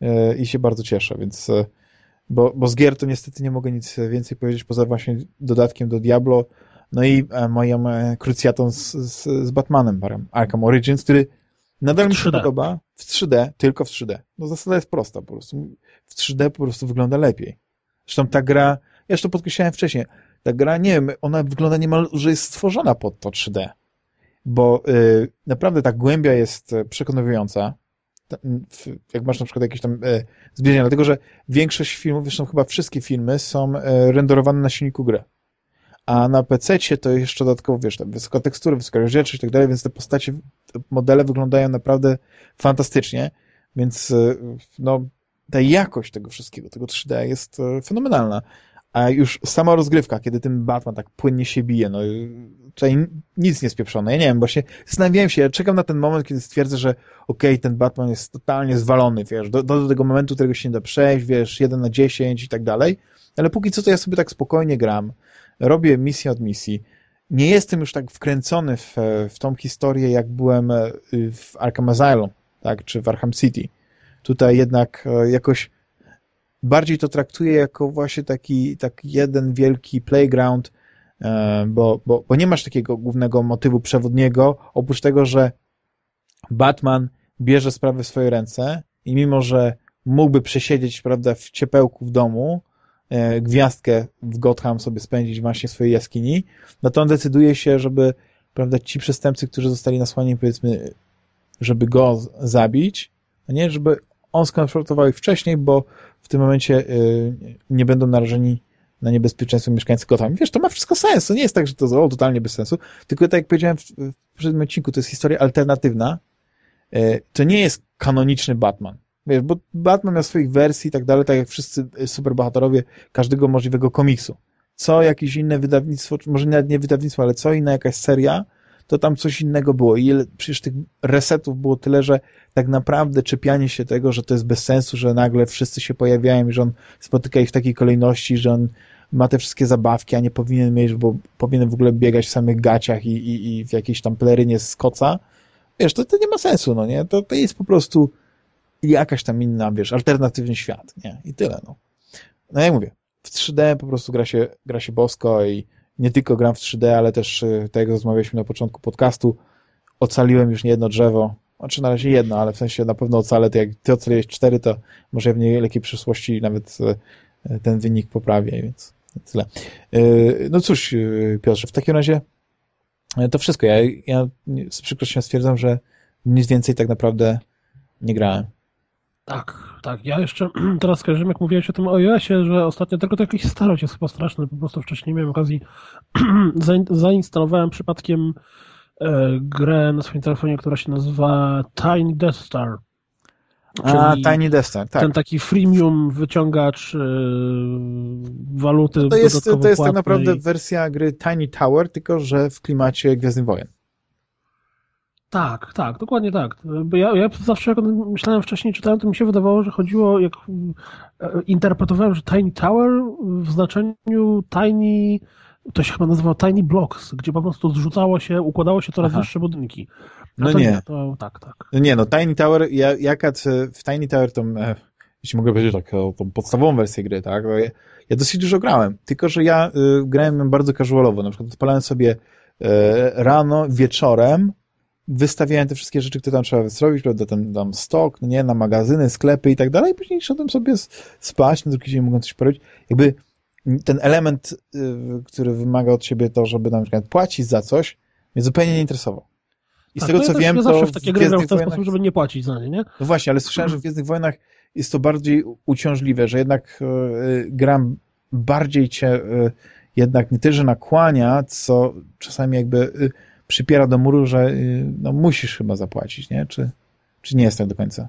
yy, i się bardzo cieszę, więc yy, bo, bo z gier to niestety nie mogę nic więcej powiedzieć poza właśnie dodatkiem do Diablo, no i e, moją e, krucjatą z, z, z Batmanem, parem, Arkham Origins, który Nadal mi się podoba w 3D, tylko w 3D. No zasada jest prosta po prostu. W 3D po prostu wygląda lepiej. Zresztą ta gra, ja już to podkreślałem wcześniej, ta gra, nie wiem, ona wygląda niemal, że jest stworzona pod to 3D. Bo y, naprawdę ta głębia jest e, przekonująca. Jak masz na przykład jakieś tam y, zbliżenia, dlatego że większość filmów, zresztą chyba wszystkie filmy są y, renderowane na silniku gry a na PC to jeszcze dodatkowo, wiesz, tam wysoka tekstura, wysoka rozdzielczość i tak dalej, więc te postacie, te modele wyglądają naprawdę fantastycznie, więc e, no, ta jakość tego wszystkiego, tego 3D jest e, fenomenalna. A już sama rozgrywka, kiedy ten Batman tak płynnie się bije, no tutaj nic nie spieprzone. Ja nie wiem, właśnie zastanawiałem się, ja czekam na ten moment, kiedy stwierdzę, że okej, okay, ten Batman jest totalnie zwalony, wiesz, do, do tego momentu, którego się nie da przejść, wiesz, 1 na 10 i tak dalej, ale póki co to ja sobie tak spokojnie gram, robię misję od misji, nie jestem już tak wkręcony w, w tą historię, jak byłem e, w Arkham Asylum, tak, czy w Arkham City. Tutaj jednak e, jakoś bardziej to traktuję jako właśnie taki, taki jeden wielki playground, e, bo, bo, bo nie masz takiego głównego motywu przewodniego, oprócz tego, że Batman bierze sprawy w swoje ręce i mimo, że mógłby przesiedzieć, prawda, w ciepełku w domu, e, gwiazdkę w Gotham sobie spędzić właśnie w swojej jaskini, no to on decyduje się, żeby, prawda, ci przestępcy, którzy zostali nasłani, powiedzmy, żeby go zabić, a nie, żeby on skonfrontował ich wcześniej, bo w tym momencie y, nie będą narażeni na niebezpieczeństwo mieszkańcy Gotham. Wiesz, to ma wszystko sens. To nie jest tak, że to o, totalnie bez sensu. Tylko tak jak powiedziałem w, w odcinku, to jest historia alternatywna. Y, to nie jest kanoniczny Batman. Wiesz, bo Batman miał swoich wersji i tak dalej, tak jak wszyscy superbohaterowie każdego możliwego komiksu. Co jakieś inne wydawnictwo, może nawet nie wydawnictwo, ale co inna jakaś seria, to tam coś innego było. I przecież tych resetów było tyle, że tak naprawdę czepianie się tego, że to jest bez sensu, że nagle wszyscy się pojawiają i że on spotyka ich w takiej kolejności, że on ma te wszystkie zabawki, a nie powinien mieć, bo powinien w ogóle biegać w samych gaciach i, i, i w jakiejś tam pelerynie z koca. Wiesz, to, to nie ma sensu, no nie? To, to jest po prostu jakaś tam inna, wiesz, alternatywny świat, nie? I tyle, no. No jak mówię, w 3D po prostu gra się, gra się bosko i nie tylko gram w 3D, ale też, y, tak jak rozmawialiśmy na początku podcastu, ocaliłem już nie jedno drzewo, znaczy na razie jedno, ale w sensie na pewno ocalę, to jak ty ocaliłeś cztery, to może w niedalekiej przyszłości nawet y, y, ten wynik poprawię, więc tyle. No cóż, Piotrze, w takim razie to wszystko. Ja, ja z przykrością stwierdzam, że nic więcej tak naprawdę nie grałem. Tak, tak. Ja jeszcze teraz skojarzyłem, jak mówiłeś o tym iOSie, że ostatnio tylko to jakiś starość jest chyba straszny. Po prostu wcześniej miałem okazji, zainstalowałem przypadkiem e, grę na swoim telefonie, która się nazywa Tiny Death Star. A, Tiny Death Star, tak. Ten taki freemium wyciągacz e, waluty no to jest, to jest tak naprawdę wersja gry Tiny Tower, tylko że w klimacie Gwiezdnych Wojen. Tak, tak, dokładnie tak. Bo ja, ja zawsze, jak myślałem wcześniej, czytałem, to mi się wydawało, że chodziło, jak e, interpretowałem, że Tiny Tower w znaczeniu Tiny, to się chyba nazywało Tiny Blocks, gdzie po prostu zrzucało się, układało się coraz Aha. wyższe budynki. No, no nie. nie. To, tak, tak. No nie, no Tiny Tower, ja, jaka w Tiny Tower tą, e, jeśli mogę powiedzieć tak, tą podstawową wersję gry, tak, ja, ja dosyć dużo grałem, tylko że ja y, grałem bardzo casualowo, na przykład odpalałem sobie y, rano, wieczorem, wystawiałem te wszystkie rzeczy, które tam trzeba zrobić, prawda, ten tam stok, no nie, na magazyny, sklepy i tak dalej, później szedłem sobie spać, na drugi dzień mogłem coś porobić. Jakby ten element, y, który wymaga od siebie to, żeby na przykład płacić za coś, mnie zupełnie nie interesował. I z tak, tego, co ja wiem, to zawsze w takie gry w ten wojnach... sposób, żeby nie płacić za nie, nie? No właśnie, ale słyszałem, że w Gwiezdnych Wojnach jest to bardziej uciążliwe, że jednak y, gram bardziej cię y, jednak nie tyle, że nakłania, co czasami jakby y, przypiera do muru, że y, no, musisz chyba zapłacić, nie? Czy, czy nie jest tak do końca?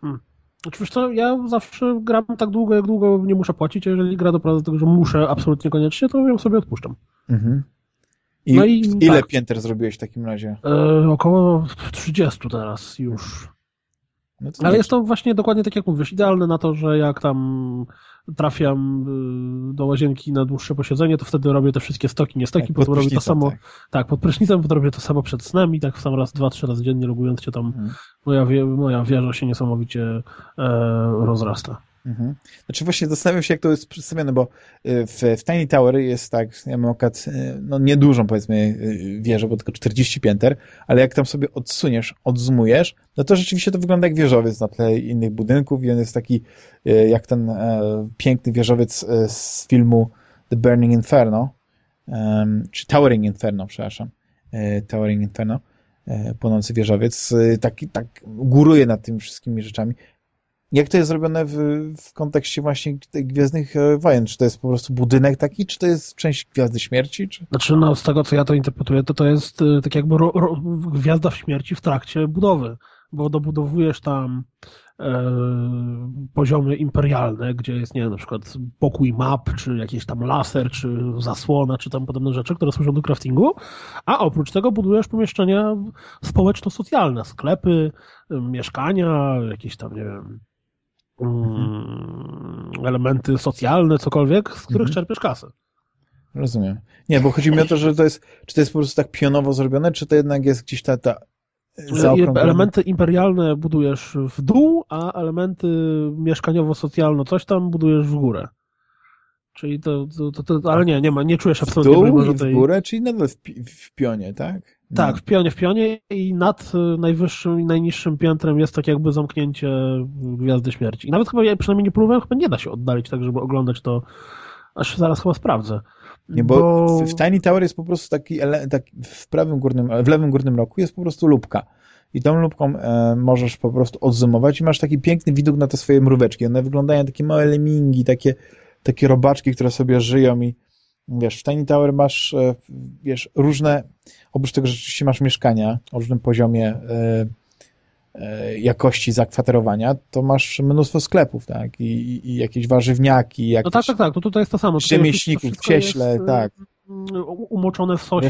Hmm. Oczywiście znaczy, ja zawsze gram tak długo, jak długo nie muszę płacić, a jeżeli gra do tego, że muszę absolutnie koniecznie, to ją sobie odpuszczam. Mhm. I, no i ile tak. pięter zrobiłeś w takim razie? E, około 30 teraz już. No Ale jest to właśnie dokładnie tak jak mówisz, idealne na to, że jak tam trafiam y, do łazienki na dłuższe posiedzenie, to wtedy robię te wszystkie stoki, nie stoki, tak, potem robię to samo, tak. tak, pod prysznicem, potem robię to samo przed snem i tak w sam raz, dwa, trzy razy dziennie logując się tam, hmm. moja, moja wieża się niesamowicie e, rozrasta. Mhm. Znaczy właśnie zastanawiam się, jak to jest przedstawione, bo y, w, w Tiny Tower jest tak, ja mam akurat, y, no niedużą powiedzmy y, wieżę, bo tylko 40 pięter, ale jak tam sobie odsuniesz, odzumujesz, no to rzeczywiście to wygląda jak wieżowiec na tle innych budynków i on jest taki jak ten e, piękny wieżowiec e, z filmu The Burning Inferno, czy Towering Inferno, przepraszam, e, Towering Inferno, płonący wieżowiec, taki, tak góruje nad tymi wszystkimi rzeczami. Jak to jest zrobione w, w kontekście właśnie Gwiezdnych e, Wojen? Czy to jest po prostu budynek taki, czy to jest część Gwiazdy Śmierci? Czy... Znaczy, no, z tego co ja to interpretuję, to to jest e, tak jakby ro, ro, Gwiazda Śmierci w trakcie budowy bo dobudowujesz tam e, poziomy imperialne, gdzie jest, nie wiem, na przykład pokój map, czy jakiś tam laser, czy zasłona, czy tam podobne rzeczy, które służą do craftingu, a oprócz tego budujesz pomieszczenia społeczno-socjalne, sklepy, mieszkania, jakieś tam, nie wiem, mm, elementy socjalne, cokolwiek, z których Mhm. czerpiesz kasę. Rozumiem. Nie, bo chodzi mi o to, że to jest, czy to jest po prostu tak pionowo zrobione, czy to jednak jest gdzieś ta, ta zaokrąglona- Elementy imperialne budujesz w dół, a elementy mieszkaniowo-socjalno coś tam budujesz w górę. Czyli to, to, to, to ale nie, nie ma, nie czujesz w absolutnie dół mimo, że i w tej... górę, czyli nadal w, w pionie, tak? No. Tak, w pionie, w pionie i nad y, najwyższym i najniższym piętrem jest tak jakby zamknięcie Gwiazdy Śmierci. I nawet chyba, ja przynajmniej nie próbowałem, chyba nie da się oddalić tak, żeby oglądać to, aż zaraz chyba sprawdzę. Nie, bo, W, w Tiny Tower jest po prostu taki, taki w prawym górnym, w lewym górnym roku jest po prostu lubka. I tą lubką e, możesz po prostu odzumować i masz taki piękny widok na te swoje mróweczki. One wyglądają takie małe lemingi, takie, takie robaczki, które sobie żyją i wiesz, w Tiny Tower masz e, wiesz, różne, oprócz tego, że rzeczywiście masz mieszkania o różnym poziomie e, e, jakości zakwaterowania, to masz mnóstwo sklepów, tak? I, i, jakieś warzywniaki, jakieś No tak, tak, tak, to tutaj jest to samo. Rzemieślników, wszystko jest, cieśle, y, tak. Umoczone w sosie.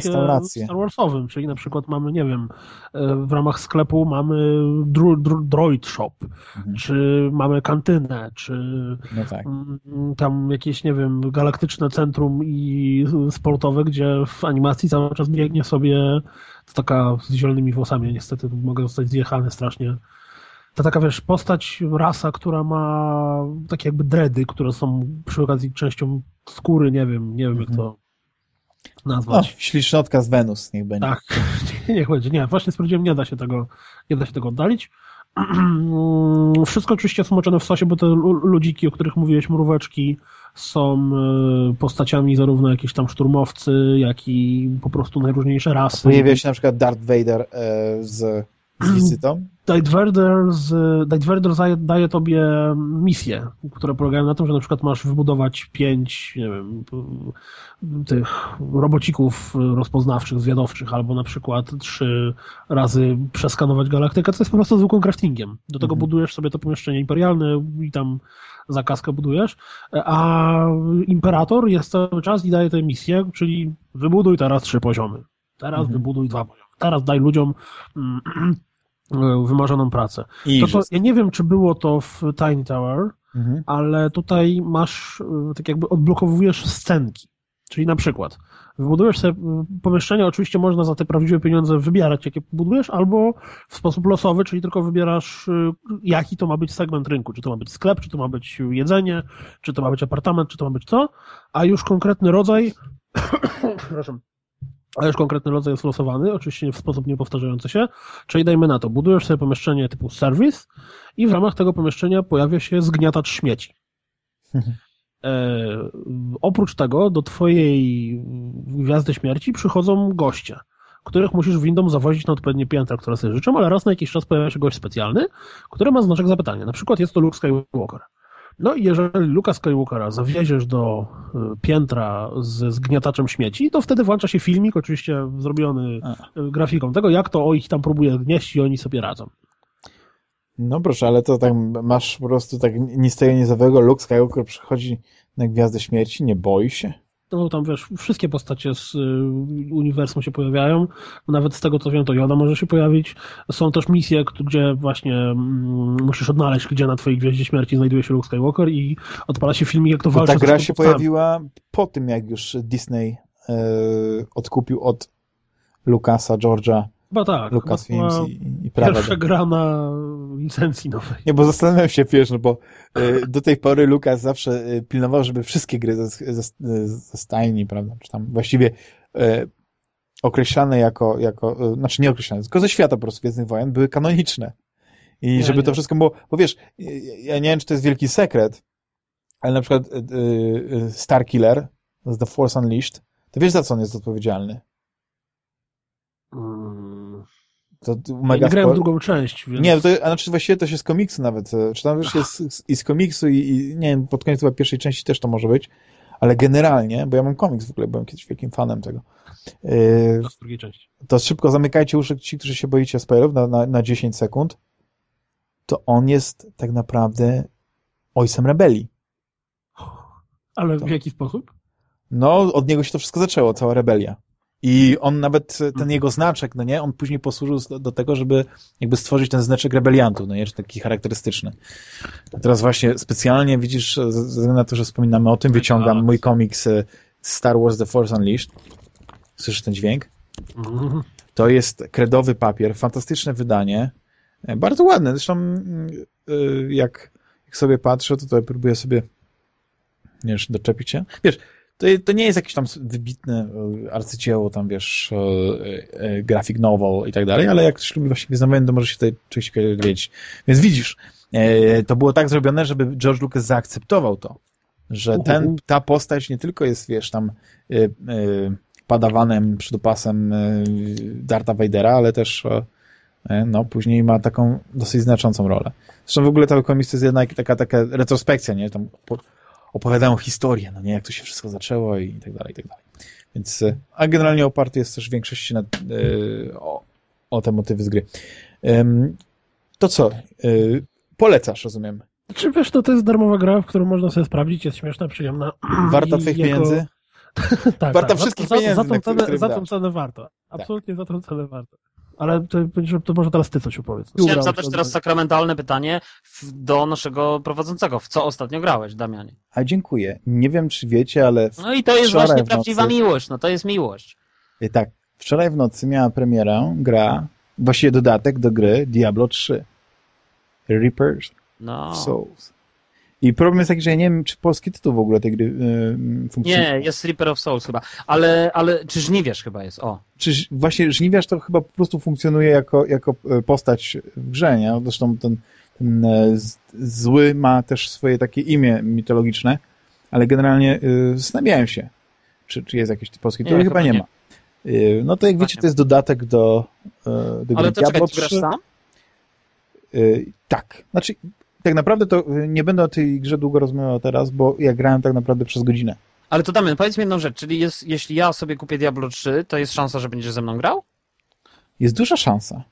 Star Warsowym, czyli na przykład mamy, nie wiem, e, w ramach sklepu mamy dro, dro, droid shop, Mhm. czy mamy kantynę, czy No tak. mm, tam jakieś, nie wiem, galaktyczne centrum i sportowe, gdzie w animacji cały czas biegnie sobie to taka z zielonymi włosami, niestety mogę zostać zjechany strasznie. To taka, wiesz, postać, rasa, która ma takie jakby dredy, które są przy okazji częścią skóry, nie wiem, nie wiem jak to O, nazwać. ślicznotka z Wenus niech będzie. Tak, niech będzie. Nie, właśnie stwierdziłem, nie da się tego, nie da się tego oddalić. Wszystko oczywiście smoczone w sosie, bo te lu- ludziki, o których mówiłeś, mróweczki, są e, postaciami zarówno jakieś tam szturmowcy, jak i po prostu najróżniejsze rasy. Pojawia się na przykład Darth Vader e, z wizytą. Darth Vader, z, Darth Vader daje, daje tobie misje, które polegają na tym, że na przykład masz wybudować pięć, nie wiem, tych robocików rozpoznawczych, zwiadowczych, albo na przykład trzy razy przeskanować galaktykę, co jest po prostu zwykłym craftingiem. Do tego Mhm. budujesz sobie to pomieszczenie imperialne i tam zakaskę budujesz, a Imperator jest cały czas i daje tę misję, czyli wybuduj teraz trzy poziomy, teraz Mhm. wybuduj dwa poziomy, teraz daj ludziom mm, wymarzoną pracę. I To, to, ja nie wiem, czy było to w Tiny Tower, Mhm. ale tutaj masz, y, tak jakby odblokowujesz scenki. Czyli na przykład wybudujesz sobie y, pomieszczenie, oczywiście można za te prawdziwe pieniądze wybierać, jakie budujesz, albo w sposób losowy, czyli tylko wybierasz, jaki to ma być segment rynku. Czy to ma być sklep, czy to ma być jedzenie, czy to ma być apartament, czy to ma być co, a już konkretny rodzaj, przepraszam, a już konkretny rodzaj jest losowany, oczywiście w sposób niepowtarzający się, czyli dajmy na to, budujesz sobie pomieszczenie typu service i w ramach tego pomieszczenia pojawia się zgniatacz śmieci. Mhm. E, oprócz tego do twojej gwiazdy śmierci przychodzą goście, których musisz windą zawozić na odpowiednie piętra, które sobie życzą, ale raz na jakiś czas pojawia się gość specjalny, który ma znaczek zapytania. Na przykład jest to Luke Skywalker. No i jeżeli Luka Skywalkera zawieziesz do y, piętra ze zgniataczem śmieci, to wtedy włącza się filmik, oczywiście zrobiony A. y, grafiką tego, jak to o ich tam próbuje gnieść i oni sobie radzą. No proszę, ale to tak masz po prostu tak ni z tego niezowego Luke Skywalker przychodzi na Gwiazdę Śmierci, nie boi się? No tam wiesz, wszystkie postacie z y, uniwersum się pojawiają. Nawet z tego co wiem, to Yoda może się pojawić. Są też misje, gdzie właśnie mm, musisz odnaleźć, gdzie na twojej Gwieździe Śmierci znajduje się Luke Skywalker i odpala się filmik, jak to walczy ta gra się pojawiła po tym, jak już Disney e, odkupił od Lucasa, George'a, Chyba tak. Lucasfilms i, i prawa. Pierwsza gra na licencji nowej. Nie, bo zastanawiam się, wiesz, no bo e, do tej pory Lucas zawsze e, pilnował, żeby wszystkie gry ze, ze, ze stajni, prawda, czy tam właściwie e, określane jako, jako e, znaczy nie określane, tylko ze świata po prostu Gwiezdnych Wojen były kanoniczne. I Nie, żeby nie. to wszystko było, bo wiesz, ja- nie wiem, czy to jest wielki sekret, ale na przykład e, e, Starkiller z The Force Unleashed, to wiesz, za co on jest odpowiedzialny? Mm. To Ja mega nie grałem w spoil- drugą część, więc... Nie, to, a znaczy właściwie to się z komiksu nawet, e, czy tam wiesz, jest z- i z komiksu i, i nie wiem, pod koniec chyba pierwszej części też to może być, ale generalnie, bo ja mam komiks w ogóle, byłem kiedyś wielkim fanem tego, yy, z drugiej części. to szybko zamykajcie uszy ci, którzy się boicie spoilerów na, na, na 10 sekund, to on jest tak naprawdę ojcem rebelii. Ale To. w jaki sposób? No, od niego się to wszystko zaczęło, cała rebelia. I on nawet, ten jego znaczek, no nie, on później posłużył do, tego, żeby jakby stworzyć ten znaczek rebeliantu, no nie, taki charakterystyczny. A teraz właśnie specjalnie, widzisz, ze względu na to, że wspominamy o tym, wyciągam tak. mój komiks e, Star Wars The Force Unleashed. Słyszysz ten dźwięk? Mhm. To jest kredowy papier, fantastyczne wydanie, e, bardzo ładne, zresztą mm, y, jak, jak sobie patrzę, to tutaj próbuję sobie wiesz, doczepić się. Wiesz, to, to nie jest jakieś tam wybitne e, arcydzieło, tam wiesz, e, e, graphic novel i tak dalej, ale jak ktoś lubi właśnie Gwiezdne to może się tutaj czegoś ciekawego dowiedzieć. Więc widzisz, to było tak zrobione, żeby George Lucas zaakceptował to, że ten, ta postać nie tylko jest, wiesz, tam padawanem, przydupasem Darta Vadera, ale też no, później ma taką dosyć znaczącą rolę. Zresztą w ogóle cały komiks to jest jednak taka, taka retrospekcja, nie? Tam opowiadają historię, no nie, jak to się wszystko zaczęło i tak dalej, i tak dalej. Więc, e, a generalnie oparty jest też w większości na, e, o, o te motywy z gry. To co? E, polecasz, rozumiem. Czy wiesz, no to jest darmowa gra, w którą można sobie sprawdzić, jest śmieszna, przyjemna. Warta twoich jako- pieniędzy? tak, Warta tak, wszystkich za, pieniędzy, za, na tą cenę, za tą cenę warto. Absolutnie za tą cenę warto. Ale to, to, to może teraz ty coś opowiedz. Chciałem zadać teraz sakramentalne pytanie do naszego prowadzącego. W co ostatnio grałeś, Damianie? A dziękuję. Nie wiem, czy wiecie, ale w, No i to jest właśnie w prawdziwa nocy- miłość. No to jest miłość. e, tak, wczoraj w nocy miała premierę gra, właściwie dodatek do gry Diablo 3. Reapers No. Souls. I problem jest taki, że ja nie wiem, czy polski tytuł w ogóle tej gry yy, funkcjonuje. Nie, jest Reaper of Souls chyba. Ale, ale czy Żniwierz chyba jest? O. Czy właśnie żniwiarz to chyba po prostu funkcjonuje jako, jako e, postać w grze, nie? Zresztą ten, ten z- zły ma też swoje takie imię mitologiczne, ale generalnie y, zastanawiałem się, czy, czy jest jakiś polski Nie, tytuł, chyba chyba nie, nie. ma. Y, no to jak Chyba wiecie, nie. to jest dodatek do, e, do gry Ale to Diablo czekaj, ty grasz 3. sam? Y, tak. Znaczy, tak naprawdę to y, nie będę o tej grze długo rozmawiał teraz, bo ja grałem tak naprawdę przez godzinę. Ale to Damian, powiedz mi jedną rzecz, czyli jest, jeśli ja sobie kupię Diablo 3, to jest szansa, że będziesz ze mną grał? Jest duża szansa.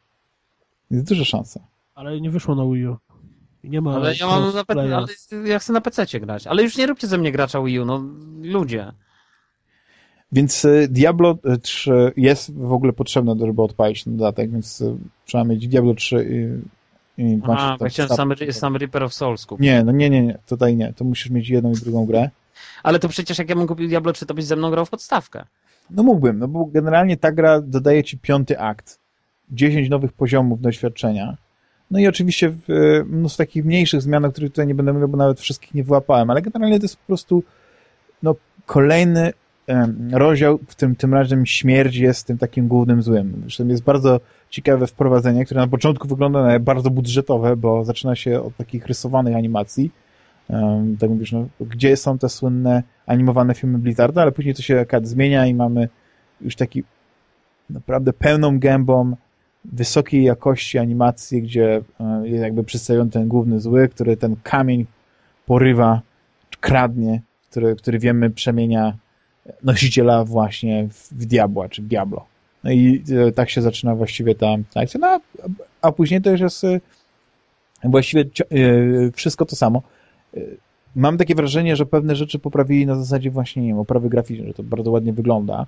Jest duża szansa. Ale nie wyszło na Wii U. Nie ma Ale ja mam na ale ja chcę na PC grać. Ale już nie róbcie ze mnie gracza Wii U, no ludzie. Więc y, Diablo 3 jest w ogóle potrzebne, do- żeby odpalić ten dodatek, więc y, trzeba mieć Diablo 3 i, i A, tam bo chciałem sam, sam Reaper of Souls kupić. Nie, no nie, nie, nie, tutaj nie. To musisz mieć jedną i drugą grę. Ale to przecież jak ja bym kupił Diablo 3, to byś ze mną grał w podstawkę. No mógłbym, no bo generalnie ta gra dodaje ci piąty akt, 10 nowych poziomów doświadczenia. No i oczywiście y, mnóstwo takich mniejszych zmian, o których tutaj nie będę mówił, bo nawet wszystkich nie wyłapałem, ale generalnie to jest po prostu no, kolejny rozdział, w którym tym razem śmierć jest tym takim głównym złym. Zresztą jest bardzo ciekawe wprowadzenie, które na początku wygląda na bardzo budżetowe, bo zaczyna się od takich rysowanych animacji. Um, tak mówisz, no, gdzie są te słynne animowane filmy Blizzarda, ale później to się akad zmienia i mamy już taki naprawdę pełną gębą wysokiej jakości animacje, gdzie e, jest jakby przedstawiony ten główny zły, który ten kamień porywa, kradnie, który, który wiemy przemienia nosiciela właśnie w, diabła, czy diablo. No i e, tak się zaczyna właściwie ta, akcja. No, a, a później to już jest e, właściwie e, wszystko to samo. Mam takie wrażenie, że pewne rzeczy poprawili na zasadzie właśnie, nie wiem, oprawy graficznej, że to bardzo ładnie wygląda,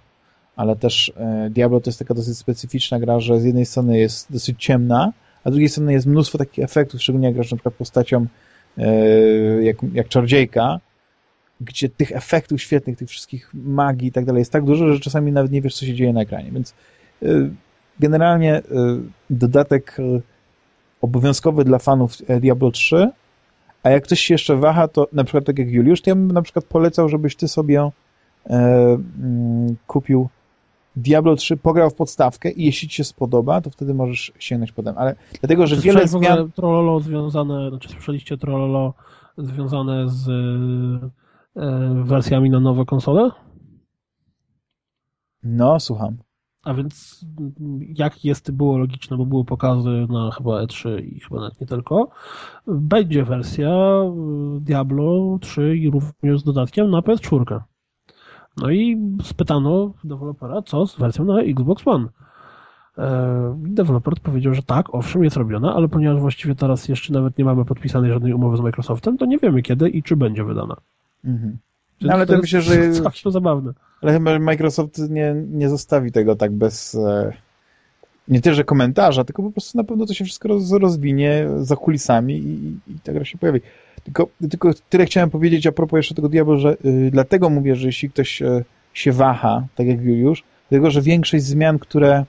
ale też Diablo to jest taka dosyć specyficzna gra, że z jednej strony jest dosyć ciemna, a z drugiej strony jest mnóstwo takich efektów, szczególnie jak grasz na przykład postacią jak, jak Czarodziejka, gdzie tych efektów świetnych, tych wszystkich magii i tak dalej jest tak dużo, że czasami nawet nie wiesz, co się dzieje na ekranie, więc e, generalnie e, dodatek e, obowiązkowy dla fanów e, Diablo 3, a jak ktoś się jeszcze waha, to na przykład tak jak Juliusz, to ja bym na przykład polecał, żebyś ty sobie e, mm, kupił Diablo 3, pograł w podstawkę i jeśli ci się spodoba, to wtedy możesz sięgnąć potem, ale dlatego, że wiele zmian... Trollolo związane, znaczy słyszeliście Trollolo związane z wersjami na nowe konsole? No, słucham. A więc jak jest, było logiczne, bo były pokazy na chyba E3 i chyba nawet nie tylko, będzie wersja y, Diablo 3 i również z dodatkiem na PS4. No i spytano dewelopera, co z wersją na Xbox One. E, deweloper powiedział, że tak, owszem, jest robiona, ale ponieważ właściwie teraz jeszcze nawet nie mamy podpisanej żadnej umowy z Microsoftem, to nie wiemy kiedy i czy będzie wydana. Mhm. No, ale to, to myślę, że. Całkiem zabawne. Ale chyba Microsoft nie, nie zostawi tego tak bez. E, nie tyle, że komentarza, tylko po prostu na pewno to się wszystko roz, rozwinie za kulisami i, i ta gra się pojawi. Tylko, tylko tyle chciałem powiedzieć a propos jeszcze tego Diablo, że y, dlatego mówię, że jeśli ktoś y, się waha, tak jak już, dlatego, że większość zmian, które,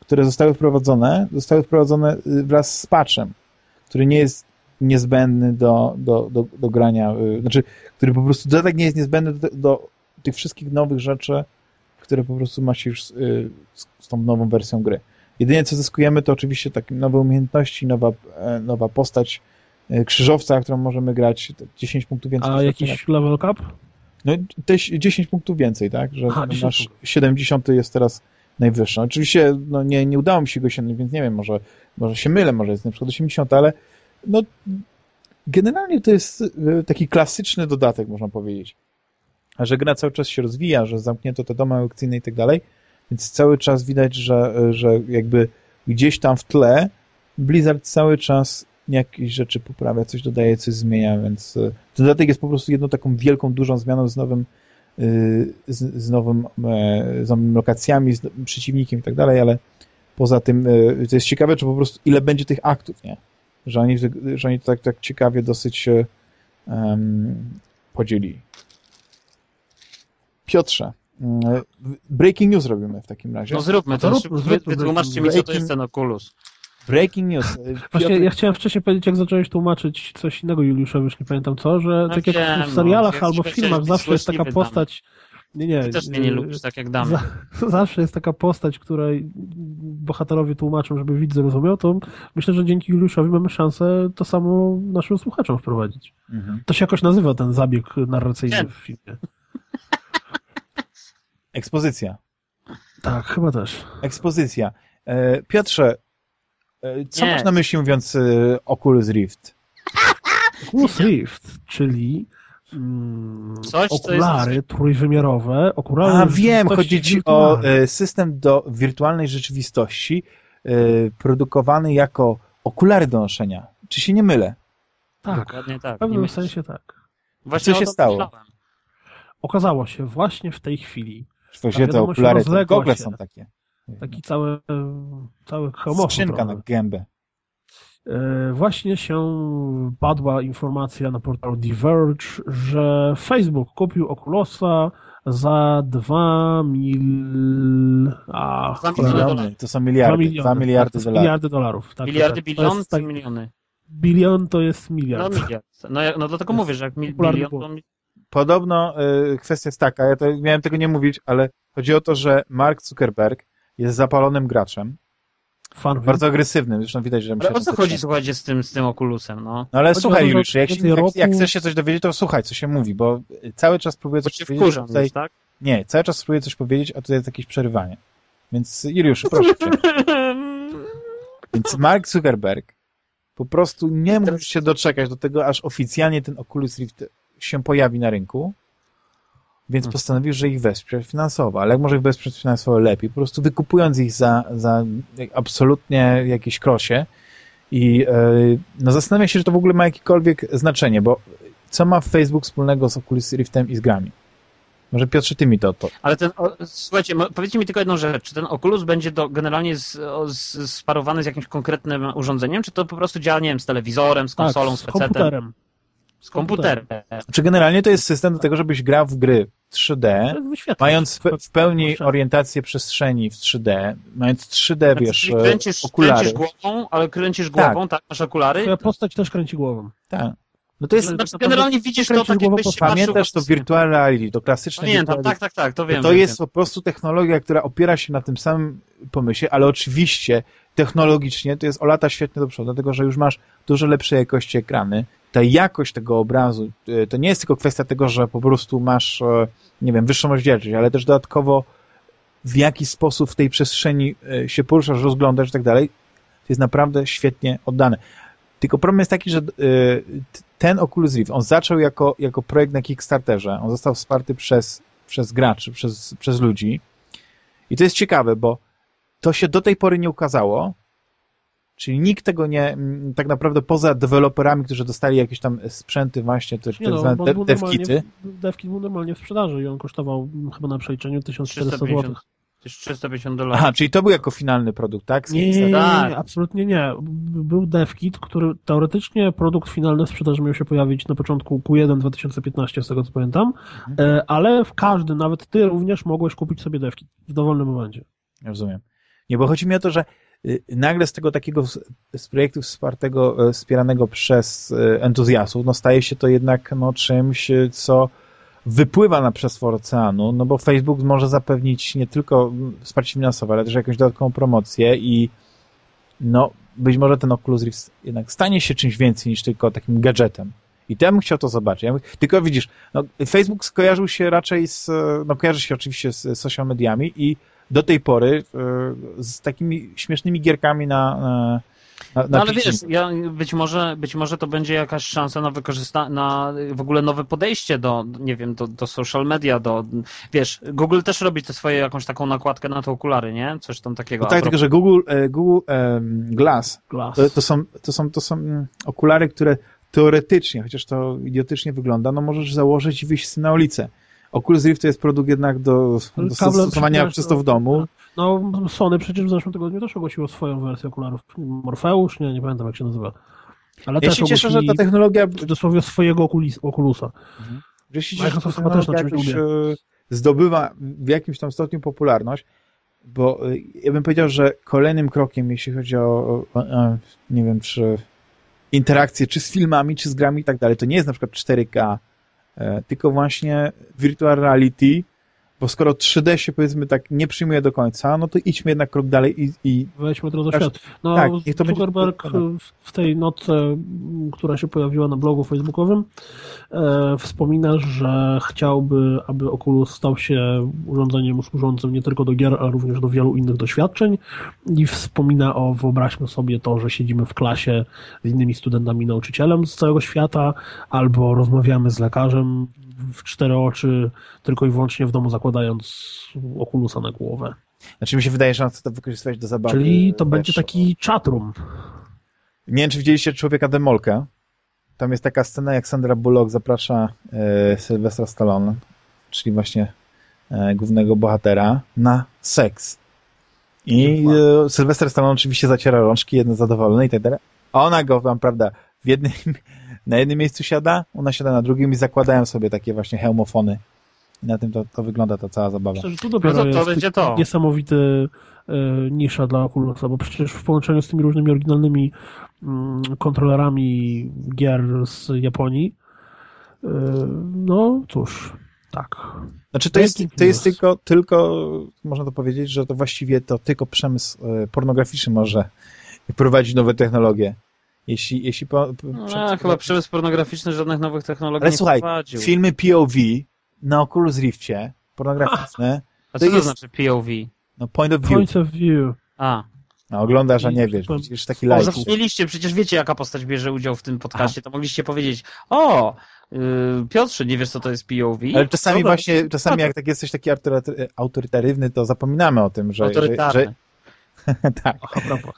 które zostały wprowadzone, zostały wprowadzone wraz z patchem, który nie jest niezbędny do, do, do, do grania, y, znaczy, który po prostu dodatek nie jest niezbędny do, do tych wszystkich nowych rzeczy, które po prostu macie już y, z, z tą nową wersją gry. Jedynie co zyskujemy to oczywiście takie nowe umiejętności, nowa, e, nowa postać e, krzyżowca, którą możemy grać 10 punktów więcej. A jakiś level cap? No też 10 punktów więcej, tak? Że Aha, nasz 70 jest teraz najwyższy. Oczywiście no, nie, nie udało mi się go osiągnąć, więc nie wiem, może, może się mylę, może jest na przykład 80, ale no generalnie to jest e, taki klasyczny dodatek, można powiedzieć. A że gra cały czas się rozwija, że zamknięto te domy aukcyjne i tak dalej, więc cały czas widać, że, że jakby gdzieś tam w tle Blizzard cały czas jakieś rzeczy poprawia, coś dodaje, coś zmienia, więc e, dodatek jest po prostu jedną taką wielką, dużą zmianą z nowym e, z, z, nowym, z nowymi lokacjami, z przeciwnikiem i tak dalej, ale poza tym to jest ciekawe, czy po prostu ile będzie tych aktów, nie? Że oni, że oni to tak, tak ciekawie dosyć um, podzielili. Piotrze, mm, breaking news robimy w takim razie. No zróbmy to, wytłumaczcie mi, co to jest ten Oculus. Breaking news. Właśnie ja chciałem wcześniej powiedzieć, jak zacząłeś tłumaczyć coś innego Juliuszowi, już nie pamiętam co, że no tak jak wiem, w serialach no, albo w filmach zawsze jest taka postać, nie, nie. Ty też mnie nie lubisz, tak jak damy. Zawsze jest taka postać, której bohaterowie tłumaczą, żeby widz zrozumiał, to myślę, że dzięki Juliuszowi mamy szansę to samo naszym słuchaczom wprowadzić. Mhm. To się jakoś nazywa ten zabieg narracyjny nie. w filmie. Ekspozycja. Tak, chyba też. Ekspozycja. E, Piotrze, e, co nie. masz na myśli mówiąc e, Oculus Rift? Oculus Rift, czyli Mm, Coś, okulary jest... trójwymiarowe. Okulary A wiem, chodzi ci o e, system do wirtualnej rzeczywistości e, produkowany jako okulary do noszenia. Czy się nie mylę? Tak, tak. w pewnym sensie tak. Właśnie Co się stało? Myślałem. Okazało się właśnie w tej chwili. Że te okulary, to gogle są takie. Taki cały, cały hemofob. Skrzynka na gębę. E, właśnie się padła informacja na portalu Diverge, że Facebook kupił Oculusa za 2 mil... A, 2 miliony. To są miliardy. 2 miliardy, tak, dolarów. Miliardy dolarów. Tak, miliardy, tak, bilion, tak, miliony. Bilion to jest miliard. No miliard. No, no dlatego mówię, że jak mil, bilion to... Podobno y, kwestia jest taka, ja to, miałem tego nie mówić, ale chodzi o to, że Mark Zuckerberg jest zapalonym graczem Fan bardzo agresywnym, zresztą widać, że... Ale o co chodzi, słuchajcie, z tym, z tym Okulusem, no? No ale chodzi słuchaj, już, jak, jak, jak, chcesz się coś dowiedzieć, to słuchaj, co się mówi, bo cały czas próbuję coś powiedzieć. Wkurzam, tutaj... tak? Nie, cały czas próbuję coś powiedzieć, a tutaj jest jakieś przerywanie. Więc Juliusz, proszę cię. Więc Mark Zuckerberg po prostu nie mógł się doczekać do tego, aż oficjalnie ten Oculus Rift się pojawi na rynku więc hmm. postanowił, że ich wesprze finansowo. Ale jak może ich wesprzeć finansowo lepiej? Po prostu wykupując ich za, za absolutnie jakieś krosie i yy, no zastanawiam się, czy to w ogóle ma jakiekolwiek znaczenie, bo co ma Facebook wspólnego z Oculus Riftem i z grami? Może Piotrze, ty mi to... to. Ale ten, o, słuchajcie, powiedzcie mi tylko jedną rzecz. Czy ten Oculus będzie do, generalnie z, z, sparowany z jakimś konkretnym urządzeniem, czy to po prostu działa, nie wiem, z telewizorem, z tak, konsolą, tak, z, z komputerem? Z komputerem. Czy generalnie to jest system do tego, żebyś grał w gry 3D, mając w pełni orientację przestrzeni w 3D, mając 3D, znaczy, wiesz, kręcisz, okulary. Kręcisz głową, ale kręcisz głową, tak, tak masz okulary. Twoja postać też kręci głową. Tak. No to jest, znaczy, generalnie widzisz to tak jakbyś się Pamiętasz to virtual reality, to klasyczne Pamiętam, tak, tak, tak, to wiem. To wiem, jest wiem. po prostu technologia, która opiera się na tym samym pomyśle, ale oczywiście technologicznie to jest o lata świetnie do przodu, dlatego że już masz dużo lepszej jakości ekrany, ta jakość tego obrazu, e, to nie jest tylko kwestia tego, że po prostu masz, e, nie wiem, wyższą rozdzielczość, ale też dodatkowo w jaki sposób w tej przestrzeni e, się poruszasz, rozglądasz i tak dalej, to jest naprawdę świetnie oddane. Tylko problem jest taki, że ten Oculus Rift, on zaczął jako, jako projekt na Kickstarterze, on został wsparty przez, przez graczy, przez, przez ludzi i to jest ciekawe, bo to się do tej pory nie ukazało, czyli nikt tego nie, tak naprawdę poza deweloperami, którzy dostali jakieś tam sprzęty właśnie, te Nie tak zwane de- był devkity. normalnie, devkit był normalnie w sprzedaży i on kosztował chyba na przeliczeniu 1400 zł. 350, to jest 350 dolarów. Aha, czyli to był jako finalny produkt, tak? Nie, nie, nie, nie, Tak. nie, absolutnie nie. Był devkit, który teoretycznie produkt finalny w sprzedaży miał się pojawić na początku Q1 2015, z tego co pamiętam, Mhm. e, ale w każdy, nawet ty również mogłeś kupić sobie devkit w dowolnym momencie. Rozumiem. Nie, bo chodzi mi o to, że y, nagle z tego takiego z, z projektu wspartego, e, wspieranego przez e, entuzjastów, no staje się to jednak no, czymś, co wypływa na przestwór oceanu, no bo Facebook może zapewnić nie tylko wsparcie finansowe, ale też jakąś dodatkową promocję i no być może ten Oculus Rift jednak stanie się czymś więcej niż tylko takim gadżetem. I ja bym chciał to zobaczyć. Ja bym, tylko widzisz, no, Facebook skojarzył się raczej z, no kojarzy się oczywiście z social mediami i do tej pory e, z takimi śmiesznymi gierkami na, na, na, No ale wiesz, ja, być, może, być może to będzie jakaś szansa na wykorzystanie, na w ogóle nowe podejście do, nie wiem, do, do social media, do, wiesz, Google też robi te swoje jakąś taką nakładkę na te okulary, nie? Coś tam takiego. No tak, tylko że Google, e, Google em, Glass Glass. to, to, są, to, są, to są mm, okulary, które teoretycznie, chociaż to idiotycznie wygląda, no możesz założyć i wyjść na ulicę. Oculus Rift to jest produkt jednak do, do stosowania czysto do- w domu. No, Sony przecież w zeszłym tygodniu też ogłosiło swoją wersję okularów. Morfeusz, nie, nie pamiętam jak się nazywa. Ale Ja też się cieszę, że ta technologia, dosłownie swojego okulis, okulusa. że się cieszę, że ta Microsoft chyba też na czymś jakoś, e, zdobywa w jakimś tam stopniu popularność, bo e, ja bym powiedział, że kolejnym krokiem, jeśli chodzi o, o, o nie wiem, czy interakcje, czy z filmami, czy z grami i tak dalej, to nie jest na przykład 4K, e, tylko właśnie virtual reality, bo skoro 3D się powiedzmy tak nie przyjmuje do końca, no to idźmy jednak krok dalej i, i Weźmy to do Tak, świata. No, tak, to będzie- Zuckerberg w- tej notce, która się pojawiła na blogu facebookowym, e, wspomina, że chciałby, aby Oculus stał się urządzeniem służącym nie tylko do gier, ale również do wielu innych doświadczeń i wspomina o, wyobraźmy sobie to, że siedzimy w klasie z innymi studentami, nauczycielem z całego świata, albo rozmawiamy z lekarzem w cztery oczy, tylko i wyłącznie w domu zakładając Oculusa na głowę. znaczy mi się wydaje, że on chce to wykorzystywać do zabawy. Czyli to będzie taki chatroom. Nie wiem, czy widzieliście Człowieka Demolkę. Tam jest taka scena, jak Sandra Bullock zaprasza e, Sylwestra Stallone, czyli właśnie e, głównego bohatera, na seks. I e, Sylwester Stallone oczywiście zaciera rączki, jedno zadowolony i tak dalej. A ona go tam, prawda, w jednym, na jednym miejscu siada, ona siada na drugim i zakładają sobie takie właśnie hełmofony. I na tym to, to wygląda ta cała zabawa. Myślę, że tu dopiero No to- to jest będzie to. niesamowity e, nisza dla Oculusa, bo przecież w połączeniu z tymi różnymi oryginalnymi mm, kontrolerami gier z Japonii, e, no cóż, tak. Znaczy to jest, to jest tylko, tylko, można to powiedzieć, że to właściwie to tylko przemysł e, pornograficzny może prowadzić nowe technologie. Jeśli, jeśli po, po, No, przemysł- chyba przemysł pornograficzny żadnych nowych technologii Ale nie słuchaj, wprowadził. filmy POV na Oculus Rifcie, pornograficzne, A to co to jest- znaczy POV? no point of view. Point of view. A, No, oglądasz, a nie wiesz, widzisz taki live. zapomnieliście, przecież wiecie jaka postać bierze udział w tym podcaście, to mogliście powiedzieć, o, yy, Piotrze, nie wiesz co to jest POV? Ale czasami Dobra. właśnie, czasami jak tak jesteś taki autorytar- autorytarywny, to zapominamy o tym, że, że, że tak, a propos.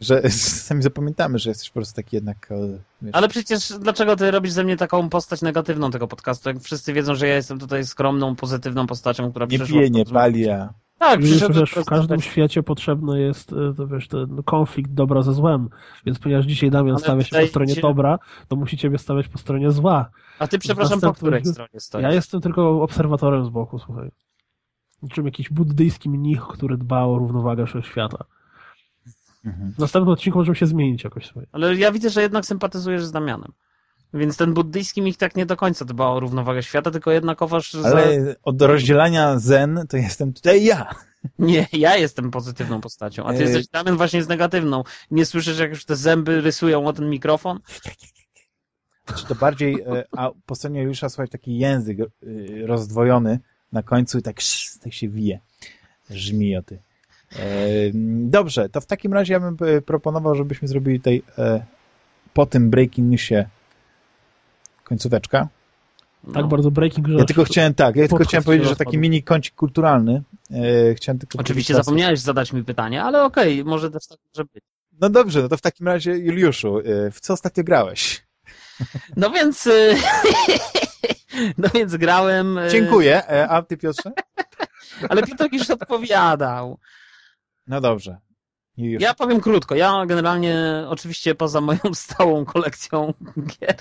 że czasami zapamiętamy, że jesteś po prostu taki jednak e, wiesz, Ale przecież dlaczego ty robisz ze mnie taką postać negatywną tego podcastu, jak wszyscy wiedzą, że ja jestem tutaj skromną, pozytywną postacią, która nie przyszła... pije, nie pali, a Tak, Wiesz, w każdym prezentować- świecie potrzebny jest e, to, wiesz, ten konflikt dobra ze złem. Więc ponieważ dzisiaj Damian Ale stawia się po stronie dobra, to musi ciebie stawiać po stronie zła. A ty, przepraszam, po której stronie stoisz? Ja jestem tylko obserwatorem z boku, słuchaj. Niczym jakiś buddyjski mnich, który dba o równowagę wszechświata. mhm. W następnym odcinku możemy się zmienić jakoś sobie. Ale ja widzę, że jednak sympatyzujesz z Damianem. Więc ten buddyjski mich tak nie do końca dba o równowagę świata, tylko jednakowoż... Za... ale od rozdzielania zen to jestem tutaj ja. Nie, ja jestem pozytywną postacią, a ty Ej. jesteś Damian właśnie z negatywną. Nie słyszysz, jak już te zęby rysują o ten mikrofon? Czy to bardziej, e, a po stronie Juliusza słychać taki język e, rozdwojony na końcu i tak, sz, tak się wije. Żmijoty. E, Dobrze, to w takim razie ja bym e, proponował, żebyśmy zrobili tutaj e, po tym breaking newsie końcóweczka. No. Tak bardzo breaking, że... Ja tylko chciałem tak, ja tylko chciałem powiedzieć, że taki mini kącik kulturalny. E, chciałem tylko Oczywiście zapomniałeś zadać mi pytanie, ale okej, może też tak może być. No dobrze, no to w takim razie Juliuszu, e, w co ostatnio grałeś? No więc... No więc grałem... y, Dziękuję, e, a ty Piotrze? Ale Piotrek już odpowiadał. No dobrze. Juliusz. Ja powiem krótko. Ja generalnie, oczywiście poza moją stałą kolekcją gier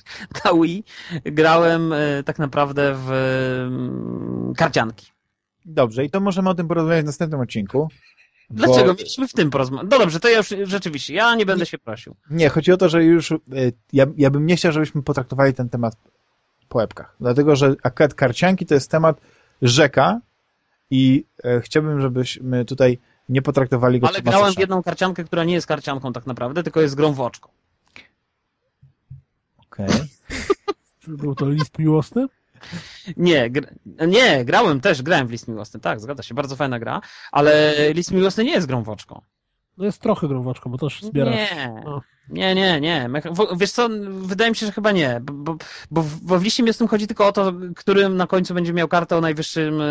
na Wii, grałem y, tak naprawdę w y, karcianki. Dobrze, i to możemy o tym porozmawiać w następnym odcinku. bo- Dlaczego? Mieliśmy w tym porozmawiać. No dobrze, to ja już rzeczywiście, ja nie będę się prosił. Nie, chodzi o to, że już e, ja, ja bym nie chciał, żebyśmy potraktowali ten temat po łebkach. Dlatego, że akurat karcianki to jest temat rzeka i e, chciałbym, żebyśmy tutaj nie potraktowali go Ale grałem w jedną karciankę, która nie jest karcianką tak naprawdę, tylko jest grą w oczko. Okej. Był to list miłosny? Nie, gr nie, grałem też, grałem w List Miłosny, tak, zgadza się, bardzo fajna gra, ale List Miłosny nie jest grą w oczko. No jest trochę grąwaczką, bo też zbiera... Nie, No. Nie, nie, nie. Wiesz co, wydaje mi się, że chyba nie, bo, bo, bo, w- liście mięsnym chodzi tylko o to, którym na końcu będzie miał kartę o, najwyższym,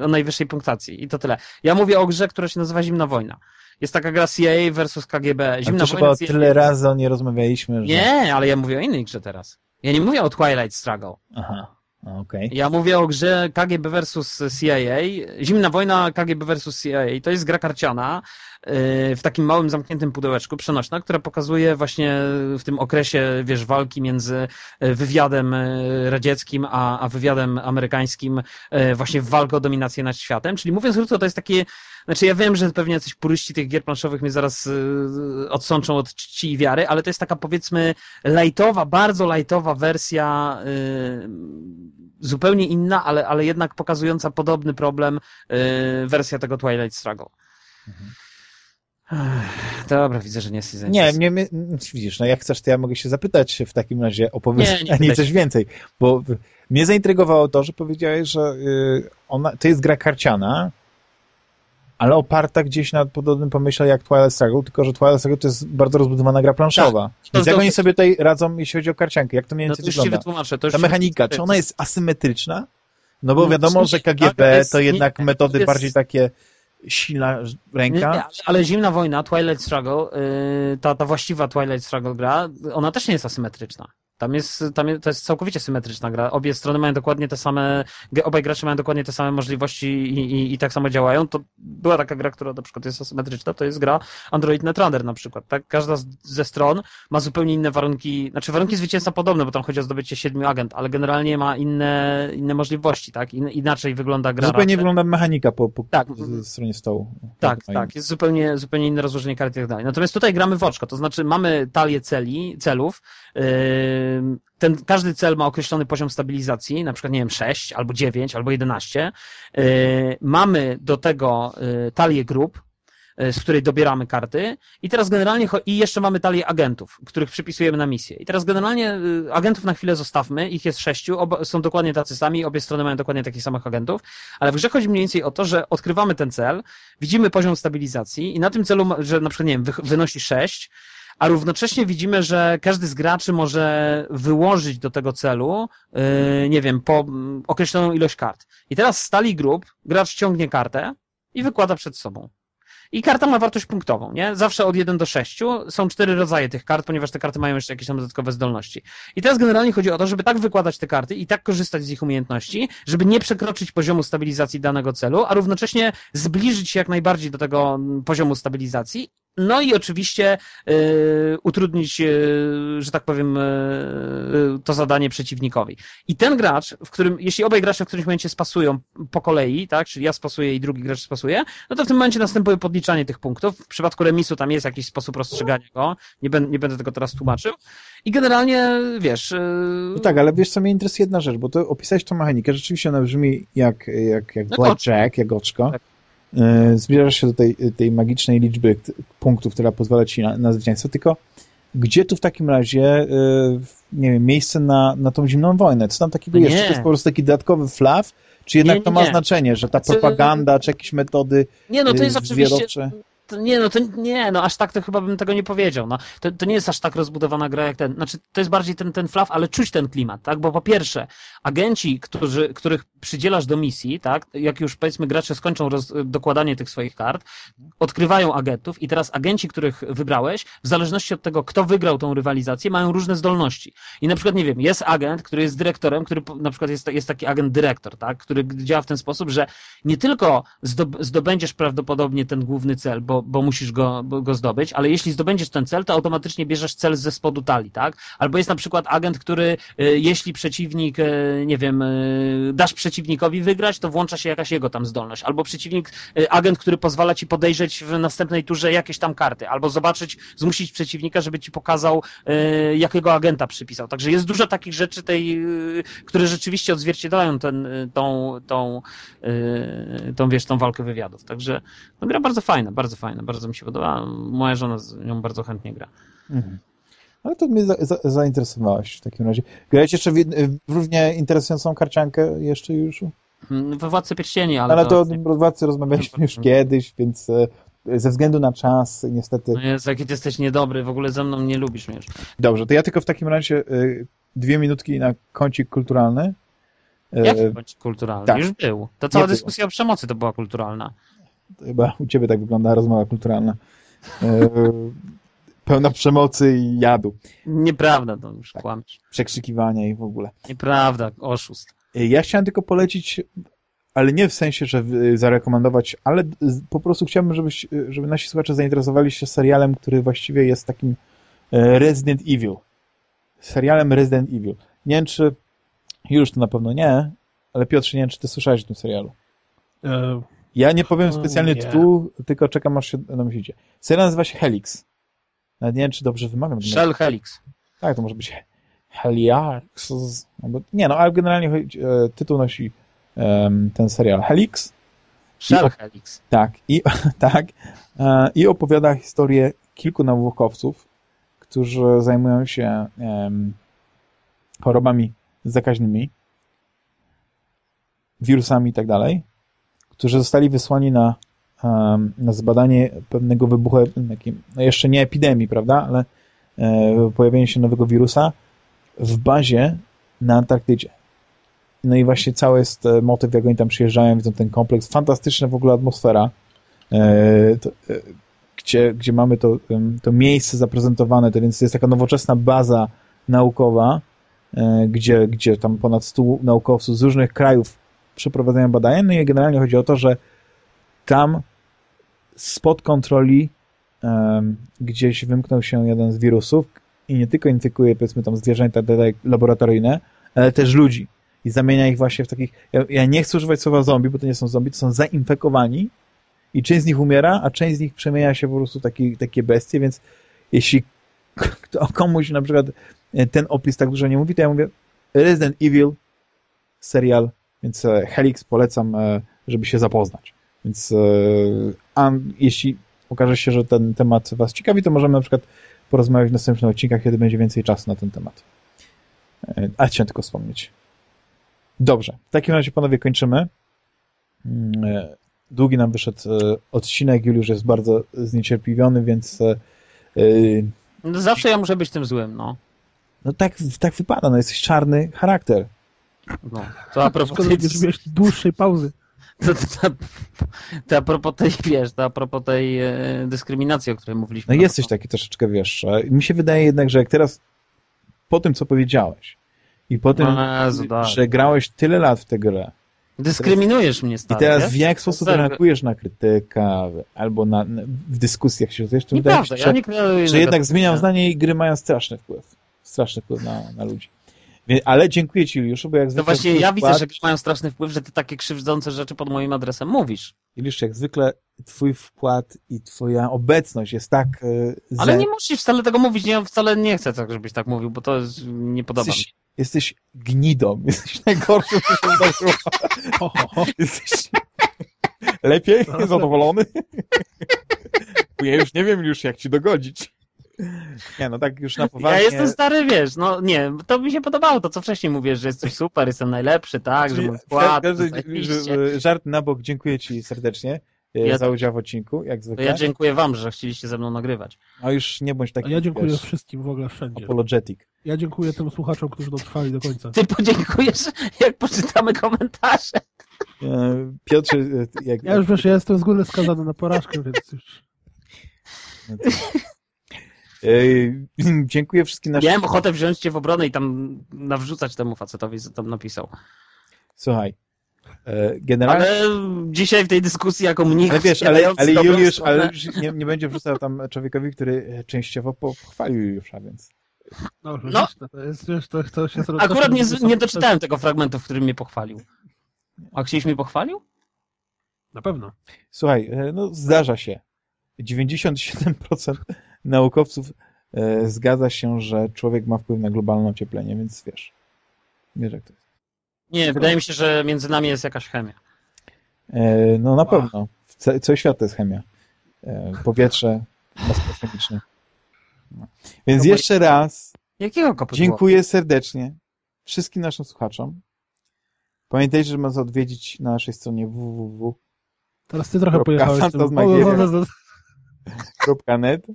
e, o najwyższej punktacji i to tyle. Ja mówię o grze, która się nazywa Zimna Wojna. Jest taka gra CIA versus KGB. Zimna chyba Wojna CIA. tyle razy o nie rozmawialiśmy, że... Nie, ale ja mówię o innej grze teraz. Ja nie mówię o Twilight Struggle. Aha, okej. Ja mówię o grze KGB versus CIA. Zimna wojna KGB versus CIA. To jest gra karciana w takim małym, zamkniętym pudełeczku, przenośna, która pokazuje właśnie w tym okresie, wiesz, walki między yy, wywiadem yy, radzieckim a, a wywiadem amerykańskim, właśnie walkę o dominację nad światem. Czyli mówiąc krótko, to jest takie znaczy ja wiem, że pewnie jacyś puryści tych gier planszowych mnie zaraz odsączą od czci i wiary, ale to jest taka powiedzmy lightowa, bardzo lightowa wersja zupełnie inna, ale, ale jednak pokazująca podobny problem wersja tego Twilight Struggle. Ech, Dobra, widzę, że nie jesteś. Nie, zainteresowany. nie, nie, widzisz, no jak chcesz, to ja mogę się zapytać w takim razie, opowiedz Nie, nie a nie coś się. więcej, bo mnie zaintrygowało to, że powiedziałeś, że y, ona, to jest gra karciana, ale oparta gdzieś na podobnym pomyśle jak Twilight Struggle, tylko że Twilight Struggle to jest bardzo rozbudowana gra planszowa. Więc to- jak to- oni sobie tutaj radzą, jeśli chodzi o karciankę, jak to mniej No więcej to już ci wygląda? wytłumaczę. To już Ta ci mechanika, czy ona jest asymetryczna? No bo No, wiadomo, że KGB jest- to jednak nie, metody to jest- bardziej takie silna ręka. nie, ale- Zimna Wojna, Twilight Struggle, yy, ta, ta właściwa Twilight Struggle gra, ona też nie jest asymetryczna. Tam jest, tam jest, to jest całkowicie symetryczna gra. Obie strony mają dokładnie te same, obaj gracze mają dokładnie te same możliwości i, i, i tak samo działają. To była taka gra, która na przykład jest asymetryczna, to jest gra Android Netrunner na przykład. Tak? Każda z, ze stron ma zupełnie inne warunki, znaczy warunki zwycięstwa podobne, bo tam chodzi o zdobycie siedmiu agent, ale generalnie ma inne, inne możliwości, tak? In, inaczej wygląda gra. Zupełnie raczej. wygląda mechanika po, po Tak. stronie stołu. Tak, i- tak. Jest zupełnie, zupełnie inne rozłożenie kart i tak dalej. Natomiast tutaj gramy w oczko, to znaczy mamy talię celi, celów. Ym, Ten, każdy cel ma określony poziom stabilizacji, na przykład, nie wiem, 6 albo 9 albo 11. Yy, Mamy do tego yy, talię grup, yy, z której dobieramy karty. I teraz generalnie, i jeszcze mamy talię agentów, których przypisujemy na misję. I teraz generalnie agentów na chwilę zostawmy, ich jest sześciu, są dokładnie tacy sami, obie strony mają dokładnie takich samych agentów, ale w grze chodzi mniej więcej o to, że odkrywamy ten cel, widzimy poziom stabilizacji i na tym celu, że na przykład, nie wiem, wy- wynosi 6, a równocześnie widzimy, że każdy z graczy może wyłożyć do tego celu, yy, nie wiem, po mm, określoną ilość kart. I teraz z talii grup gracz ciągnie kartę i wykłada przed sobą. I karta ma wartość punktową, nie? Zawsze od 1 do 6. Są cztery rodzaje tych kart, ponieważ te karty mają jeszcze jakieś tam dodatkowe zdolności. I teraz generalnie chodzi o to, żeby tak wykładać te karty i tak korzystać z ich umiejętności, żeby nie przekroczyć poziomu stabilizacji danego celu, a równocześnie zbliżyć się jak najbardziej do tego mm, poziomu stabilizacji. No i oczywiście yy, utrudnić, yy, że tak powiem, yy, to zadanie przeciwnikowi. I ten gracz, w którym, jeśli obaj gracze w którymś momencie spasują po kolei, tak, czyli ja spasuję i drugi gracz spasuje, no to w tym momencie następuje podliczanie tych punktów. W przypadku remisu tam jest jakiś sposób rozstrzygania go, nie, ben, nie będę tego teraz tłumaczył. I generalnie, wiesz... No tak, ale wiesz co, mnie interesuje jedna rzecz, bo to opisałeś tą mechanikę, rzeczywiście ona brzmi jak, jak, jak No blackjack, jak oczko. Tak. E, Zbliżasz się do tej, tej magicznej liczby punktów, która pozwala ci na, na zwycięstwo, tylko gdzie tu w takim razie, e, nie wiem, miejsce na, na tą zimną wojnę? Co tam takiego No jest? Czy to jest po prostu taki dodatkowy flaw? Czy jednak Nie, to nie, ma nie. znaczenie, że ta propaganda, czy jakieś metody nie, no to e, jest oczywiście... to nie, no to nie, no aż tak to chyba bym tego nie powiedział. No, to, to nie jest aż tak rozbudowana gra jak ten. Znaczy, to jest bardziej ten, ten flaw, ale czuć ten klimat, tak? Bo po pierwsze, agenci, którzy, których przydzielasz do misji, tak? Jak już powiedzmy gracze skończą roz, dokładanie tych swoich kart, odkrywają agentów i teraz agenci, których wybrałeś, w zależności od tego, kto wygrał tą rywalizację, mają różne zdolności. I na przykład, nie wiem, jest agent, który jest dyrektorem, który na przykład jest, jest taki agent dyrektor, tak? Który działa w ten sposób, że nie tylko zdobędziesz prawdopodobnie ten główny cel, bo, bo musisz go, go zdobyć, ale jeśli zdobędziesz ten cel, to automatycznie bierzesz cel ze spodu talii, tak? Albo jest na przykład agent, który y, jeśli przeciwnik, y, nie wiem, y, dasz przeciwnikowi wygrać, to włącza się jakaś jego tam zdolność. Albo przeciwnik, agent, który pozwala ci podejrzeć w następnej turze jakieś tam karty, albo zobaczyć, zmusić przeciwnika, żeby ci pokazał, jakiego agenta przypisał. Także jest dużo takich rzeczy tej, które rzeczywiście odzwierciedlają ten, tą, tą, tą, wiesz, tą walkę wywiadów. Także no, gra bardzo fajna, bardzo fajna, bardzo mi się podoba. Moja żona z nią bardzo chętnie gra. Mhm. Ale to mnie za, za, zainteresowałeś w takim razie. Grałeś jeszcze w, w, równie interesującą karciankę jeszcze już? Hmm, we Władcy Pierścieni, ale, ale to... to o Władcy rozmawialiśmy już kiedyś, więc e, ze względu na czas niestety... No jest, jaki ty jesteś niedobry, w ogóle ze mną nie lubisz mnie już. Dobrze, to ja tylko w takim razie e, dwie minutki na kącik kulturalny. Jaki kącik kulturalny? Tak. Już był. To cała dyskusja o przemocy to była kulturalna. Chyba u ciebie tak wygląda rozmowa kulturalna. E, pełna przemocy i jadu. Nieprawda, to już tak. kłamiesz. Przekrzykiwania i w ogóle. Nieprawda, oszust. E, ja chciałem tylko polecić, ale nie w sensie, że zarekomendować, ale po prostu chciałbym, żebyś, żeby nasi słuchacze zainteresowali się serialem, który właściwie jest takim e, Resident Evil. Serialem Resident Evil. Nie wiem, czy już to na pewno nie, ale Piotrze, nie wiem, czy ty słyszałeś o tym serialu. Ja nie powiem specjalnie nie. tytułu, tylko czekam aż się domyślicie. Serial nazywa się Helix. Nawet nie wiem, czy dobrze wymawiam. Shell Helix. Tak, to może być Heliax. Nie no, ale generalnie e, tytuł nosi um, ten serial Helix. Shell Helix. Tak, i, tak, e, i opowiada historię kilku naukowców, którzy zajmują się um, chorobami zakaźnymi, wirusami i tak dalej którzy zostali wysłani na, na zbadanie pewnego wybuchu, no jeszcze nie epidemii, prawda, ale e, pojawienia się nowego wirusa w bazie na Antarktydzie. No i właśnie cały jest e, motyw, jak oni tam przyjeżdżają, widzą ten kompleks. Fantastyczna w ogóle atmosfera, e, to, gdzie, gdzie mamy to, to miejsce zaprezentowane, to więc jest taka nowoczesna baza naukowa, gdzie, gdzie tam ponad 100 naukowców z różnych krajów przeprowadzają badania, no i generalnie chodzi o to, że tam spod kontroli um, gdzieś wymknął się jeden z wirusów i nie tylko infekuje, powiedzmy, tam zwierzęta laboratoryjne, ale też ludzi. I zamienia ich właśnie w takich... Ja, ja nie chcę używać słowa zombie, bo to nie są zombie, to są zainfekowani i część z nich umiera, a część z nich przemienia się po prostu taki, takie bestie, więc jeśli komuś na przykład ten opis tak dużo nie mówi, to ja mówię Resident Evil serial więc e, Helix polecam, e, żeby się zapoznać. Więc e, a jeśli okaże się, że ten temat Was ciekawi, to możemy na przykład porozmawiać w następnych odcinkach, kiedy będzie więcej czasu na ten temat. A chciałem tylko wspomnieć. Dobrze, w takim razie panowie kończymy. Mm, długi nam wyszedł odcinek, Juliusz jest bardzo zniecierpliwiony, więc... No zawsze ja muszę być tym złym, no. No tak, tak wypada, no jesteś czarny charakter. No, to a propos dłuższej pauzy. To, to, to, to, a propos tej, wiesz, to a propos tej e, dyskryminacji, o której mówiliśmy. No jesteś taki troszeczkę, wiesz, mi się wydaje jednak, że jak teraz po tym, co powiedziałeś i po tym, no, Jezu, że grałeś tyle lat w tę grę, Dyskryminujesz mnie, stary, I teraz w jak sposób reagujesz na krytykę albo na, na w dyskusjach się to wydaje się, że, ja że jednak zmieniam zdanie i gry mają straszny wpływ. Straszny wpływ na, na ludzi. Ale dziękuję Ci, Juliuszu, bo jak zwykle... No właśnie ja wkład... widzę, że mają straszny wpływ, że Ty takie krzywdzące rzeczy pod moim adresem mówisz. Juliusz, jak zwykle Twój wkład i Twoja obecność jest tak... Ze... Ale nie musisz wcale tego mówić, ja wcale nie chcę tak, żebyś tak mówił, bo to jest, nie podoba jesteś, mi. Jesteś gnidą, jesteś najgorszym, co się wydarzyło. jesteś lepiej, zadowolony? Ja już nie wiem już, jak Ci dogodzić. Nie, no tak już na poważnie. Ja jestem stary, wiesz, no nie, to mi się podobało to, co wcześniej mówisz, że jesteś super, jestem najlepszy, tak, Czyli, że mój wkład. Żart na bok, dziękuję Ci serdecznie. e, Ja- za udział w odcinku, jak To zwykle. ja dziękuję wam, że chcieliście ze mną nagrywać. No już nie bądź taki, A ja dziękuję wiesz, wszystkim w ogóle wszędzie. apologetic. Ja dziękuję tym słuchaczom, którzy dotrwali do końca. Ty podziękujesz, jak poczytamy komentarze. E, Piotrze, e, jak, Ja już wiesz, ja jestem z góry skazany na porażkę, więc już... e, dziękuję wszystkim naszym... Miałem ochotę wziąć cię w obronę i tam nawrzucać temu facetowi, co tam napisał. Słuchaj, e, generalnie... Ale dzisiaj w tej dyskusji jako mnich Ale wiesz, ale, ale Juliusz, ale już nie, nie będzie wrzucał tam człowiekowi, który częściowo pochwalił Juliusza, więc... No, No. to jest, wiesz, to, to się... Akurat nie, nie doczytałem tego fragmentu, w którym mnie pochwalił. A Krzyś mnie pochwalił? Na pewno. Słuchaj, e, no zdarza się. 97% naukowców e, zgadza się, że człowiek ma wpływ na globalne ocieplenie, więc wiesz. Wiesz jak to jest. Nie, wydaje mi się, że między nami jest jakaś chemia. E, no na Ach. pewno. Cały świat to jest chemia. E, powietrze, gaz chemiczny. No. Więc No jeszcze raz Jakiego dziękuję serdecznie wszystkim naszym słuchaczom. Pamiętajcie, że można odwiedzić na naszej stronie www. Teraz ty trochę Kropka, pojechałeś tym... fantasmagieria. O, o, o, o, net.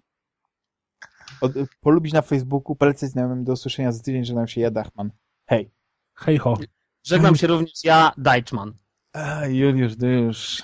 Od, polubić na Facebooku, polecać znajomym do usłyszenia za tydzień, że nam się ja Dachman. Hej. Hej ho. Żegnam się również ja, Deichmann. A, Juliusz, już